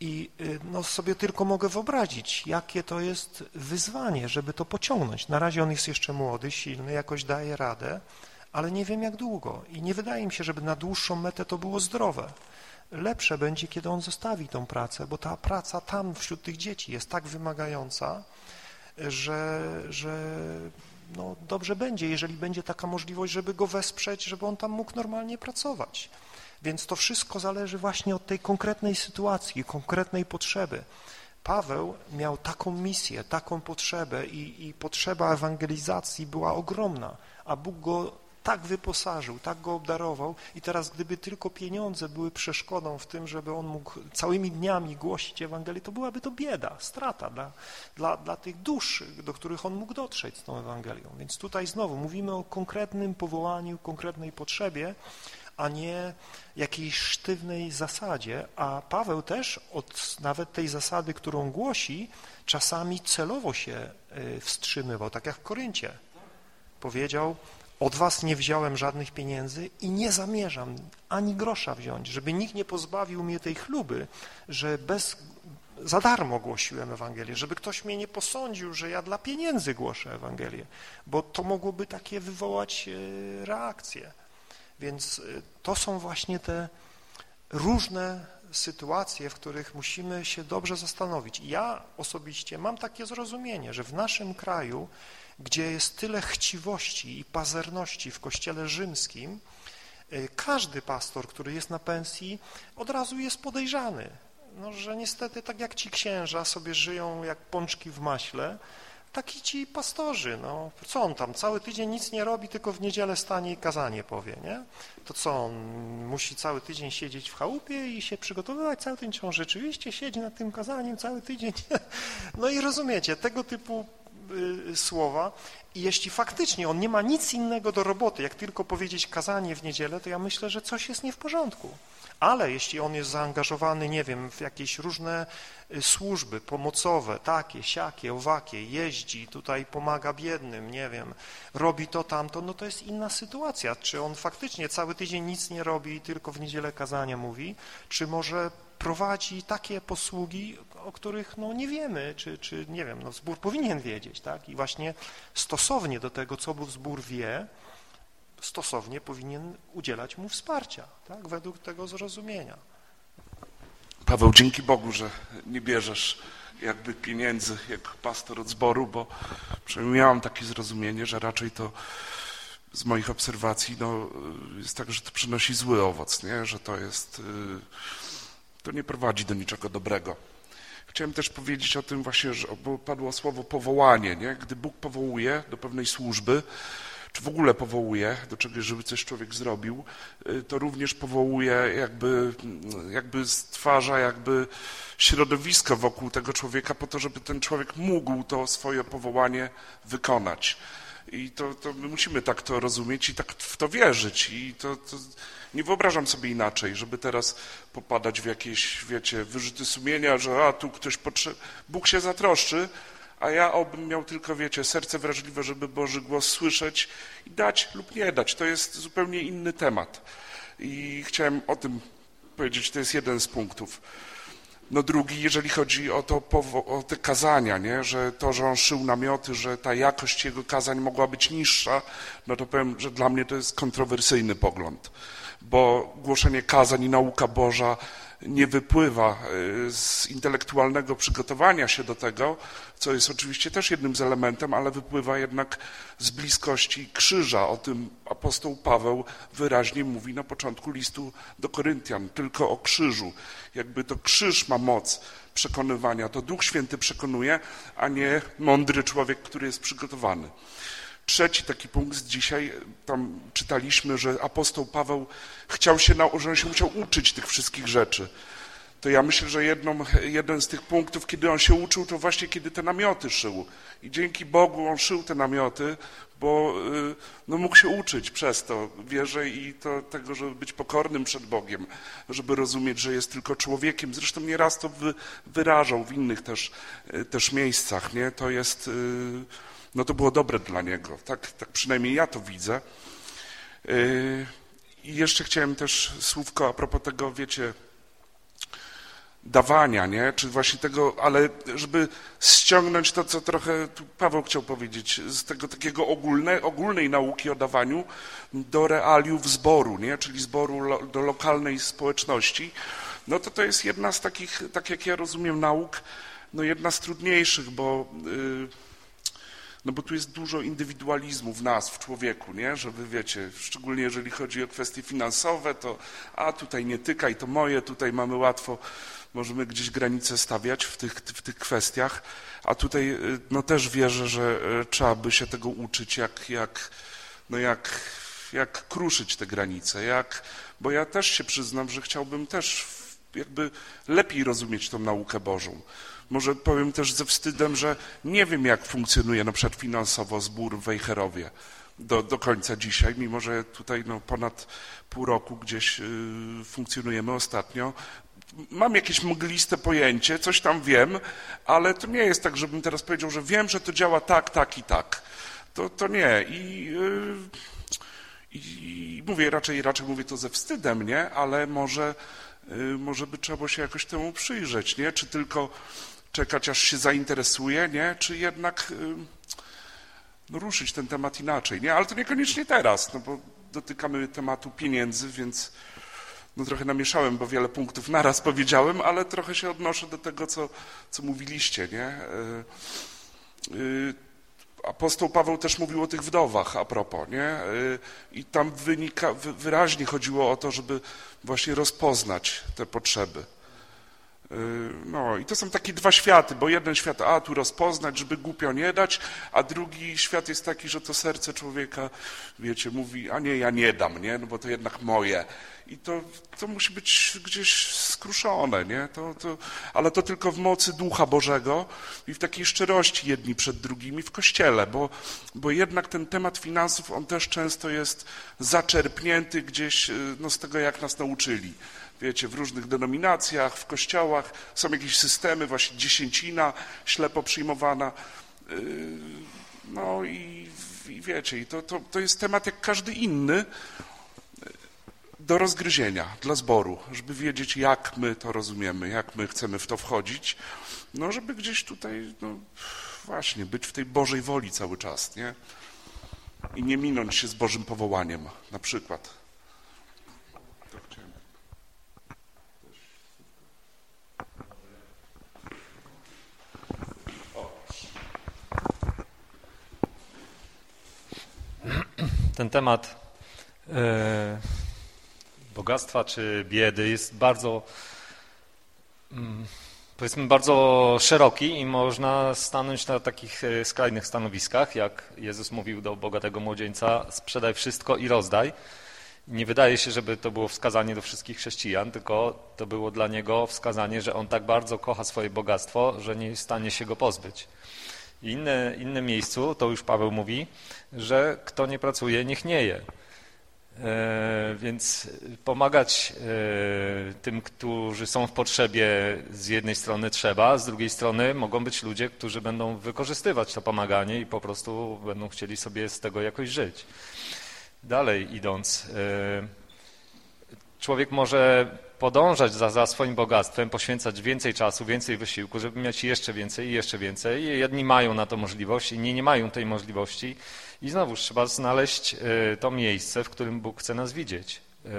i y, no, sobie tylko mogę wyobrazić, jakie to jest wyzwanie, żeby to pociągnąć. Na razie on jest jeszcze młody, silny, jakoś daje radę, ale nie wiem jak długo i nie wydaje mi się, żeby na dłuższą metę to było zdrowe. Lepsze będzie, kiedy on zostawi tą pracę, bo ta praca tam wśród tych dzieci jest tak wymagająca, że, że no, dobrze będzie, jeżeli będzie taka możliwość, żeby go wesprzeć, żeby on tam mógł normalnie pracować. Więc to wszystko zależy właśnie od tej konkretnej sytuacji, konkretnej potrzeby. Paweł miał taką misję, taką potrzebę i, i potrzeba ewangelizacji była ogromna, a Bóg go tak wyposażył, tak go obdarował i teraz gdyby tylko pieniądze były przeszkodą w tym, żeby on mógł całymi dniami głosić Ewangelię, to byłaby to bieda, strata dla, dla, dla tych dusz, do których on mógł dotrzeć z tą Ewangelią. Więc tutaj znowu mówimy o konkretnym powołaniu, konkretnej potrzebie, a nie jakiejś sztywnej zasadzie, a Paweł też od nawet tej zasady, którą głosi, czasami celowo się y, wstrzymywał, tak jak w Koryncie. Powiedział, od was nie wziąłem żadnych pieniędzy i nie zamierzam ani grosza wziąć, żeby nikt nie pozbawił mnie tej chluby, że bez, za darmo głosiłem Ewangelię, żeby ktoś mnie nie posądził, że ja dla pieniędzy głoszę Ewangelię, bo to mogłoby takie wywołać y, reakcje. Więc y, to są właśnie te różne sytuacje, w których musimy się dobrze zastanowić. ja osobiście mam takie zrozumienie, że w naszym kraju, gdzie jest tyle chciwości i pazerności w kościele rzymskim, y, każdy pastor, który jest na pensji, od razu jest podejrzany. No, że niestety tak jak ci księża sobie żyją jak pączki w maśle, taki ci pastorzy, no, co on tam, cały tydzień nic nie robi, tylko w niedzielę stanie i kazanie powie, nie? To co, on musi cały tydzień siedzieć w chałupie i się przygotowywać cały tydzień, czy on rzeczywiście siedzi nad tym kazaniem cały tydzień? No i rozumiecie, tego typu y, słowa i jeśli faktycznie on nie ma nic innego do roboty, jak tylko powiedzieć kazanie w niedzielę, to ja myślę, że coś jest nie w porządku. Ale jeśli on jest zaangażowany, nie wiem, w jakieś różne służby pomocowe, takie, siakie, owakie, jeździ, tutaj pomaga biednym, nie wiem, robi to, tamto, no to jest inna sytuacja. Czy on faktycznie cały tydzień nic nie robi i tylko w niedzielę kazania mówi, czy może prowadzi takie posługi, o których no, nie wiemy, czy, czy nie wiem, no, zbór powinien wiedzieć, tak? I właśnie stosownie do tego, co zbór wie, stosownie powinien udzielać mu wsparcia, tak, według tego zrozumienia. Paweł, dzięki Bogu, że nie bierzesz jakby pieniędzy jako pastor od zboru, bo przynajmniej miałam takie zrozumienie, że raczej to z moich obserwacji no, jest tak, że to przynosi zły owoc, nie? że to jest, to nie prowadzi do niczego dobrego. Chciałem też powiedzieć o tym właśnie, że padło słowo powołanie, nie? gdy Bóg powołuje do pewnej służby, czy w ogóle powołuje do czegoś, żeby coś człowiek zrobił, to również powołuje, jakby, jakby stwarza jakby środowisko wokół tego człowieka po to, żeby ten człowiek mógł to swoje powołanie wykonać. I to, to my musimy tak to rozumieć i tak w to wierzyć. I to, to nie wyobrażam sobie inaczej, żeby teraz popadać w jakieś, wiecie, wyrzuty sumienia, że a tu ktoś potrzebuje. Bóg się zatroszczy, a ja obym miał tylko, wiecie, serce wrażliwe, żeby Boży głos słyszeć i dać lub nie dać. To jest zupełnie inny temat. I chciałem o tym powiedzieć, to jest jeden z punktów. No drugi, jeżeli chodzi o, to, o te kazania, nie? że to, że on szył namioty, że ta jakość jego kazań mogła być niższa, no to powiem, że dla mnie to jest kontrowersyjny pogląd, bo głoszenie kazań i nauka Boża nie wypływa y, z intelektualnego przygotowania się do tego, co jest oczywiście też jednym z elementem, ale wypływa jednak z bliskości krzyża. O tym apostoł Paweł wyraźnie mówi na początku listu do Koryntian, tylko o krzyżu. Jakby to krzyż ma moc przekonywania, to Duch Święty przekonuje, a nie mądry człowiek, który jest przygotowany. Trzeci taki punkt dzisiaj, tam czytaliśmy, że apostoł Paweł chciał się, że on się musiał uczyć tych wszystkich rzeczy. To ja myślę, że jedną, jeden z tych punktów, kiedy on się uczył, to właśnie kiedy te namioty szył. I dzięki Bogu on szył te namioty, bo y, no, mógł się uczyć przez to. Wierzę i to tego, żeby być pokornym przed Bogiem, żeby rozumieć, że jest tylko człowiekiem. Zresztą nieraz to wy, wyrażał w innych też, y, też miejscach. Nie? To jest y, no to było dobre dla niego. Tak, tak przynajmniej ja to widzę. Yy, I jeszcze chciałem też słówko a propos tego, wiecie, dawania, nie? Czy właśnie tego, ale żeby ściągnąć to, co trochę Paweł chciał powiedzieć, z tego takiego ogólne, ogólnej nauki o dawaniu do realiów zboru, nie? Czyli zboru do lokalnej społeczności, no to to jest jedna z takich, tak jak ja rozumiem nauk, no jedna z trudniejszych, bo... Yy, no bo tu jest dużo indywidualizmu w nas, w człowieku, nie? Że wy wiecie, szczególnie jeżeli chodzi o kwestie finansowe, to a tutaj nie tykaj, to moje, tutaj mamy łatwo, możemy gdzieś granice stawiać w tych, w tych kwestiach, a tutaj y, no też wierzę, że y, trzeba by się tego uczyć, jak, jak, no jak, jak kruszyć te granice, jak, bo ja też się przyznam, że chciałbym też jakby lepiej rozumieć tą naukę Bożą. Może powiem też ze wstydem, że nie wiem, jak funkcjonuje na przykład finansowo zbór w Wejherowie do, do końca dzisiaj, mimo że tutaj no, ponad pół roku gdzieś y, funkcjonujemy ostatnio. Mam jakieś mgliste pojęcie, coś tam wiem, ale to nie jest tak, żebym teraz powiedział, że wiem, że to działa tak, tak i tak. To, to nie. I, yy, i mówię raczej, raczej mówię to ze wstydem, nie? Ale może, yy, może by trzeba się jakoś temu przyjrzeć, nie? Czy tylko czekać, aż się zainteresuje, nie? czy jednak no, ruszyć ten temat inaczej. Nie? Ale to niekoniecznie teraz, no bo dotykamy tematu pieniędzy, więc no, trochę namieszałem, bo wiele punktów naraz powiedziałem, ale trochę się odnoszę do tego, co, co mówiliście. Nie? E, e, apostoł Paweł też mówił o tych wdowach a propos, nie? E, I tam wynika, wyraźnie chodziło o to, żeby właśnie rozpoznać te potrzeby. Y, no i to są takie dwa światy, bo jeden świat, a tu rozpoznać, żeby głupio nie dać, a drugi świat jest taki, że to serce człowieka, wiecie, mówi, a nie, ja nie dam, nie, no bo to jednak moje. I to, to musi być gdzieś skruszone, nie, to, to, ale to tylko w mocy Ducha Bożego i w takiej szczerości jedni przed drugimi w Kościele, bo, bo jednak ten temat finansów, on też często jest zaczerpnięty gdzieś y, no, z tego, jak nas nauczyli wiecie, w różnych denominacjach, w kościołach są jakieś systemy, właśnie dziesięcina ślepo przyjmowana. Yy, no i, i wiecie, i to, to, to jest temat jak każdy inny do rozgryzienia dla zboru, żeby wiedzieć, jak my to rozumiemy, jak my chcemy w to wchodzić, no żeby gdzieś tutaj, no właśnie, być w tej Bożej woli cały czas, nie? I nie minąć się z Bożym powołaniem, na przykład. Ten temat e, bogactwa czy biedy jest bardzo, mm, powiedzmy, bardzo szeroki i można stanąć na takich e, skrajnych stanowiskach, jak Jezus mówił do bogatego młodzieńca, sprzedaj wszystko i rozdaj. Nie wydaje się, żeby to było wskazanie do wszystkich chrześcijan, tylko to było dla niego wskazanie, że on tak bardzo kocha swoje bogactwo, że nie jest w stanie się go pozbyć. I inne, innym miejscu, to już Paweł mówi, że kto nie pracuje, niech nie je. E, więc pomagać e, tym, którzy są w potrzebie z jednej strony trzeba, z drugiej strony mogą być ludzie, którzy będą wykorzystywać to pomaganie i po prostu będą chcieli sobie z tego jakoś żyć. Dalej idąc, e, człowiek może podążać za, za swoim bogactwem, poświęcać więcej czasu, więcej wysiłku, żeby mieć jeszcze więcej i jeszcze więcej. I jedni mają na to możliwość, inni nie mają tej możliwości. I znowu trzeba znaleźć e, to miejsce, w którym Bóg chce nas widzieć. E,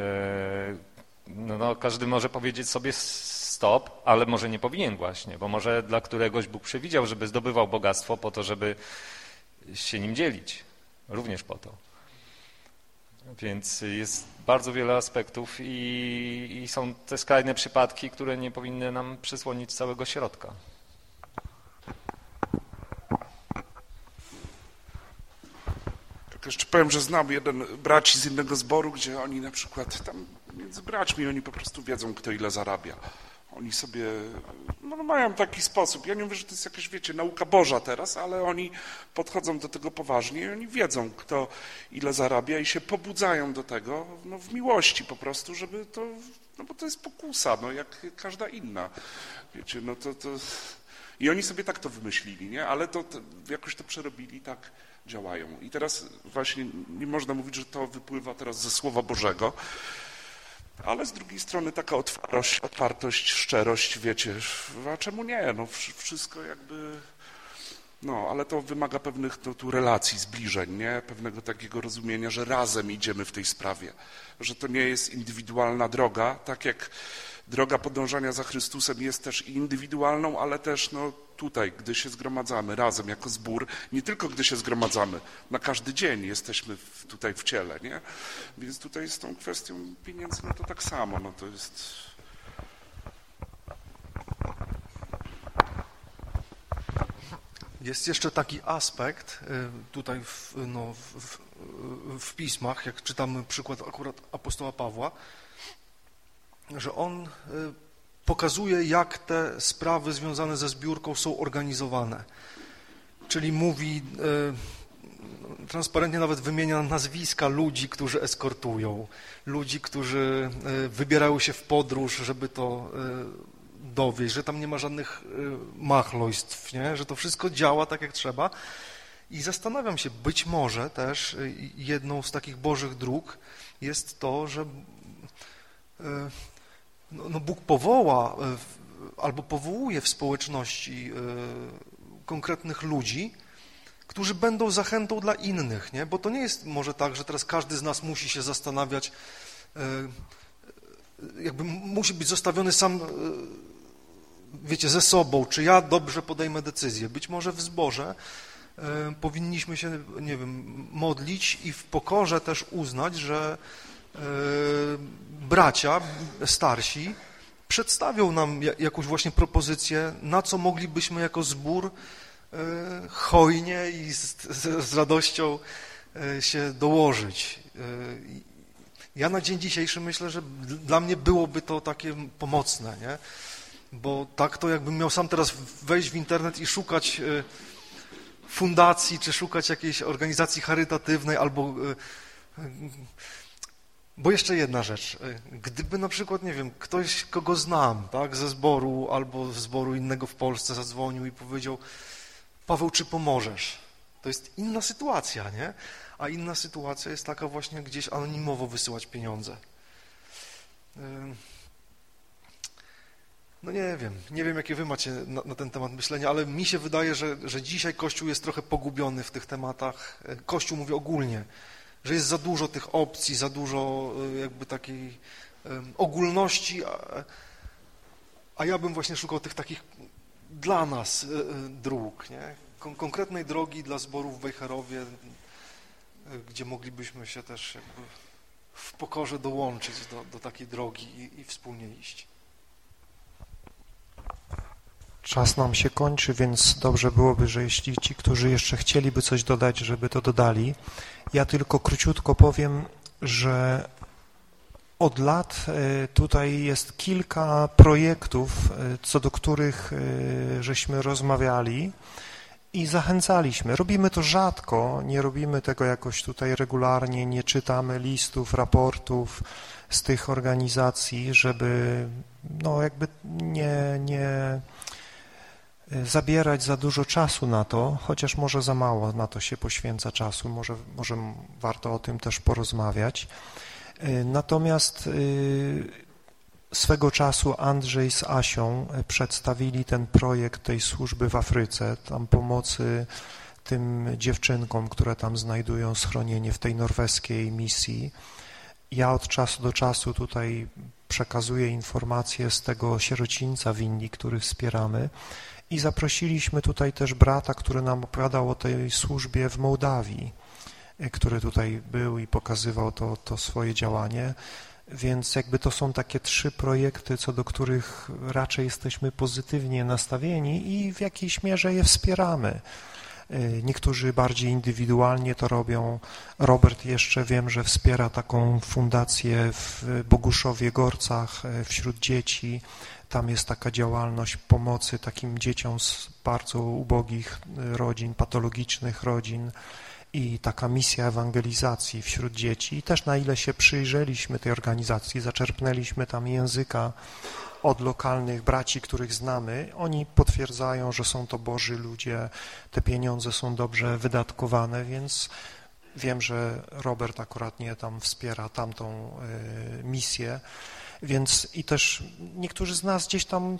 no, no, każdy może powiedzieć sobie stop, ale może nie powinien właśnie, bo może dla któregoś Bóg przewidział, żeby zdobywał bogactwo po to, żeby się nim dzielić. Również po to. Więc jest bardzo wiele aspektów i, i, są te skrajne przypadki, które nie powinny nam przysłonić całego środka. Tak jeszcze powiem, że znam jeden braci z innego zboru, gdzie oni na przykład tam między braćmi oni po prostu wiedzą, kto ile zarabia. Oni sobie no, mają taki sposób. Ja nie mówię, że to jest jakaś, wiecie, nauka Boża teraz, ale oni podchodzą do tego poważnie i oni wiedzą, kto ile zarabia i się pobudzają do tego no, w miłości po prostu, żeby to, no bo to jest pokusa, no jak każda inna. Wiecie, no to, to... I oni sobie tak to wymyślili, nie? Ale to, to jakoś to przerobili, tak działają. I teraz właśnie nie można mówić, że to wypływa teraz ze Słowa Bożego, ale z drugiej strony taka otwartość, otwartość, szczerość, wiecie, a czemu nie? No wszystko jakby... No, ale to wymaga pewnych no, tu relacji, zbliżeń, nie? Pewnego takiego rozumienia, że razem idziemy w tej sprawie, że to nie jest indywidualna droga, tak jak droga podążania za Chrystusem jest też indywidualną, ale też no, tutaj, gdy się zgromadzamy razem jako zbór, nie tylko gdy się zgromadzamy, na każdy dzień jesteśmy w, tutaj w ciele, nie? Więc tutaj z tą kwestią pieniędzy, no to tak samo, no to jest... Jest jeszcze taki aspekt y, tutaj w, no, w, w, pismach, jak czytamy przykład akurat apostoła Pawła, że on y, pokazuje, jak te sprawy związane ze zbiórką są organizowane. Czyli mówi, y, transparentnie nawet wymienia nazwiska ludzi, którzy eskortują, ludzi, którzy y, wybierają się w podróż, żeby to dowieść, że tam nie ma żadnych machlojstw, nie? że to wszystko działa tak, jak trzeba. I zastanawiam się, być może też jedną z takich bożych dróg jest to, że no, no Bóg powoła e, albo powołuje w społeczności e, konkretnych ludzi, którzy będą zachętą dla innych, nie? bo to nie jest może tak, że teraz każdy z nas musi się zastanawiać, e, jakby musi być zostawiony sam, wiecie, ze sobą, czy ja dobrze podejmę decyzję. Być może w zborze powinniśmy się, nie wiem, modlić i w pokorze też uznać, że bracia starsi przedstawią nam jakąś właśnie propozycję, na co moglibyśmy jako zbór e, hojnie i z, z radością e, się dołożyć. E, ja na dzień dzisiejszy myślę, że dla mnie byłoby to takie pomocne, nie? bo tak to jakbym miał sam teraz wejść w internet i szukać fundacji, czy szukać jakiejś organizacji charytatywnej albo bo jeszcze jedna rzecz. Gdyby na przykład, nie wiem, ktoś, kogo znam, tak, ze zboru albo z zboru innego w Polsce zadzwonił i powiedział Paweł, czy pomożesz? To jest inna sytuacja, nie? A inna sytuacja jest taka właśnie gdzieś anonimowo wysyłać pieniądze. No nie wiem, nie wiem jakie wy macie na, na, ten temat myślenia, ale mi się wydaje, że, że dzisiaj Kościół jest trochę pogubiony w tych tematach. Kościół mówi ogólnie, że jest za dużo tych opcji, za dużo e, jakby takiej ogólności, a, a ja bym właśnie szukał tych takich dla nas e, e, dróg, nie? Kon konkretnej drogi dla zborów w Wejherowie, gdzie moglibyśmy się też jakby w pokorze dołączyć do, do takiej drogi i, i wspólnie iść. Czas nam się kończy, więc dobrze byłoby, że jeśli ci, którzy jeszcze chcieliby coś dodać, żeby to dodali. Ja tylko króciutko powiem, że od lat e, tutaj jest kilka projektów, e, co do których e, żeśmy rozmawiali i zachęcaliśmy. Robimy to rzadko, nie robimy tego jakoś tutaj regularnie, nie czytamy listów, raportów z tych organizacji, żeby no jakby nie, nie zabierać za dużo czasu na to, chociaż może za mało na to się poświęca czasu, może, może warto o tym też porozmawiać. Natomiast swego czasu Andrzej z Asią e, przedstawili ten projekt tej służby w Afryce, tam pomocy tym dziewczynkom, które tam znajdują schronienie w tej norweskiej misji. Ja od czasu do czasu tutaj przekazuję informacje z tego sierocińca w Indii, który wspieramy i zaprosiliśmy tutaj też brata, który nam opowiadał o tej służbie w Mołdawii, e, który tutaj był i pokazywał to, to swoje działanie. Więc jakby to są takie trzy projekty, co do których raczej jesteśmy pozytywnie nastawieni i w jakiejś mierze je wspieramy. Y, niektórzy bardziej indywidualnie to robią. Robert jeszcze wiem, że wspiera taką fundację w Boguszowie Gorcach y, wśród dzieci. Tam jest taka działalność pomocy takim dzieciom z bardzo ubogich y, rodzin, patologicznych rodzin i taka misja ewangelizacji wśród dzieci. I też na ile się przyjrzeliśmy tej organizacji, zaczerpnęliśmy tam języka od lokalnych braci, których znamy, oni potwierdzają, że są to Boży ludzie, te pieniądze są dobrze wydatkowane, więc wiem, że Robert akurat nie tam wspiera tamtą y, misję, więc i też niektórzy z nas gdzieś tam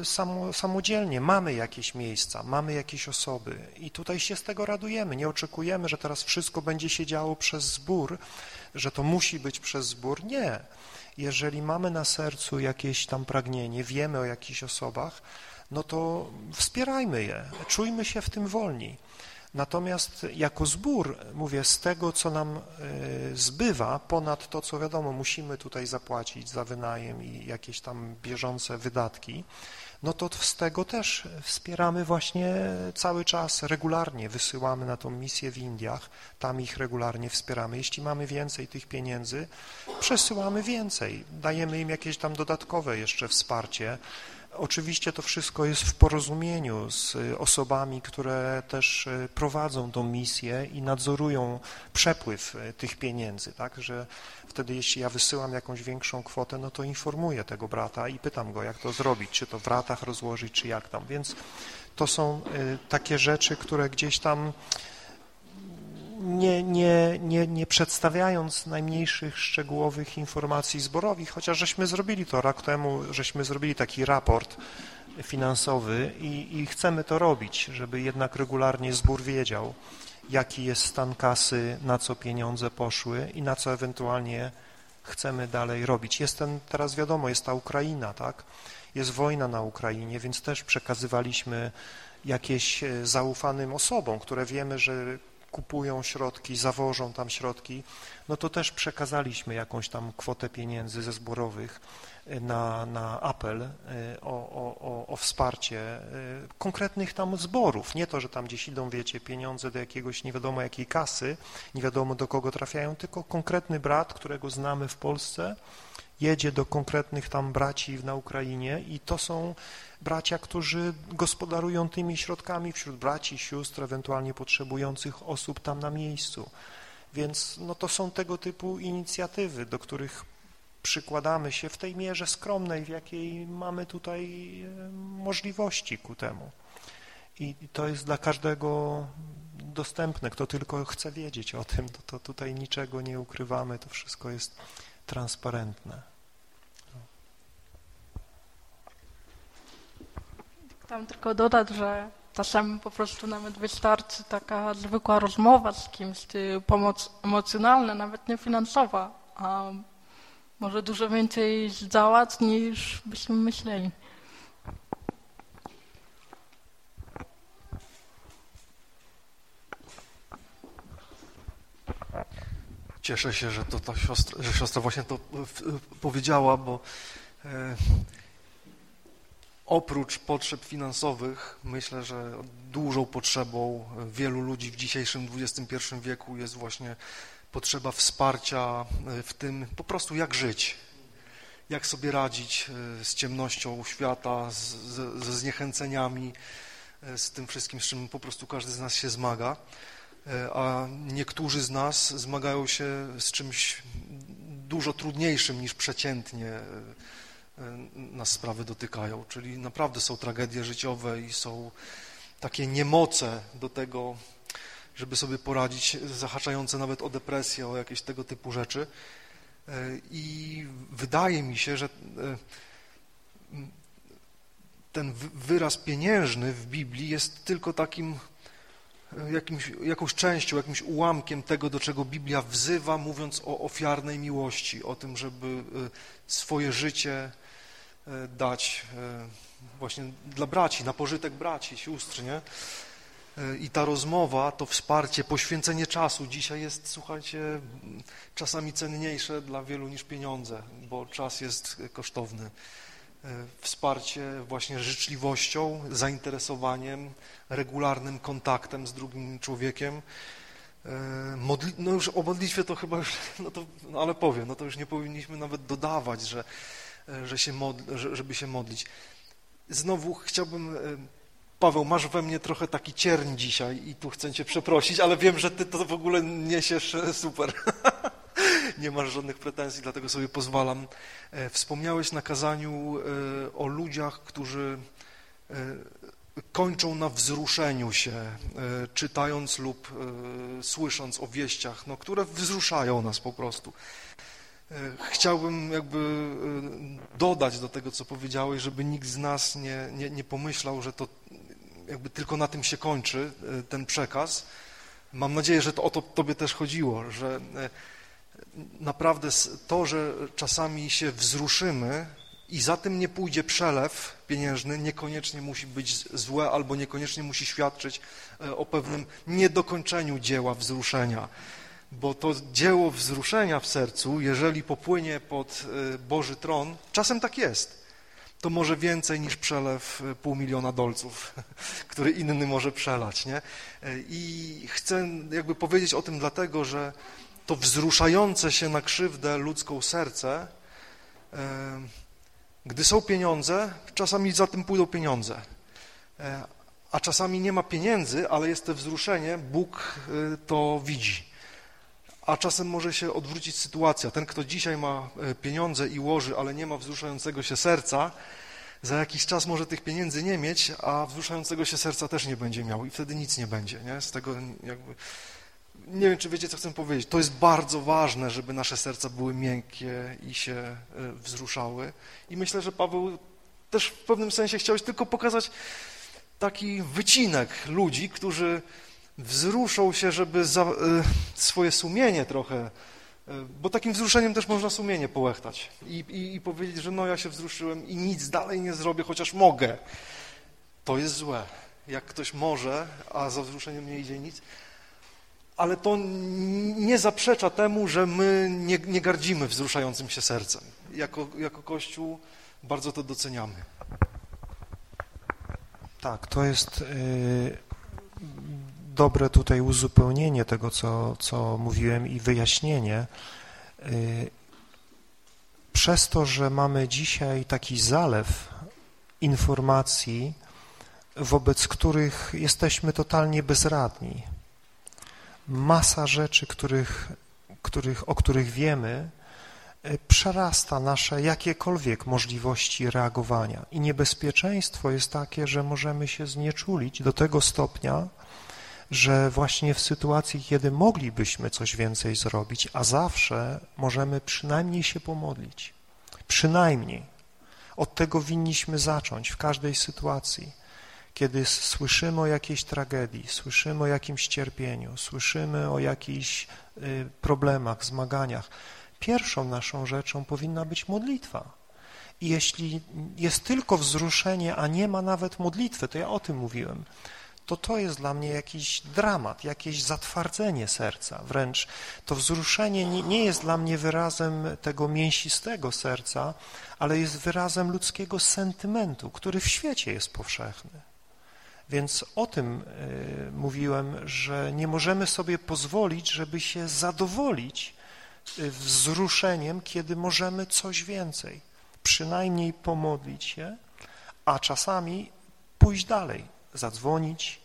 y, samo, samodzielnie mamy jakieś miejsca, mamy jakieś osoby i tutaj się z tego radujemy. Nie oczekujemy, że teraz wszystko będzie się działo przez zbór, że to musi być przez zbór. Nie. Jeżeli mamy na sercu jakieś tam pragnienie, wiemy o jakichś osobach, no to wspierajmy je, czujmy się w tym wolni. Natomiast jako zbór, mówię, z tego, co nam e, zbywa, ponad to, co wiadomo, musimy tutaj zapłacić za wynajem i jakieś tam bieżące wydatki, no to z tego też wspieramy właśnie cały czas, regularnie wysyłamy na tą misję w Indiach, tam ich regularnie wspieramy. Jeśli mamy więcej tych pieniędzy, przesyłamy więcej, dajemy im jakieś tam dodatkowe jeszcze wsparcie, Oczywiście to wszystko jest w porozumieniu z osobami, które też e, prowadzą tą misję i nadzorują przepływ e, tych pieniędzy, tak, że wtedy jeśli ja wysyłam jakąś większą kwotę, no to informuję tego brata i pytam go, jak to zrobić, czy to w ratach rozłożyć, czy jak tam, więc to są takie rzeczy, które gdzieś tam nie, nie, nie, nie przedstawiając najmniejszych szczegółowych informacji zborowych, chociaż żeśmy zrobili to rok temu, żeśmy zrobili taki raport finansowy i, i chcemy to robić, żeby jednak regularnie zbór wiedział, jaki jest stan kasy, na co pieniądze poszły i na co ewentualnie chcemy dalej robić. Jest ten, teraz wiadomo, jest ta Ukraina, tak? Jest wojna na Ukrainie, więc też przekazywaliśmy jakieś e, zaufanym osobom, które wiemy, że kupują środki, zawożą tam środki, no to też przekazaliśmy jakąś tam kwotę pieniędzy ze zborowych e, na, na apel e, o, o, o wsparcie e, konkretnych tam zborów. Nie to, że tam gdzieś idą, wiecie, pieniądze do jakiegoś nie wiadomo jakiej kasy, nie wiadomo do kogo trafiają, tylko konkretny brat, którego znamy w Polsce, jedzie do konkretnych tam braci na Ukrainie i to są bracia, którzy gospodarują tymi środkami wśród braci, sióstr, ewentualnie potrzebujących osób tam na miejscu. Więc no, to są tego typu inicjatywy, do których przykładamy się w tej mierze skromnej, w jakiej mamy tutaj e, możliwości ku temu. I to jest dla każdego dostępne. Kto tylko chce wiedzieć o tym, to, to tutaj niczego nie ukrywamy, to wszystko jest transparentne. Tam tylko dodać, że czasami po prostu nawet wystarczy taka zwykła rozmowa z kimś, pomoc emocjonalna, nawet nie finansowa, a może dużo więcej zdziałać niż byśmy myśleli. Cieszę się, że to ta siostra, że siostra właśnie to powiedziała, bo e, oprócz potrzeb finansowych myślę, że dużą potrzebą wielu ludzi w dzisiejszym XXI wieku jest właśnie potrzeba wsparcia e, w tym po prostu jak żyć, jak sobie radzić e, z ciemnością świata, ze zniechęceniami, e, z tym wszystkim, z czym po prostu każdy z nas się zmaga, a niektórzy z nas zmagają się z czymś dużo trudniejszym niż przeciętnie nas sprawy dotykają, czyli naprawdę są tragedie życiowe i są takie niemoce do tego, żeby sobie poradzić, zahaczające nawet o depresję, o jakieś tego typu rzeczy. E, I wydaje mi się, że e, ten wyraz pieniężny w Biblii jest tylko takim e, jakimś, jakąś częścią, jakimś ułamkiem tego, do czego Biblia wzywa, mówiąc o ofiarnej miłości, o tym, żeby swoje życie dać właśnie dla braci, na pożytek braci, sióstr, nie? E, i ta rozmowa, to wsparcie, poświęcenie czasu dzisiaj jest, słuchajcie, czasami cenniejsze dla wielu niż pieniądze, bo czas jest kosztowny. E, wsparcie właśnie życzliwością, zainteresowaniem, regularnym kontaktem z drugim człowiekiem. E, modli no już o modlitwie to chyba już, no to, no ale powiem, no to już nie powinniśmy nawet dodawać, że, że się modl, żeby się modlić. Znowu chciałbym Paweł, masz we mnie trochę taki cierń dzisiaj i tu chcę cię przeprosić, ale wiem, że ty to w ogóle niesiesz e, super. Nie masz żadnych pretensji, dlatego sobie pozwalam. E, wspomniałeś na kazaniu e, o ludziach, którzy kończą na wzruszeniu się, czytając lub słysząc o wieściach, no, które wzruszają nas po prostu. Chciałbym jakby dodać do tego, co powiedziałeś, żeby nikt z nas nie, nie, nie pomyślał, że to jakby tylko na tym się kończy e, ten przekaz. Mam nadzieję, że to o to Tobie też chodziło, że e, naprawdę to, że czasami się wzruszymy i za tym nie pójdzie przelew pieniężny, niekoniecznie musi być złe albo niekoniecznie musi świadczyć e, o pewnym niedokończeniu dzieła wzruszenia. Bo to dzieło wzruszenia w sercu, jeżeli popłynie pod Boży tron, czasem tak jest. To może więcej niż przelew e, pół miliona dolców, który inny może przelać, nie? E, I chcę jakby powiedzieć o tym dlatego, że to wzruszające się na krzywdę ludzką serce, e, gdy są pieniądze, czasami za tym pójdą pieniądze, a czasami nie ma pieniędzy, ale jest to wzruszenie, Bóg to widzi a czasem może się odwrócić sytuacja. Ten, kto dzisiaj ma e, pieniądze i łoży, ale nie ma wzruszającego się serca, za jakiś czas może tych pieniędzy nie mieć, a wzruszającego się serca też nie będzie miał i wtedy nic nie będzie. Nie? Z tego jakby... Nie wiem, czy wiecie, co chcę powiedzieć. To jest bardzo ważne, żeby nasze serca były miękkie i się e, wzruszały. I myślę, że Paweł też w pewnym sensie chciałeś tylko pokazać taki wycinek ludzi, którzy wzruszą się, żeby za, e, swoje sumienie trochę, e, bo takim wzruszeniem też można sumienie połechtać i, i, i powiedzieć, że no ja się wzruszyłem i nic dalej nie zrobię, chociaż mogę. To jest złe. Jak ktoś może, a za wzruszeniem nie idzie nic, ale to nie zaprzecza temu, że my nie, nie gardzimy wzruszającym się sercem. Jako, jako Kościół bardzo to doceniamy. Tak, to jest... Yy dobre tutaj uzupełnienie tego, co, co mówiłem i wyjaśnienie. Y, przez to, że mamy dzisiaj taki zalew informacji, wobec których jesteśmy totalnie bezradni. Masa rzeczy, których, których, o których wiemy, y, przerasta nasze jakiekolwiek możliwości reagowania. I niebezpieczeństwo jest takie, że możemy się znieczulić do tego stopnia, że właśnie w sytuacji, kiedy moglibyśmy coś więcej zrobić, a zawsze możemy przynajmniej się pomodlić. Przynajmniej. Od tego winniśmy zacząć w każdej sytuacji. Kiedy słyszymy o jakiejś tragedii, słyszymy o jakimś cierpieniu, słyszymy o jakichś y, problemach, zmaganiach, pierwszą naszą rzeczą powinna być modlitwa. I jeśli jest tylko wzruszenie, a nie ma nawet modlitwy, to ja o tym mówiłem, to to jest dla mnie jakiś dramat, jakieś zatwardzenie serca. Wręcz to wzruszenie nie, nie jest dla mnie wyrazem tego mięsistego serca, ale jest wyrazem ludzkiego sentymentu, który w świecie jest powszechny. Więc o tym y, mówiłem, że nie możemy sobie pozwolić, żeby się zadowolić y, wzruszeniem, kiedy możemy coś więcej, przynajmniej pomodlić się, a czasami pójść dalej, zadzwonić,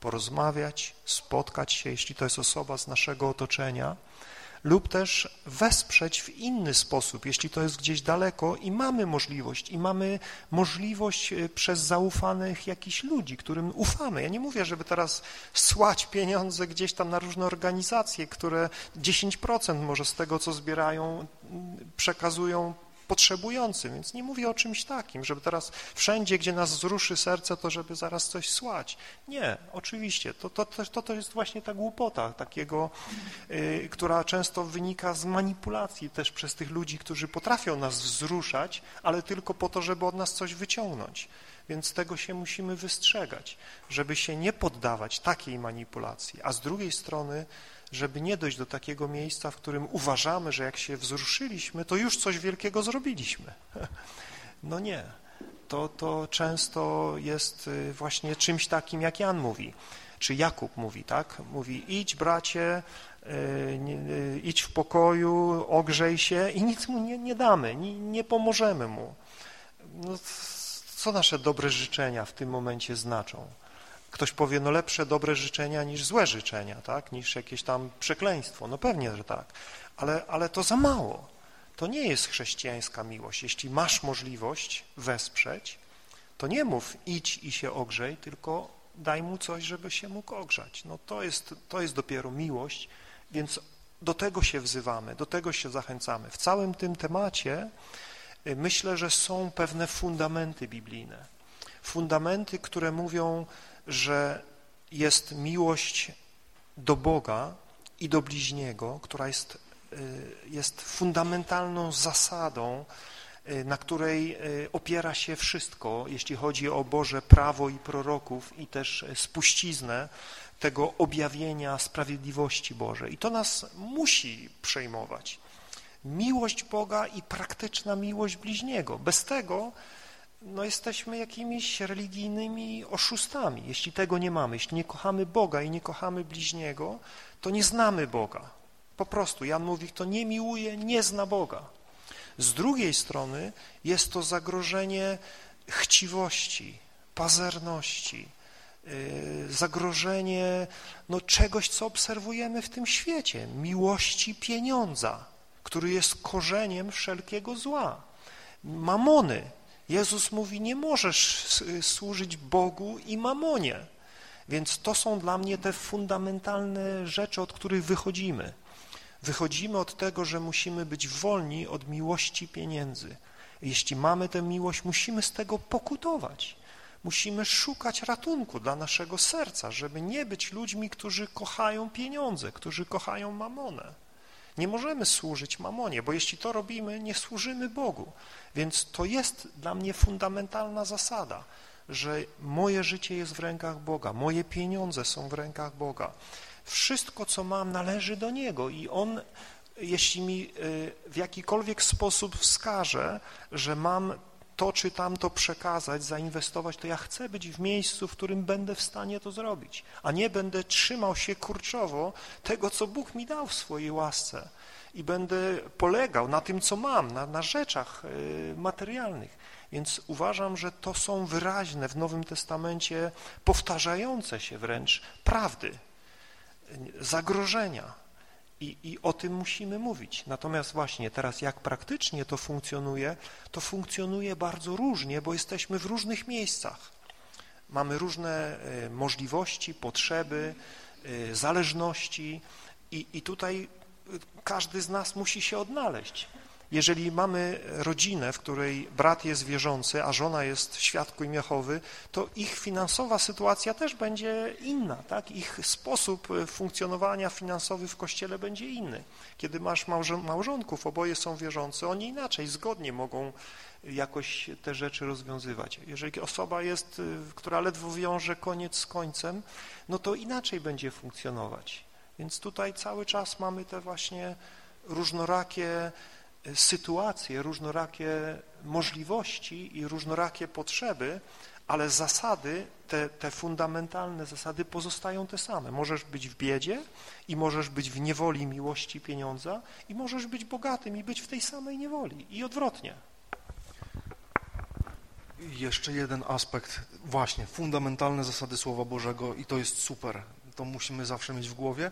porozmawiać, spotkać się, jeśli to jest osoba z naszego otoczenia, lub też wesprzeć w inny sposób, jeśli to jest gdzieś daleko i mamy możliwość, i mamy możliwość e, przez zaufanych jakichś ludzi, którym ufamy. Ja nie mówię, żeby teraz słać pieniądze gdzieś tam na różne organizacje, które 10% może z tego, co zbierają, przekazują potrzebującym, więc nie mówię o czymś takim, żeby teraz wszędzie, gdzie nas wzruszy serce, to żeby zaraz coś słać. Nie, oczywiście, to, to, to, to jest właśnie ta głupota takiego, y, która często wynika z manipulacji też przez tych ludzi, którzy potrafią nas wzruszać, ale tylko po to, żeby od nas coś wyciągnąć. Więc tego się musimy wystrzegać, żeby się nie poddawać takiej manipulacji, a z drugiej strony żeby nie dojść do takiego miejsca, w którym uważamy, że jak się wzruszyliśmy, to już coś wielkiego zrobiliśmy. No nie. To, to często jest y, właśnie czymś takim, jak Jan mówi, czy Jakub mówi, tak? Mówi, idź bracie, y, y, idź w pokoju, ogrzej się i nic mu nie, nie damy, nie, nie pomożemy mu. No, co nasze dobre życzenia w tym momencie znaczą? Ktoś powie, no lepsze dobre życzenia niż złe życzenia, tak? Niż jakieś tam przekleństwo. No pewnie, że tak. Ale, ale to za mało. To nie jest chrześcijańska miłość. Jeśli masz możliwość wesprzeć, to nie mów idź i się ogrzej, tylko daj mu coś, żeby się mógł ogrzać. No to jest, to jest dopiero miłość, więc do tego się wzywamy, do tego się zachęcamy. W całym tym temacie y, myślę, że są pewne fundamenty biblijne. Fundamenty, które mówią, że jest miłość do Boga i do bliźniego, która jest, y, jest fundamentalną zasadą, y, na której y, opiera się wszystko, jeśli chodzi o Boże prawo i proroków i też spuściznę tego objawienia sprawiedliwości Bożej. I to nas musi przejmować. Miłość Boga i praktyczna miłość bliźniego. Bez tego no jesteśmy jakimiś religijnymi oszustami. Jeśli tego nie mamy, jeśli nie kochamy Boga i nie kochamy bliźniego, to nie znamy Boga. Po prostu, Jan mówi, kto nie miłuje, nie zna Boga. Z drugiej strony jest to zagrożenie chciwości, pazerności, yy, zagrożenie no, czegoś, co obserwujemy w tym świecie, miłości pieniądza, który jest korzeniem wszelkiego zła, mamony, Jezus mówi, nie możesz służyć Bogu i mamonie. Więc to są dla mnie te fundamentalne rzeczy, od których wychodzimy. Wychodzimy od tego, że musimy być wolni od miłości pieniędzy. Jeśli mamy tę miłość, musimy z tego pokutować. Musimy szukać ratunku dla naszego serca, żeby nie być ludźmi, którzy kochają pieniądze, którzy kochają mamonę. Nie możemy służyć mamonie, bo jeśli to robimy, nie służymy Bogu. Więc to jest dla mnie fundamentalna zasada, że moje życie jest w rękach Boga, moje pieniądze są w rękach Boga. Wszystko, co mam, należy do Niego i On, jeśli mi y, w jakikolwiek sposób wskaże, że mam to czy tamto przekazać, zainwestować, to ja chcę być w miejscu, w którym będę w stanie to zrobić, a nie będę trzymał się kurczowo tego, co Bóg mi dał w swojej łasce i będę polegał na tym, co mam, na, na rzeczach y, materialnych. Więc uważam, że to są wyraźne w Nowym Testamencie, powtarzające się wręcz prawdy, zagrożenia, i, I o tym musimy mówić. Natomiast właśnie teraz jak praktycznie to funkcjonuje, to funkcjonuje bardzo różnie, bo jesteśmy w różnych miejscach. Mamy różne e, możliwości, potrzeby, e, zależności i, i tutaj e, każdy z nas musi się odnaleźć. Jeżeli mamy rodzinę, w której brat jest wierzący, a żona jest świadkiem Jehowy, to ich finansowa sytuacja też będzie inna, tak? Ich sposób funkcjonowania finansowy w kościele będzie inny. Kiedy masz małżonków, oboje są wierzący, oni inaczej, zgodnie mogą jakoś te rzeczy rozwiązywać. Jeżeli osoba jest, która ledwo wiąże koniec z końcem, no to inaczej będzie funkcjonować. Więc tutaj cały czas mamy te właśnie różnorakie sytuacje, różnorakie możliwości i różnorakie potrzeby, ale zasady, te, te fundamentalne zasady pozostają te same. Możesz być w biedzie i możesz być w niewoli miłości pieniądza i możesz być bogatym i być w tej samej niewoli i odwrotnie. Jeszcze jeden aspekt, właśnie, fundamentalne zasady Słowa Bożego i to jest super, to musimy zawsze mieć w głowie.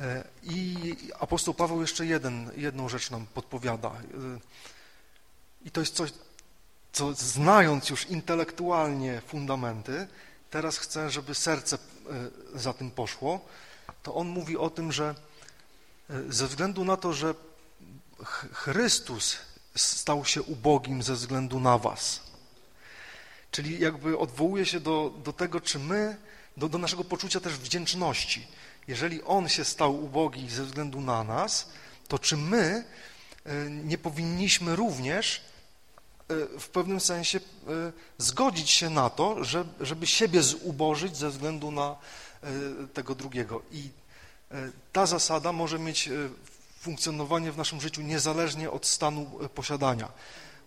E, I apostoł Paweł jeszcze jeden, jedną rzecz nam podpowiada. E, I to jest coś, co znając już intelektualnie fundamenty, teraz chcę, żeby serce e, za tym poszło, to on mówi o tym, że ze względu na to, że Chrystus stał się ubogim ze względu na was. Czyli jakby odwołuje się do, do tego, czy my, do, do naszego poczucia też wdzięczności jeżeli On się stał ubogi ze względu na nas, to czy my e, nie powinniśmy również e, w pewnym sensie e, zgodzić się na to, żeby siebie zubożyć ze względu na tego drugiego. I ta zasada może mieć funkcjonowanie w naszym życiu niezależnie od stanu posiadania,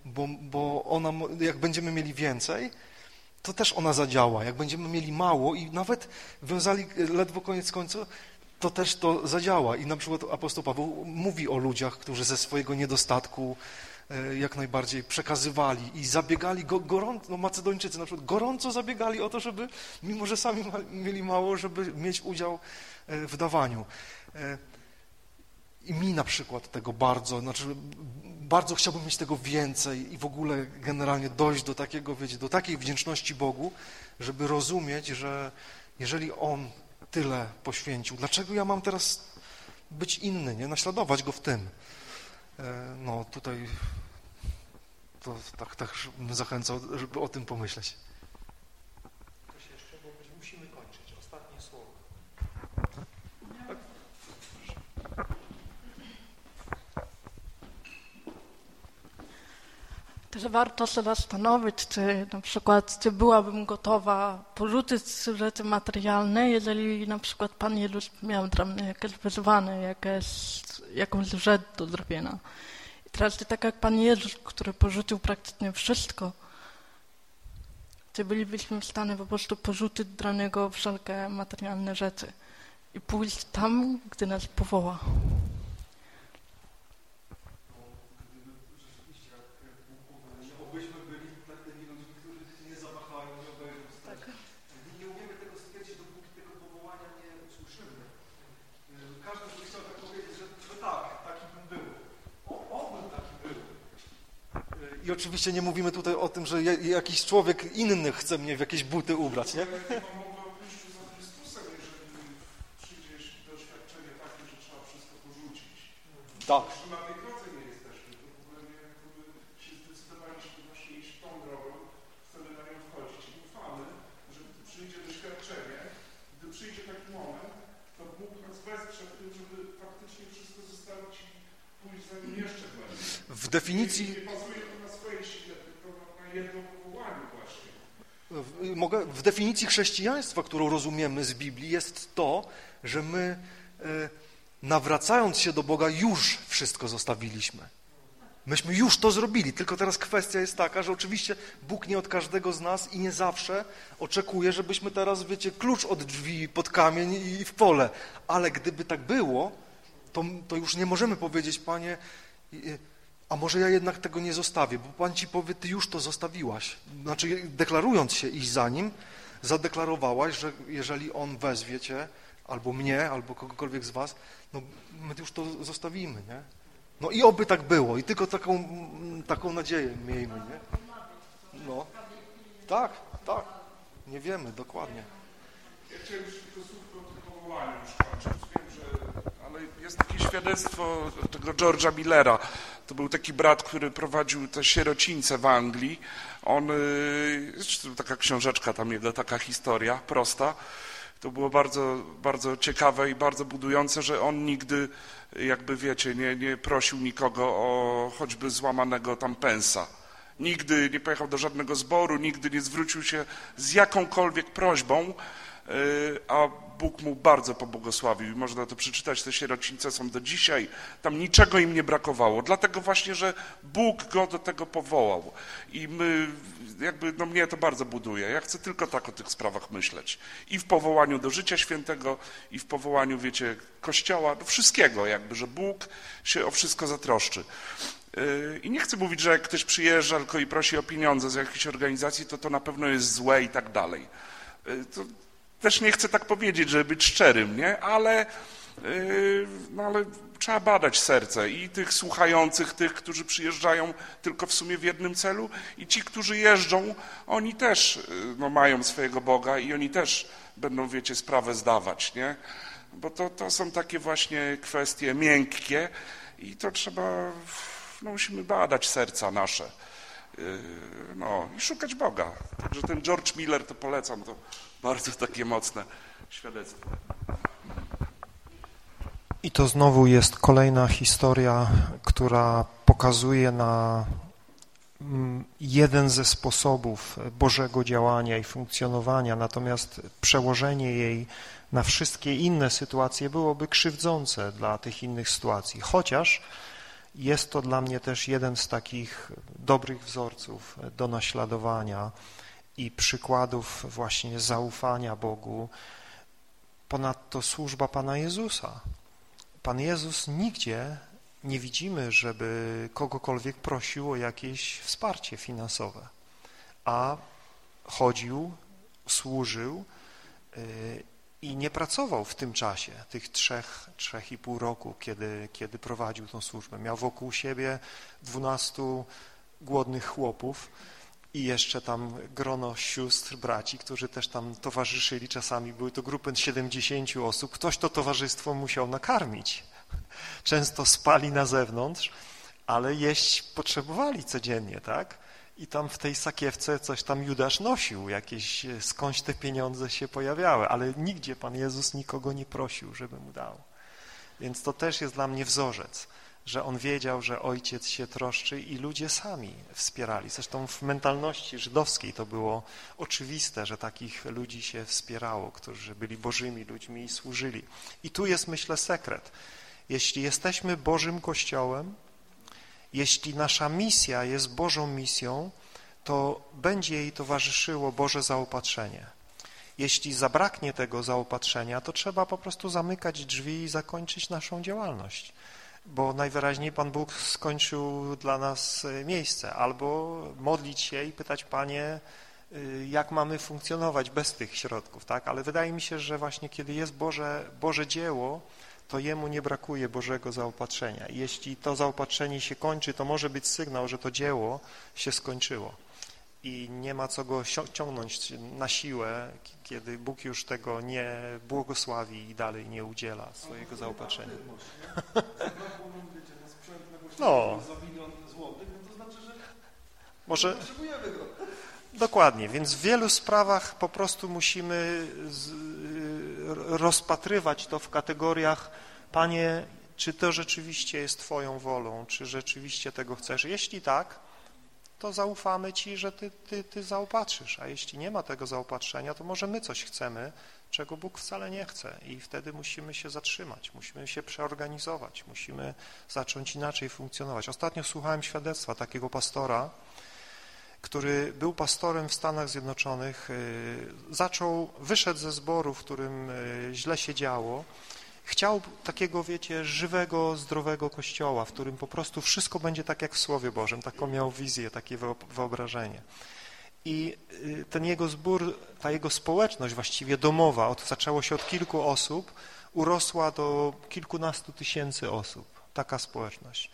bo, bo ona, jak będziemy mieli więcej, to też ona zadziała. Jak będziemy mieli mało i nawet wiązali ledwo koniec końca, to też to zadziała. I na przykład apostoł Paweł mówi o ludziach, którzy ze swojego niedostatku e, jak najbardziej przekazywali i zabiegali go gorąco, no Macedończycy na przykład gorąco zabiegali o to, żeby, mimo że sami mieli mało, żeby mieć udział e, w dawaniu. I mi na przykład tego bardzo, znaczy bardzo chciałbym mieć tego więcej i w ogóle generalnie dojść do takiego, wiecie, do takiej wdzięczności Bogu, żeby rozumieć, że jeżeli On tyle poświęcił, dlaczego ja mam teraz być inny, nie? Naśladować Go w tym. E, no tutaj to tak, tak bym zachęcał, żeby o tym pomyśleć. Też warto się zastanowić, czy na przykład, czy byłabym gotowa porzucić rzeczy materialne, jeżeli na przykład Pan Jezus miał dla mnie jakieś wyzwanie, jakieś, jakąś rzecz do zrobienia. I teraz tak jak Pan Jezus, który porzucił praktycznie wszystko, czy bylibyśmy w stanie po prostu porzucić dla Niego wszelkie materialne rzeczy i pójść tam, gdy nas powoła. I oczywiście nie mówimy tutaj o tym, że jakiś człowiek inny chce mnie w jakieś buty ubrać, nie? Tak. Na tej drodze nie jesteśmy, to w ogóle nie, się zdecydowaliśmy właśnie iść tą drogą, chcemy na nią wchodzić i ufamy, że gdy przyjdzie doświadczenie, gdy przyjdzie taki moment, to Bóg nas wesprze w tym, żeby faktycznie wszystko zostawić i pójść za nim jeszcze głębiej. W definicji... Nie bazuje Mogę, w definicji chrześcijaństwa, którą rozumiemy z Biblii, jest to, że my e, nawracając się do Boga już wszystko zostawiliśmy. Myśmy już to zrobili, tylko teraz kwestia jest taka, że oczywiście Bóg nie od każdego z nas i nie zawsze oczekuje, żebyśmy teraz, wiecie, klucz od drzwi pod kamień i w pole. Ale gdyby tak było, to, to już nie możemy powiedzieć, Panie, a może ja jednak tego nie zostawię, bo Pan ci powie, ty już to zostawiłaś. Znaczy, deklarując się iść za Nim, zadeklarowałaś, że jeżeli On wezwie cię, albo mnie, albo kogokolwiek z was, no my już to zostawimy, nie? No i oby tak było i tylko taką, taką nadzieję miejmy, nie? No, tak, tak, nie wiemy, dokładnie. Ja chciałem już tylko słów powołaniu już kończyć. Jest takie świadectwo tego George'a Millera. To był taki brat, który prowadził te sierocińce w Anglii. On, y, taka książeczka tam jego, taka historia prosta. To było bardzo, bardzo ciekawe i bardzo budujące, że on nigdy, jakby wiecie, nie, nie prosił nikogo o choćby złamanego tam pensa. Nigdy nie pojechał do żadnego zboru, nigdy nie zwrócił się z jakąkolwiek prośbą, y, a Bóg mu bardzo pobłogosławił. I można to przeczytać, te sierocińce są do dzisiaj, tam niczego im nie brakowało, dlatego właśnie, że Bóg go do tego powołał. I my, jakby, no mnie to bardzo buduje, ja chcę tylko tak o tych sprawach myśleć. I w powołaniu do życia świętego i w powołaniu, wiecie, Kościoła, do wszystkiego jakby, że Bóg się o wszystko zatroszczy. Yy, I nie chcę mówić, że jak ktoś przyjeżdża tylko i prosi o pieniądze z jakiejś organizacji, to to na pewno jest złe i tak dalej. Yy, to też nie chcę tak powiedzieć, żeby być szczerym, nie? Ale, yy, no ale trzeba badać serce i tych słuchających, tych, którzy przyjeżdżają tylko w sumie w jednym celu i ci, którzy jeżdżą, oni też no, mają swojego Boga i oni też będą, wiecie, sprawę zdawać, nie? Bo to, to są takie właśnie kwestie miękkie i to trzeba, no musimy badać serca nasze. No i szukać Boga. Także ten George Miller to polecam, to bardzo takie mocne świadectwo. I to znowu jest kolejna historia, która pokazuje na mm, jeden ze sposobów Bożego działania i funkcjonowania, natomiast przełożenie jej na wszystkie inne sytuacje byłoby krzywdzące dla tych innych sytuacji. Chociaż jest to dla mnie też jeden z takich dobrych wzorców do naśladowania i przykładów właśnie zaufania Bogu. Ponadto służba Pana Jezusa. Pan Jezus nigdzie nie widzimy, żeby kogokolwiek prosił o jakieś wsparcie finansowe, a chodził, służył y, i nie pracował w tym czasie, tych trzech, trzech i pół roku, kiedy, kiedy prowadził tą służbę. Miał wokół siebie dwunastu głodnych chłopów i jeszcze tam grono sióstr, braci, którzy też tam towarzyszyli. Czasami były to grupy 70 osób. Ktoś to towarzystwo musiał nakarmić. Często spali na zewnątrz, ale jeść potrzebowali codziennie, tak? i tam w tej sakiewce coś tam Judasz nosił, jakieś e, skądś te pieniądze się pojawiały, ale nigdzie Pan Jezus nikogo nie prosił, żeby mu dał. Więc to też jest dla mnie wzorzec, że on wiedział, że ojciec się troszczy i ludzie sami wspierali. Zresztą w mentalności żydowskiej to było oczywiste, że takich ludzi się wspierało, którzy byli Bożymi ludźmi i służyli. I tu jest, myślę, sekret. Jeśli jesteśmy Bożym Kościołem, jeśli nasza misja jest Bożą misją, to będzie jej towarzyszyło Boże zaopatrzenie. Jeśli zabraknie tego zaopatrzenia, to trzeba po prostu zamykać drzwi i zakończyć naszą działalność, bo najwyraźniej Pan Bóg skończył dla nas e, miejsce, albo modlić się i pytać Panie, e, jak mamy funkcjonować bez tych środków, tak? Ale wydaje mi się, że właśnie kiedy jest Boże, Boże dzieło, to jemu nie brakuje Bożego zaopatrzenia. I jeśli to zaopatrzenie się kończy, to może być sygnał, że to dzieło się skończyło. I nie ma co go ciągnąć na siłę, kiedy Bóg już tego nie błogosławi i dalej nie udziela swojego zaopatrzenia. No. Może... Dokładnie, więc w wielu sprawach po prostu musimy rozpatrywać to w kategoriach Panie, czy to rzeczywiście jest Twoją wolą, czy rzeczywiście tego chcesz. Jeśli tak, to zaufamy Ci, że Ty, ty, ty zaopatrzysz, a jeśli nie ma tego zaopatrzenia, to może my coś chcemy, czego Bóg wcale nie chce i wtedy musimy się zatrzymać, musimy się przeorganizować, musimy zacząć inaczej funkcjonować. Ostatnio słuchałem świadectwa takiego pastora, który był pastorem w Stanach Zjednoczonych, y, zaczął, wyszedł ze zboru, w którym y, źle się działo, chciał takiego, wiecie, żywego, zdrowego kościoła, w którym po prostu wszystko będzie tak jak w Słowie Bożym, taką miał wizję, takie wyobrażenie. I y, ten jego zbór, ta jego społeczność właściwie domowa, od, zaczęło się od kilku osób, urosła do kilkunastu tysięcy osób, taka społeczność.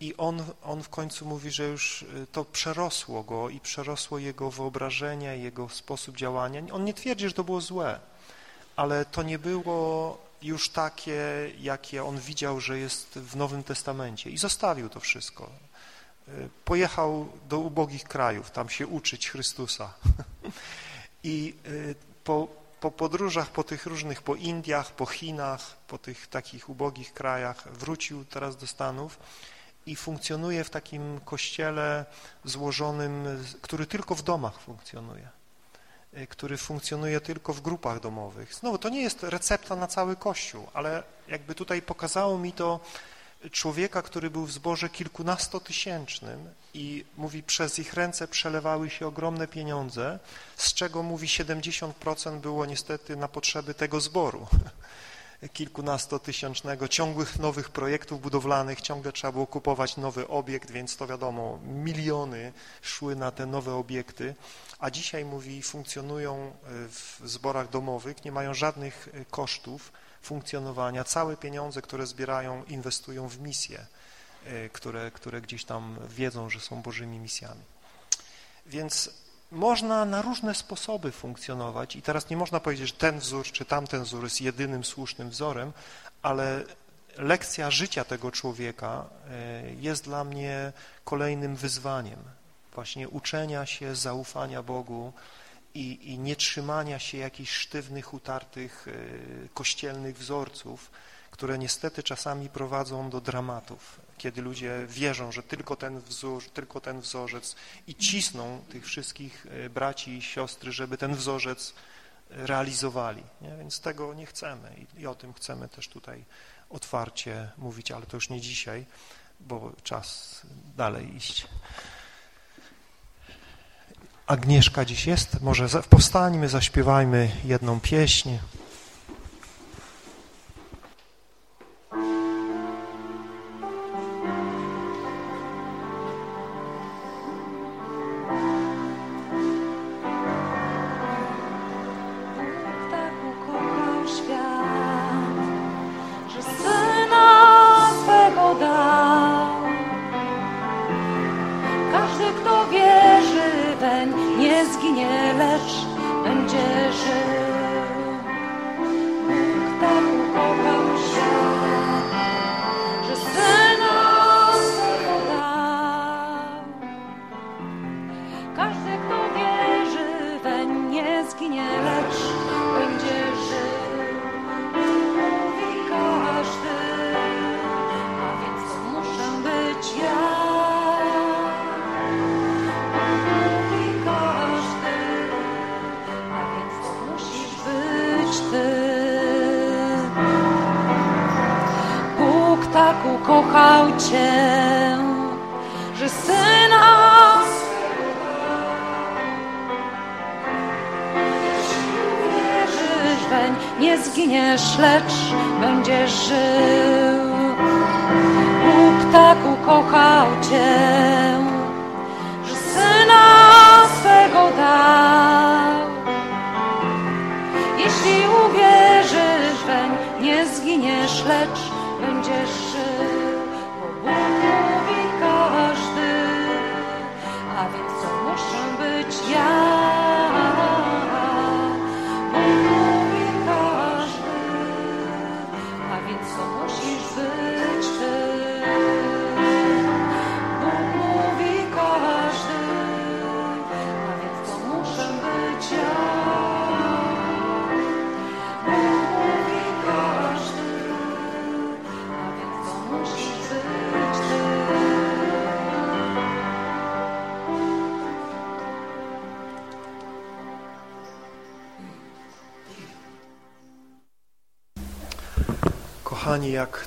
I on, on w końcu mówi, że już y, to przerosło go i przerosło jego wyobrażenia, jego sposób działania. On nie twierdzi, że to było złe, ale to nie było już takie, jakie on widział, że jest w Nowym Testamencie i zostawił to wszystko. Pojechał do ubogich krajów, tam się uczyć Chrystusa. I po, po podróżach po tych różnych, po Indiach, po Chinach, po tych takich ubogich krajach, wrócił teraz do Stanów i funkcjonuje w takim kościele złożonym, który tylko w domach funkcjonuje, y, który funkcjonuje tylko w grupach domowych. Znowu, to nie jest recepta na cały kościół, ale jakby tutaj pokazało mi to człowieka, który był w zborze kilkunastotysięcznym i mówi, przez ich ręce przelewały się ogromne pieniądze, z czego mówi 70% było niestety na potrzeby tego zboru kilkunastotysięcznego, ciągłych nowych projektów budowlanych, ciągle trzeba było kupować nowy obiekt, więc to wiadomo, miliony szły na te nowe obiekty, a dzisiaj mówi, funkcjonują w zborach domowych, nie mają żadnych kosztów, funkcjonowania. Całe pieniądze, które zbierają, inwestują w misje, e, które, które gdzieś tam wiedzą, że są Bożymi misjami. Więc można na różne sposoby funkcjonować i teraz nie można powiedzieć, że ten wzór czy tamten wzór jest jedynym słusznym wzorem, ale lekcja życia tego człowieka e, jest dla mnie kolejnym wyzwaniem. Właśnie uczenia się zaufania Bogu, i, i nie trzymania się jakichś sztywnych, utartych e, kościelnych wzorców, które niestety czasami prowadzą do dramatów, kiedy ludzie wierzą, że tylko ten wzór, tylko ten wzorzec i cisną tych wszystkich e, braci i siostry, żeby ten wzorzec realizowali. Nie? Więc tego nie chcemy I, i o tym chcemy też tutaj otwarcie mówić, ale to już nie dzisiaj, bo czas dalej iść. Agnieszka dziś jest? Może powstańmy, zaśpiewajmy jedną pieśń.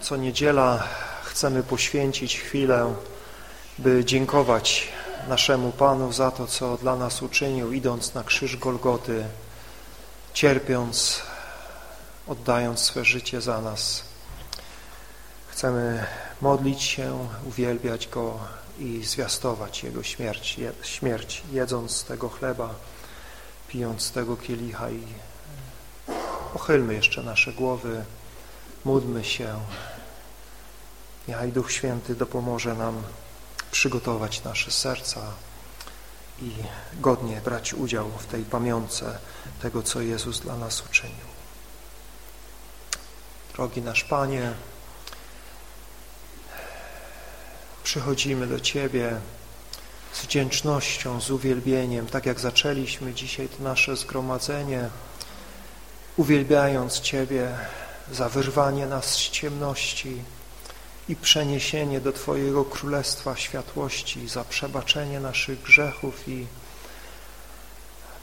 Co niedziela chcemy poświęcić chwilę, by dziękować naszemu Panu za to, co dla nas uczynił, idąc na krzyż Golgoty, cierpiąc, oddając swe życie za nas. Chcemy modlić się, uwielbiać Go i zwiastować Jego śmierć, śmierć jedząc z tego chleba, pijąc tego kielicha i pochylmy jeszcze nasze głowy, Módlmy się. Niechaj Duch Święty dopomoże nam przygotować nasze serca i godnie brać udział w tej pamiątce tego, co Jezus dla nas uczynił. Drogi nasz Panie, przychodzimy do Ciebie z wdzięcznością, z uwielbieniem, tak jak zaczęliśmy dzisiaj to nasze zgromadzenie, uwielbiając Ciebie za wyrwanie nas z ciemności i przeniesienie do Twojego Królestwa Światłości, za przebaczenie naszych grzechów i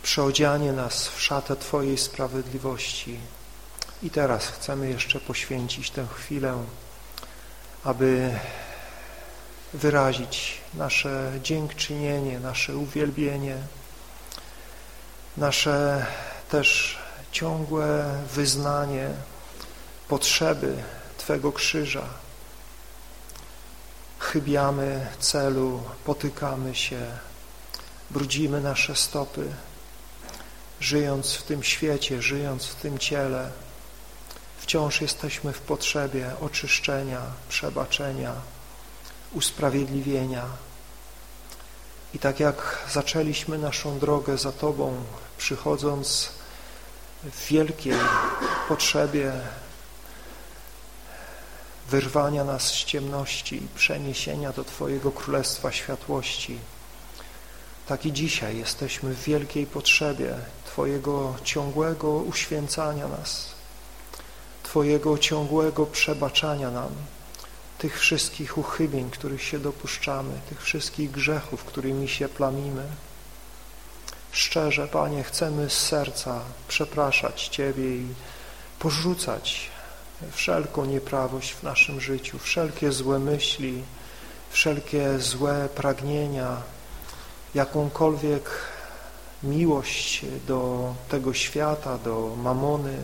przeodzianie nas w szatę Twojej sprawiedliwości. I teraz chcemy jeszcze poświęcić tę chwilę, aby wyrazić nasze dziękczynienie, nasze uwielbienie, nasze też ciągłe wyznanie potrzeby Twego krzyża. Chybiamy celu, potykamy się, brudzimy nasze stopy, żyjąc w tym świecie, żyjąc w tym ciele, wciąż jesteśmy w potrzebie oczyszczenia, przebaczenia, usprawiedliwienia. I tak jak zaczęliśmy naszą drogę za Tobą, przychodząc w wielkiej potrzebie wyrwania nas z ciemności i przeniesienia do Twojego Królestwa Światłości, tak i dzisiaj jesteśmy w wielkiej potrzebie Twojego ciągłego uświęcania nas, Twojego ciągłego przebaczania nam tych wszystkich uchybień, których się dopuszczamy, tych wszystkich grzechów, którymi się plamimy. Szczerze, Panie, chcemy z serca przepraszać Ciebie i porzucać wszelką nieprawość w naszym życiu, wszelkie złe myśli, wszelkie złe pragnienia, jakąkolwiek miłość do tego świata, do mamony,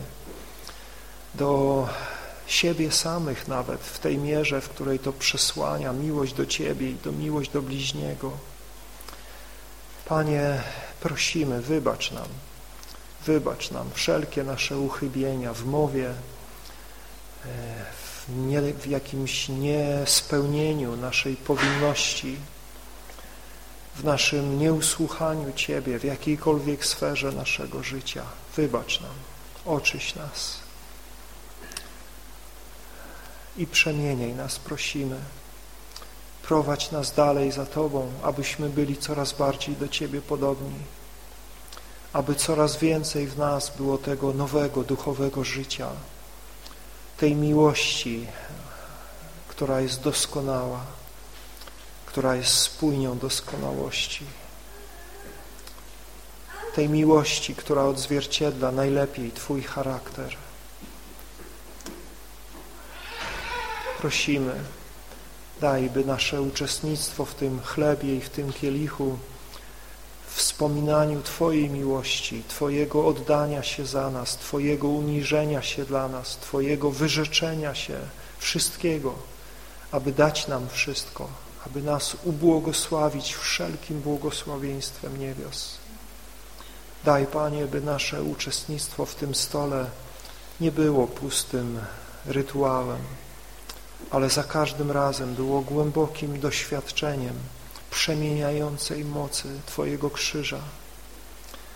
do siebie samych nawet w tej mierze, w której to przesłania miłość do Ciebie i do miłość do bliźniego. Panie, prosimy, wybacz nam, wybacz nam wszelkie nasze uchybienia w mowie, w, nie, w jakimś niespełnieniu naszej powinności, w naszym nieusłuchaniu Ciebie w jakiejkolwiek sferze naszego życia. Wybacz nam, oczyś nas i przemieniaj nas, prosimy. Prowadź nas dalej za Tobą, abyśmy byli coraz bardziej do Ciebie podobni, aby coraz więcej w nas było tego nowego, duchowego życia, tej miłości, która jest doskonała, która jest spójnią doskonałości, tej miłości, która odzwierciedla najlepiej Twój charakter. Prosimy, daj, by nasze uczestnictwo w tym chlebie i w tym kielichu, wspominaniu Twojej miłości, Twojego oddania się za nas, Twojego uniżenia się dla nas, Twojego wyrzeczenia się wszystkiego, aby dać nam wszystko, aby nas ubłogosławić wszelkim błogosławieństwem niebios. Daj, Panie, by nasze uczestnictwo w tym stole nie było pustym rytuałem, ale za każdym razem było głębokim doświadczeniem przemieniającej mocy Twojego krzyża,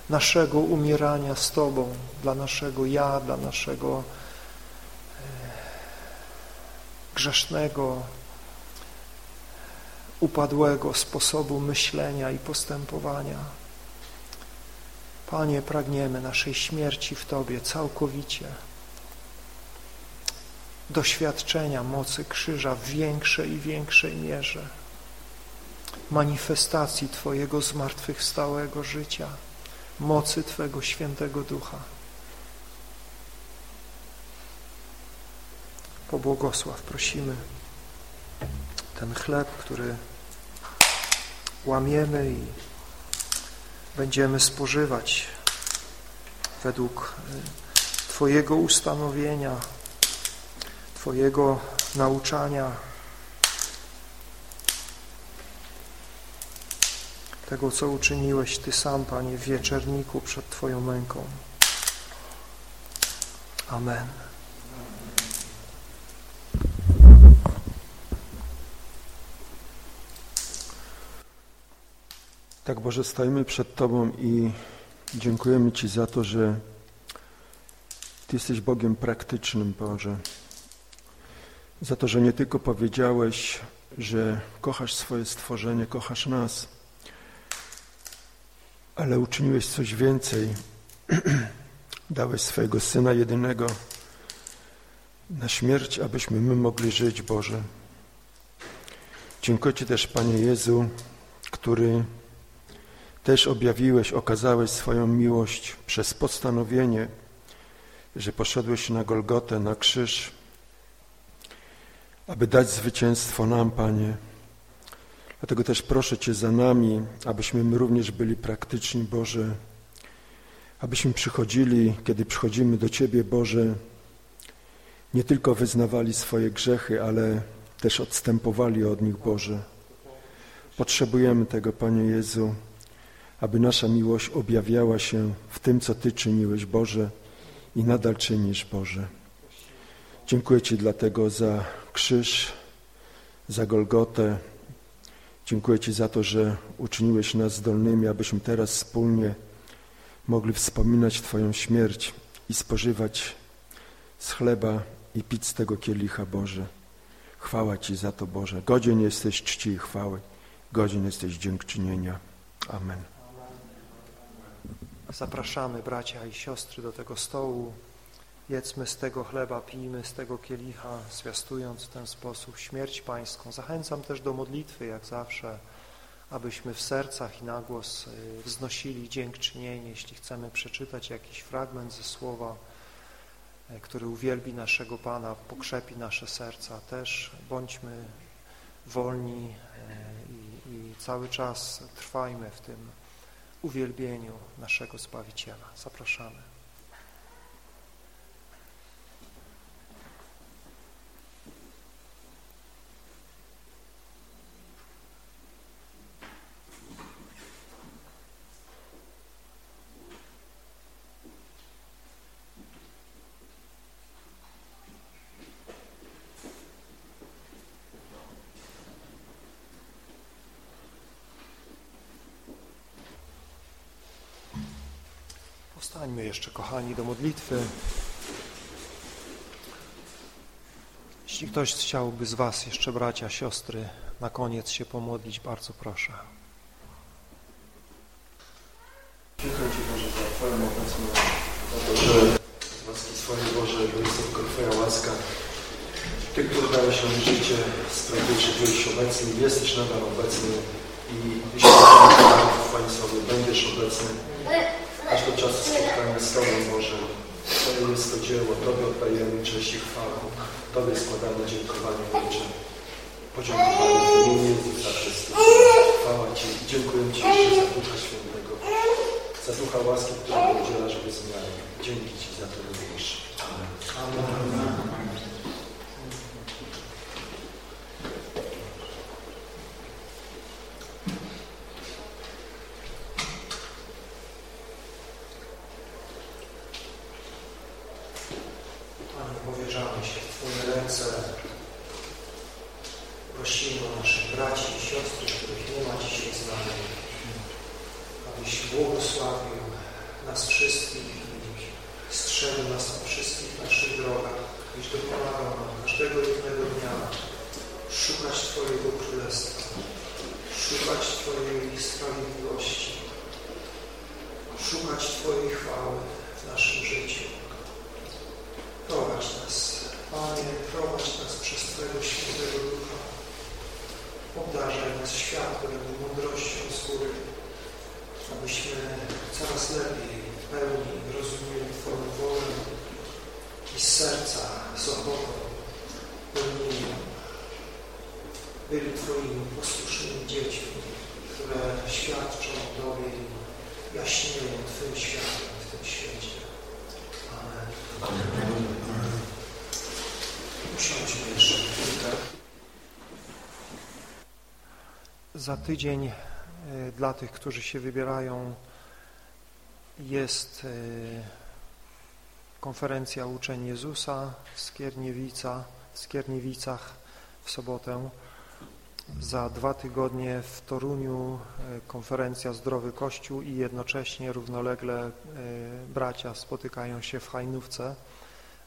naszego umierania z Tobą, dla naszego ja, dla naszego e, grzesznego, upadłego sposobu myślenia i postępowania. Panie, pragniemy naszej śmierci w Tobie całkowicie, doświadczenia mocy krzyża w większej i większej mierze, manifestacji Twojego zmartwychwstałego życia, mocy Twego świętego ducha. Pobłogosław, prosimy, ten chleb, który łamiemy i będziemy spożywać według y, Twojego ustanowienia, Twojego nauczania, tego, co uczyniłeś Ty sam, Panie, w wieczerniku przed Twoją męką. Amen. Tak, Boże, stajemy przed Tobą i dziękujemy Ci za to, że Ty jesteś Bogiem praktycznym, Boże. Za to, że nie tylko powiedziałeś, że kochasz swoje stworzenie, kochasz nas, ale uczyniłeś coś więcej. Dałeś swojego Syna jedynego na śmierć, abyśmy my mogli żyć, Boże. Dziękuję Ci też, Panie Jezu, który też objawiłeś, okazałeś swoją miłość przez postanowienie, że poszedłeś na Golgotę, na krzyż, aby dać zwycięstwo nam, Panie. Dlatego też proszę Cię za nami, abyśmy my również byli praktyczni, Boże, abyśmy przychodzili, kiedy przychodzimy do Ciebie, Boże, nie tylko wyznawali swoje grzechy, ale też odstępowali od nich, Boże. Potrzebujemy tego, Panie Jezu, aby nasza miłość objawiała się w tym, co Ty czyniłeś, Boże, i nadal czynisz, Boże. Dziękuję Ci dlatego za krzyż, za Golgotę. Dziękuję Ci za to, że uczyniłeś nas zdolnymi, abyśmy teraz wspólnie mogli wspominać Twoją śmierć i spożywać z chleba i pić z tego kielicha, Boże. Chwała Ci za to, Boże. Godzien jesteś czci i chwały. Godzien jesteś dziękczynienia. Amen. Zapraszamy bracia i siostry do tego stołu. Jedzmy z tego chleba, pijmy z tego kielicha, zwiastując w ten sposób śmierć Pańską. Zachęcam też do modlitwy, jak zawsze, abyśmy w sercach i na głos y, wznosili dziękczynienie, jeśli chcemy przeczytać jakiś fragment ze słowa, y, który uwielbi naszego Pana, pokrzepi nasze serca. Też bądźmy wolni y, i, i cały czas trwajmy w tym uwielbieniu naszego Zbawiciela. Zapraszamy. Powstańmy jeszcze, kochani, do modlitwy. Jeśli ktoś chciałby z Was, jeszcze bracia, siostry, na koniec się pomodlić, bardzo proszę. Dziękuję Ci Boże za Twoją obecność, za to, że z łaski swojej Boże, bo jest tylko Twoja łaska. Ty, który dałeś nam życie, sprawiłeś, że byłeś obecny, jesteś nadal obecny i jeśli w słowie będziesz obecny, aż do czasu spotkania z Tobą, Boże. Twoje jest to dzieło, Tobie oddajemy cześć i chwałę. Tobie składamy dziękowanie, Ojcze. Podziękowanie w imieniu Jezusa Chrystusa. Chwała Ci dziękuję Ci jeszcze za Ducha Świętego, za Ducha łaski, którego udzielasz bez zmiany. Dzięki Ci za to również. Amen. Amen. Panie, powierzamy się w Twoje ręce. Prosimy o naszych braci i siostry, których nie ma dzisiaj z nami, abyś błogosławił nas wszystkich i strzegł nas na wszystkich naszych drogach, byś dopomagał nam każdego jednego dnia szukać Twojego Królestwa, szukać Twojej sprawiedliwości, szukać Twojej chwały w naszym życiu. Prowadź nas, Panie, prowadź nas przez Twojego Świętego Ducha. Obdarzaj nas światłem i mądrością z góry, abyśmy coraz lepiej, w pełni rozumieli Twoją wolę i z serca, z ochotą pełnili ją. Byli Twoimi posłusznymi dziećmi, które świadczą o Tobie i jaśnieją Twym światłem w tym świecie. Amen. Usiądźmy jeszcze chwilkę. Za tydzień y, dla tych, którzy się wybierają, jest y, konferencja Uczeń Jezusa w Skierniewica, w Skierniewicach w sobotę. Za dwa tygodnie w Toruniu e, konferencja Zdrowy Kościół i jednocześnie równolegle e, bracia spotykają się w Hajnówce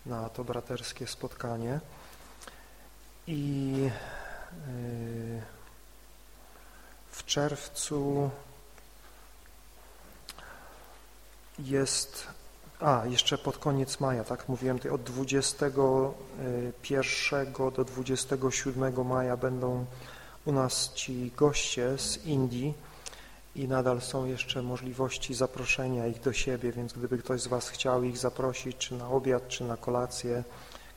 na to braterskie spotkanie. I e, w czerwcu jest, a jeszcze pod koniec maja, tak mówiłem, od 21 do 27 maja będą u nas ci goście z Indii i nadal są jeszcze możliwości zaproszenia ich do siebie, więc gdyby ktoś z Was chciał ich zaprosić, czy na obiad, czy na kolację,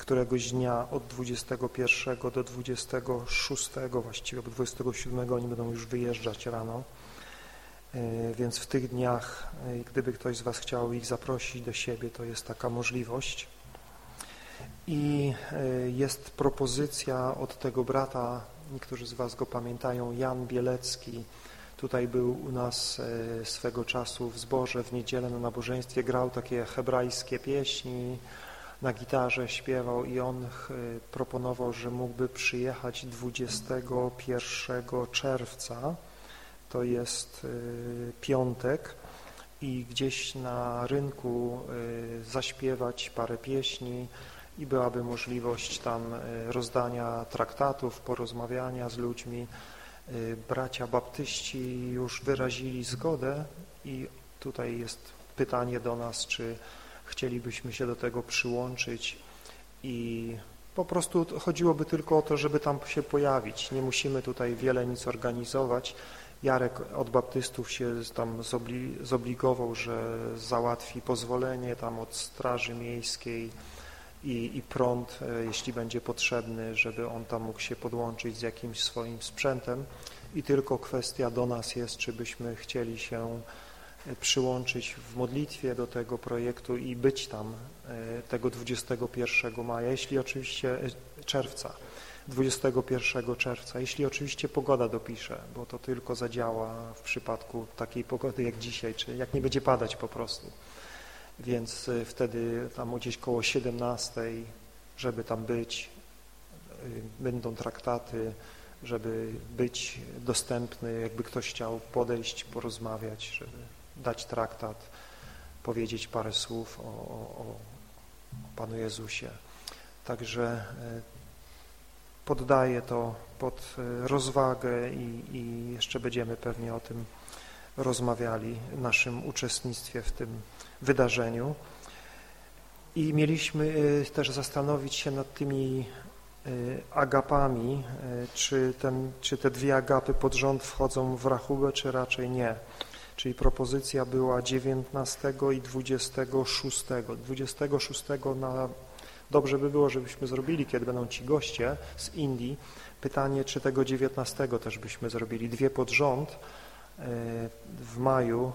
któregoś dnia od 21 do 26, właściwie do 27 oni będą już wyjeżdżać rano, e, więc w tych dniach, e, gdyby ktoś z Was chciał ich zaprosić do siebie, to jest taka możliwość. I e, jest propozycja od tego brata niektórzy z Was go pamiętają, Jan Bielecki, tutaj był u nas swego czasu w zborze w niedzielę na nabożeństwie, grał takie hebrajskie pieśni, na gitarze śpiewał i on e, proponował, że mógłby przyjechać 21 czerwca, to jest e, piątek, i gdzieś na rynku zaśpiewać parę pieśni, i byłaby możliwość tam e, rozdania traktatów, porozmawiania z ludźmi. E, bracia baptyści już wyrazili zgodę i tutaj jest pytanie do nas, czy chcielibyśmy się do tego przyłączyć i po prostu chodziłoby tylko o to, żeby tam się pojawić. Nie musimy tutaj wiele nic organizować. Jarek od baptystów się tam zobligował, że załatwi pozwolenie tam od straży miejskiej, i, i prąd, e, jeśli będzie potrzebny, żeby on tam mógł się podłączyć z jakimś swoim sprzętem i tylko kwestia do nas jest, czy byśmy chcieli się przyłączyć w modlitwie do tego projektu i być tam e, tego 21 maja, jeśli oczywiście czerwca, 21 czerwca, jeśli oczywiście pogoda dopisze, bo to tylko zadziała w przypadku takiej pogody jak dzisiaj, czy jak nie będzie padać po prostu. Więc y, wtedy tam gdzieś koło 17, żeby tam być, będą traktaty, żeby być dostępny, jakby ktoś chciał podejść, porozmawiać, żeby dać traktat, powiedzieć parę słów o, o, o Panu Jezusie. Także y, poddaję to pod rozwagę i, i jeszcze będziemy pewnie o tym rozmawiali, naszym uczestnictwie w tym wydarzeniu i mieliśmy y, też zastanowić się nad tymi agapami, czy, ten, czy te dwie agapy pod rząd wchodzą w rachubę, czy raczej nie. Czyli propozycja była 19 i 26. 26 na, dobrze by było, żebyśmy zrobili, kiedy będą ci goście z Indii. Pytanie, czy tego 19 też byśmy zrobili, dwie pod rząd w maju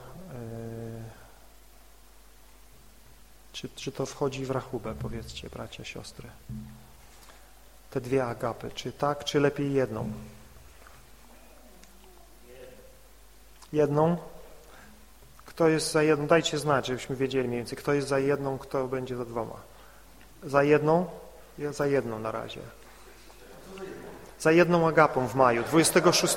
czy, czy to wchodzi w rachubę, powiedzcie, bracia, siostry? Te dwie agapy, czy tak, czy lepiej jedną? Jedną? Kto jest za jedną? Dajcie znać, żebyśmy wiedzieli mniej więcej, kto jest za jedną, kto będzie za dwoma. Za jedną? Ja za jedną na razie. Za jedną agapą w maju, 26.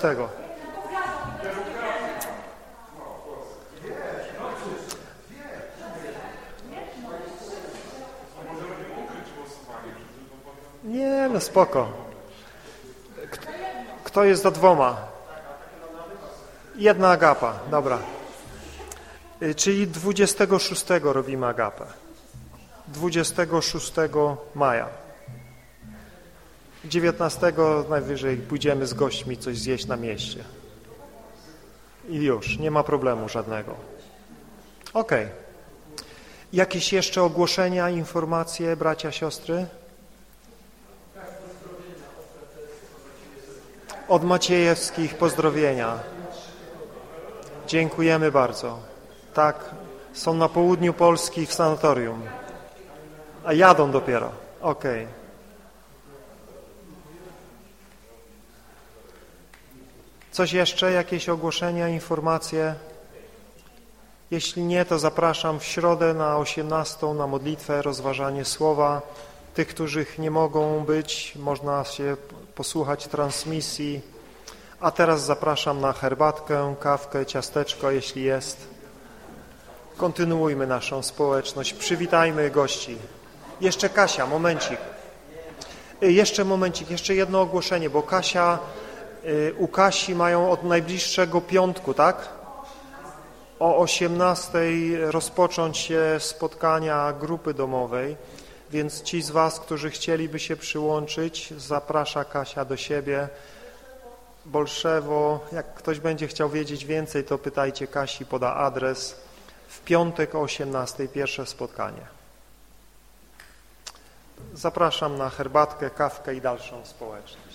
Nie, no spoko. Kto jest za dwoma? Jedna agapa, dobra. Y, czyli 26 robimy agapę. 26 maja. 19 najwyżej pójdziemy z gośćmi coś zjeść na mieście. I już, nie ma problemu żadnego. Ok. Jakieś jeszcze ogłoszenia, informacje, bracia, siostry? Od Maciejewskich pozdrowienia. Dziękujemy bardzo. Tak, są na południu Polski w sanatorium. A jadą dopiero. Okej. Okay. Coś jeszcze? Jakieś ogłoszenia, informacje? Jeśli nie, to zapraszam w środę na 18 na modlitwę, rozważanie słowa. Tych, których nie mogą być, można się posłuchać transmisji A teraz zapraszam na herbatkę, kawkę, ciasteczko, jeśli jest. Kontynuujmy naszą społeczność. Przywitajmy gości. Jeszcze Kasia, momencik. Y, Jeszcze momencik, jeszcze jedno ogłoszenie, bo Kasia, y, u Kasi mają od najbliższego piątku, tak? O 18 rozpocząć się spotkania grupy domowej, więc ci z Was, którzy chcieliby się przyłączyć, zaprasza Kasia do siebie. Bolszewo, jak ktoś będzie chciał wiedzieć więcej, to pytajcie Kasi, poda adres. W piątek o 18 pierwsze spotkanie. Zapraszam na herbatkę, kawkę i dalszą społeczność.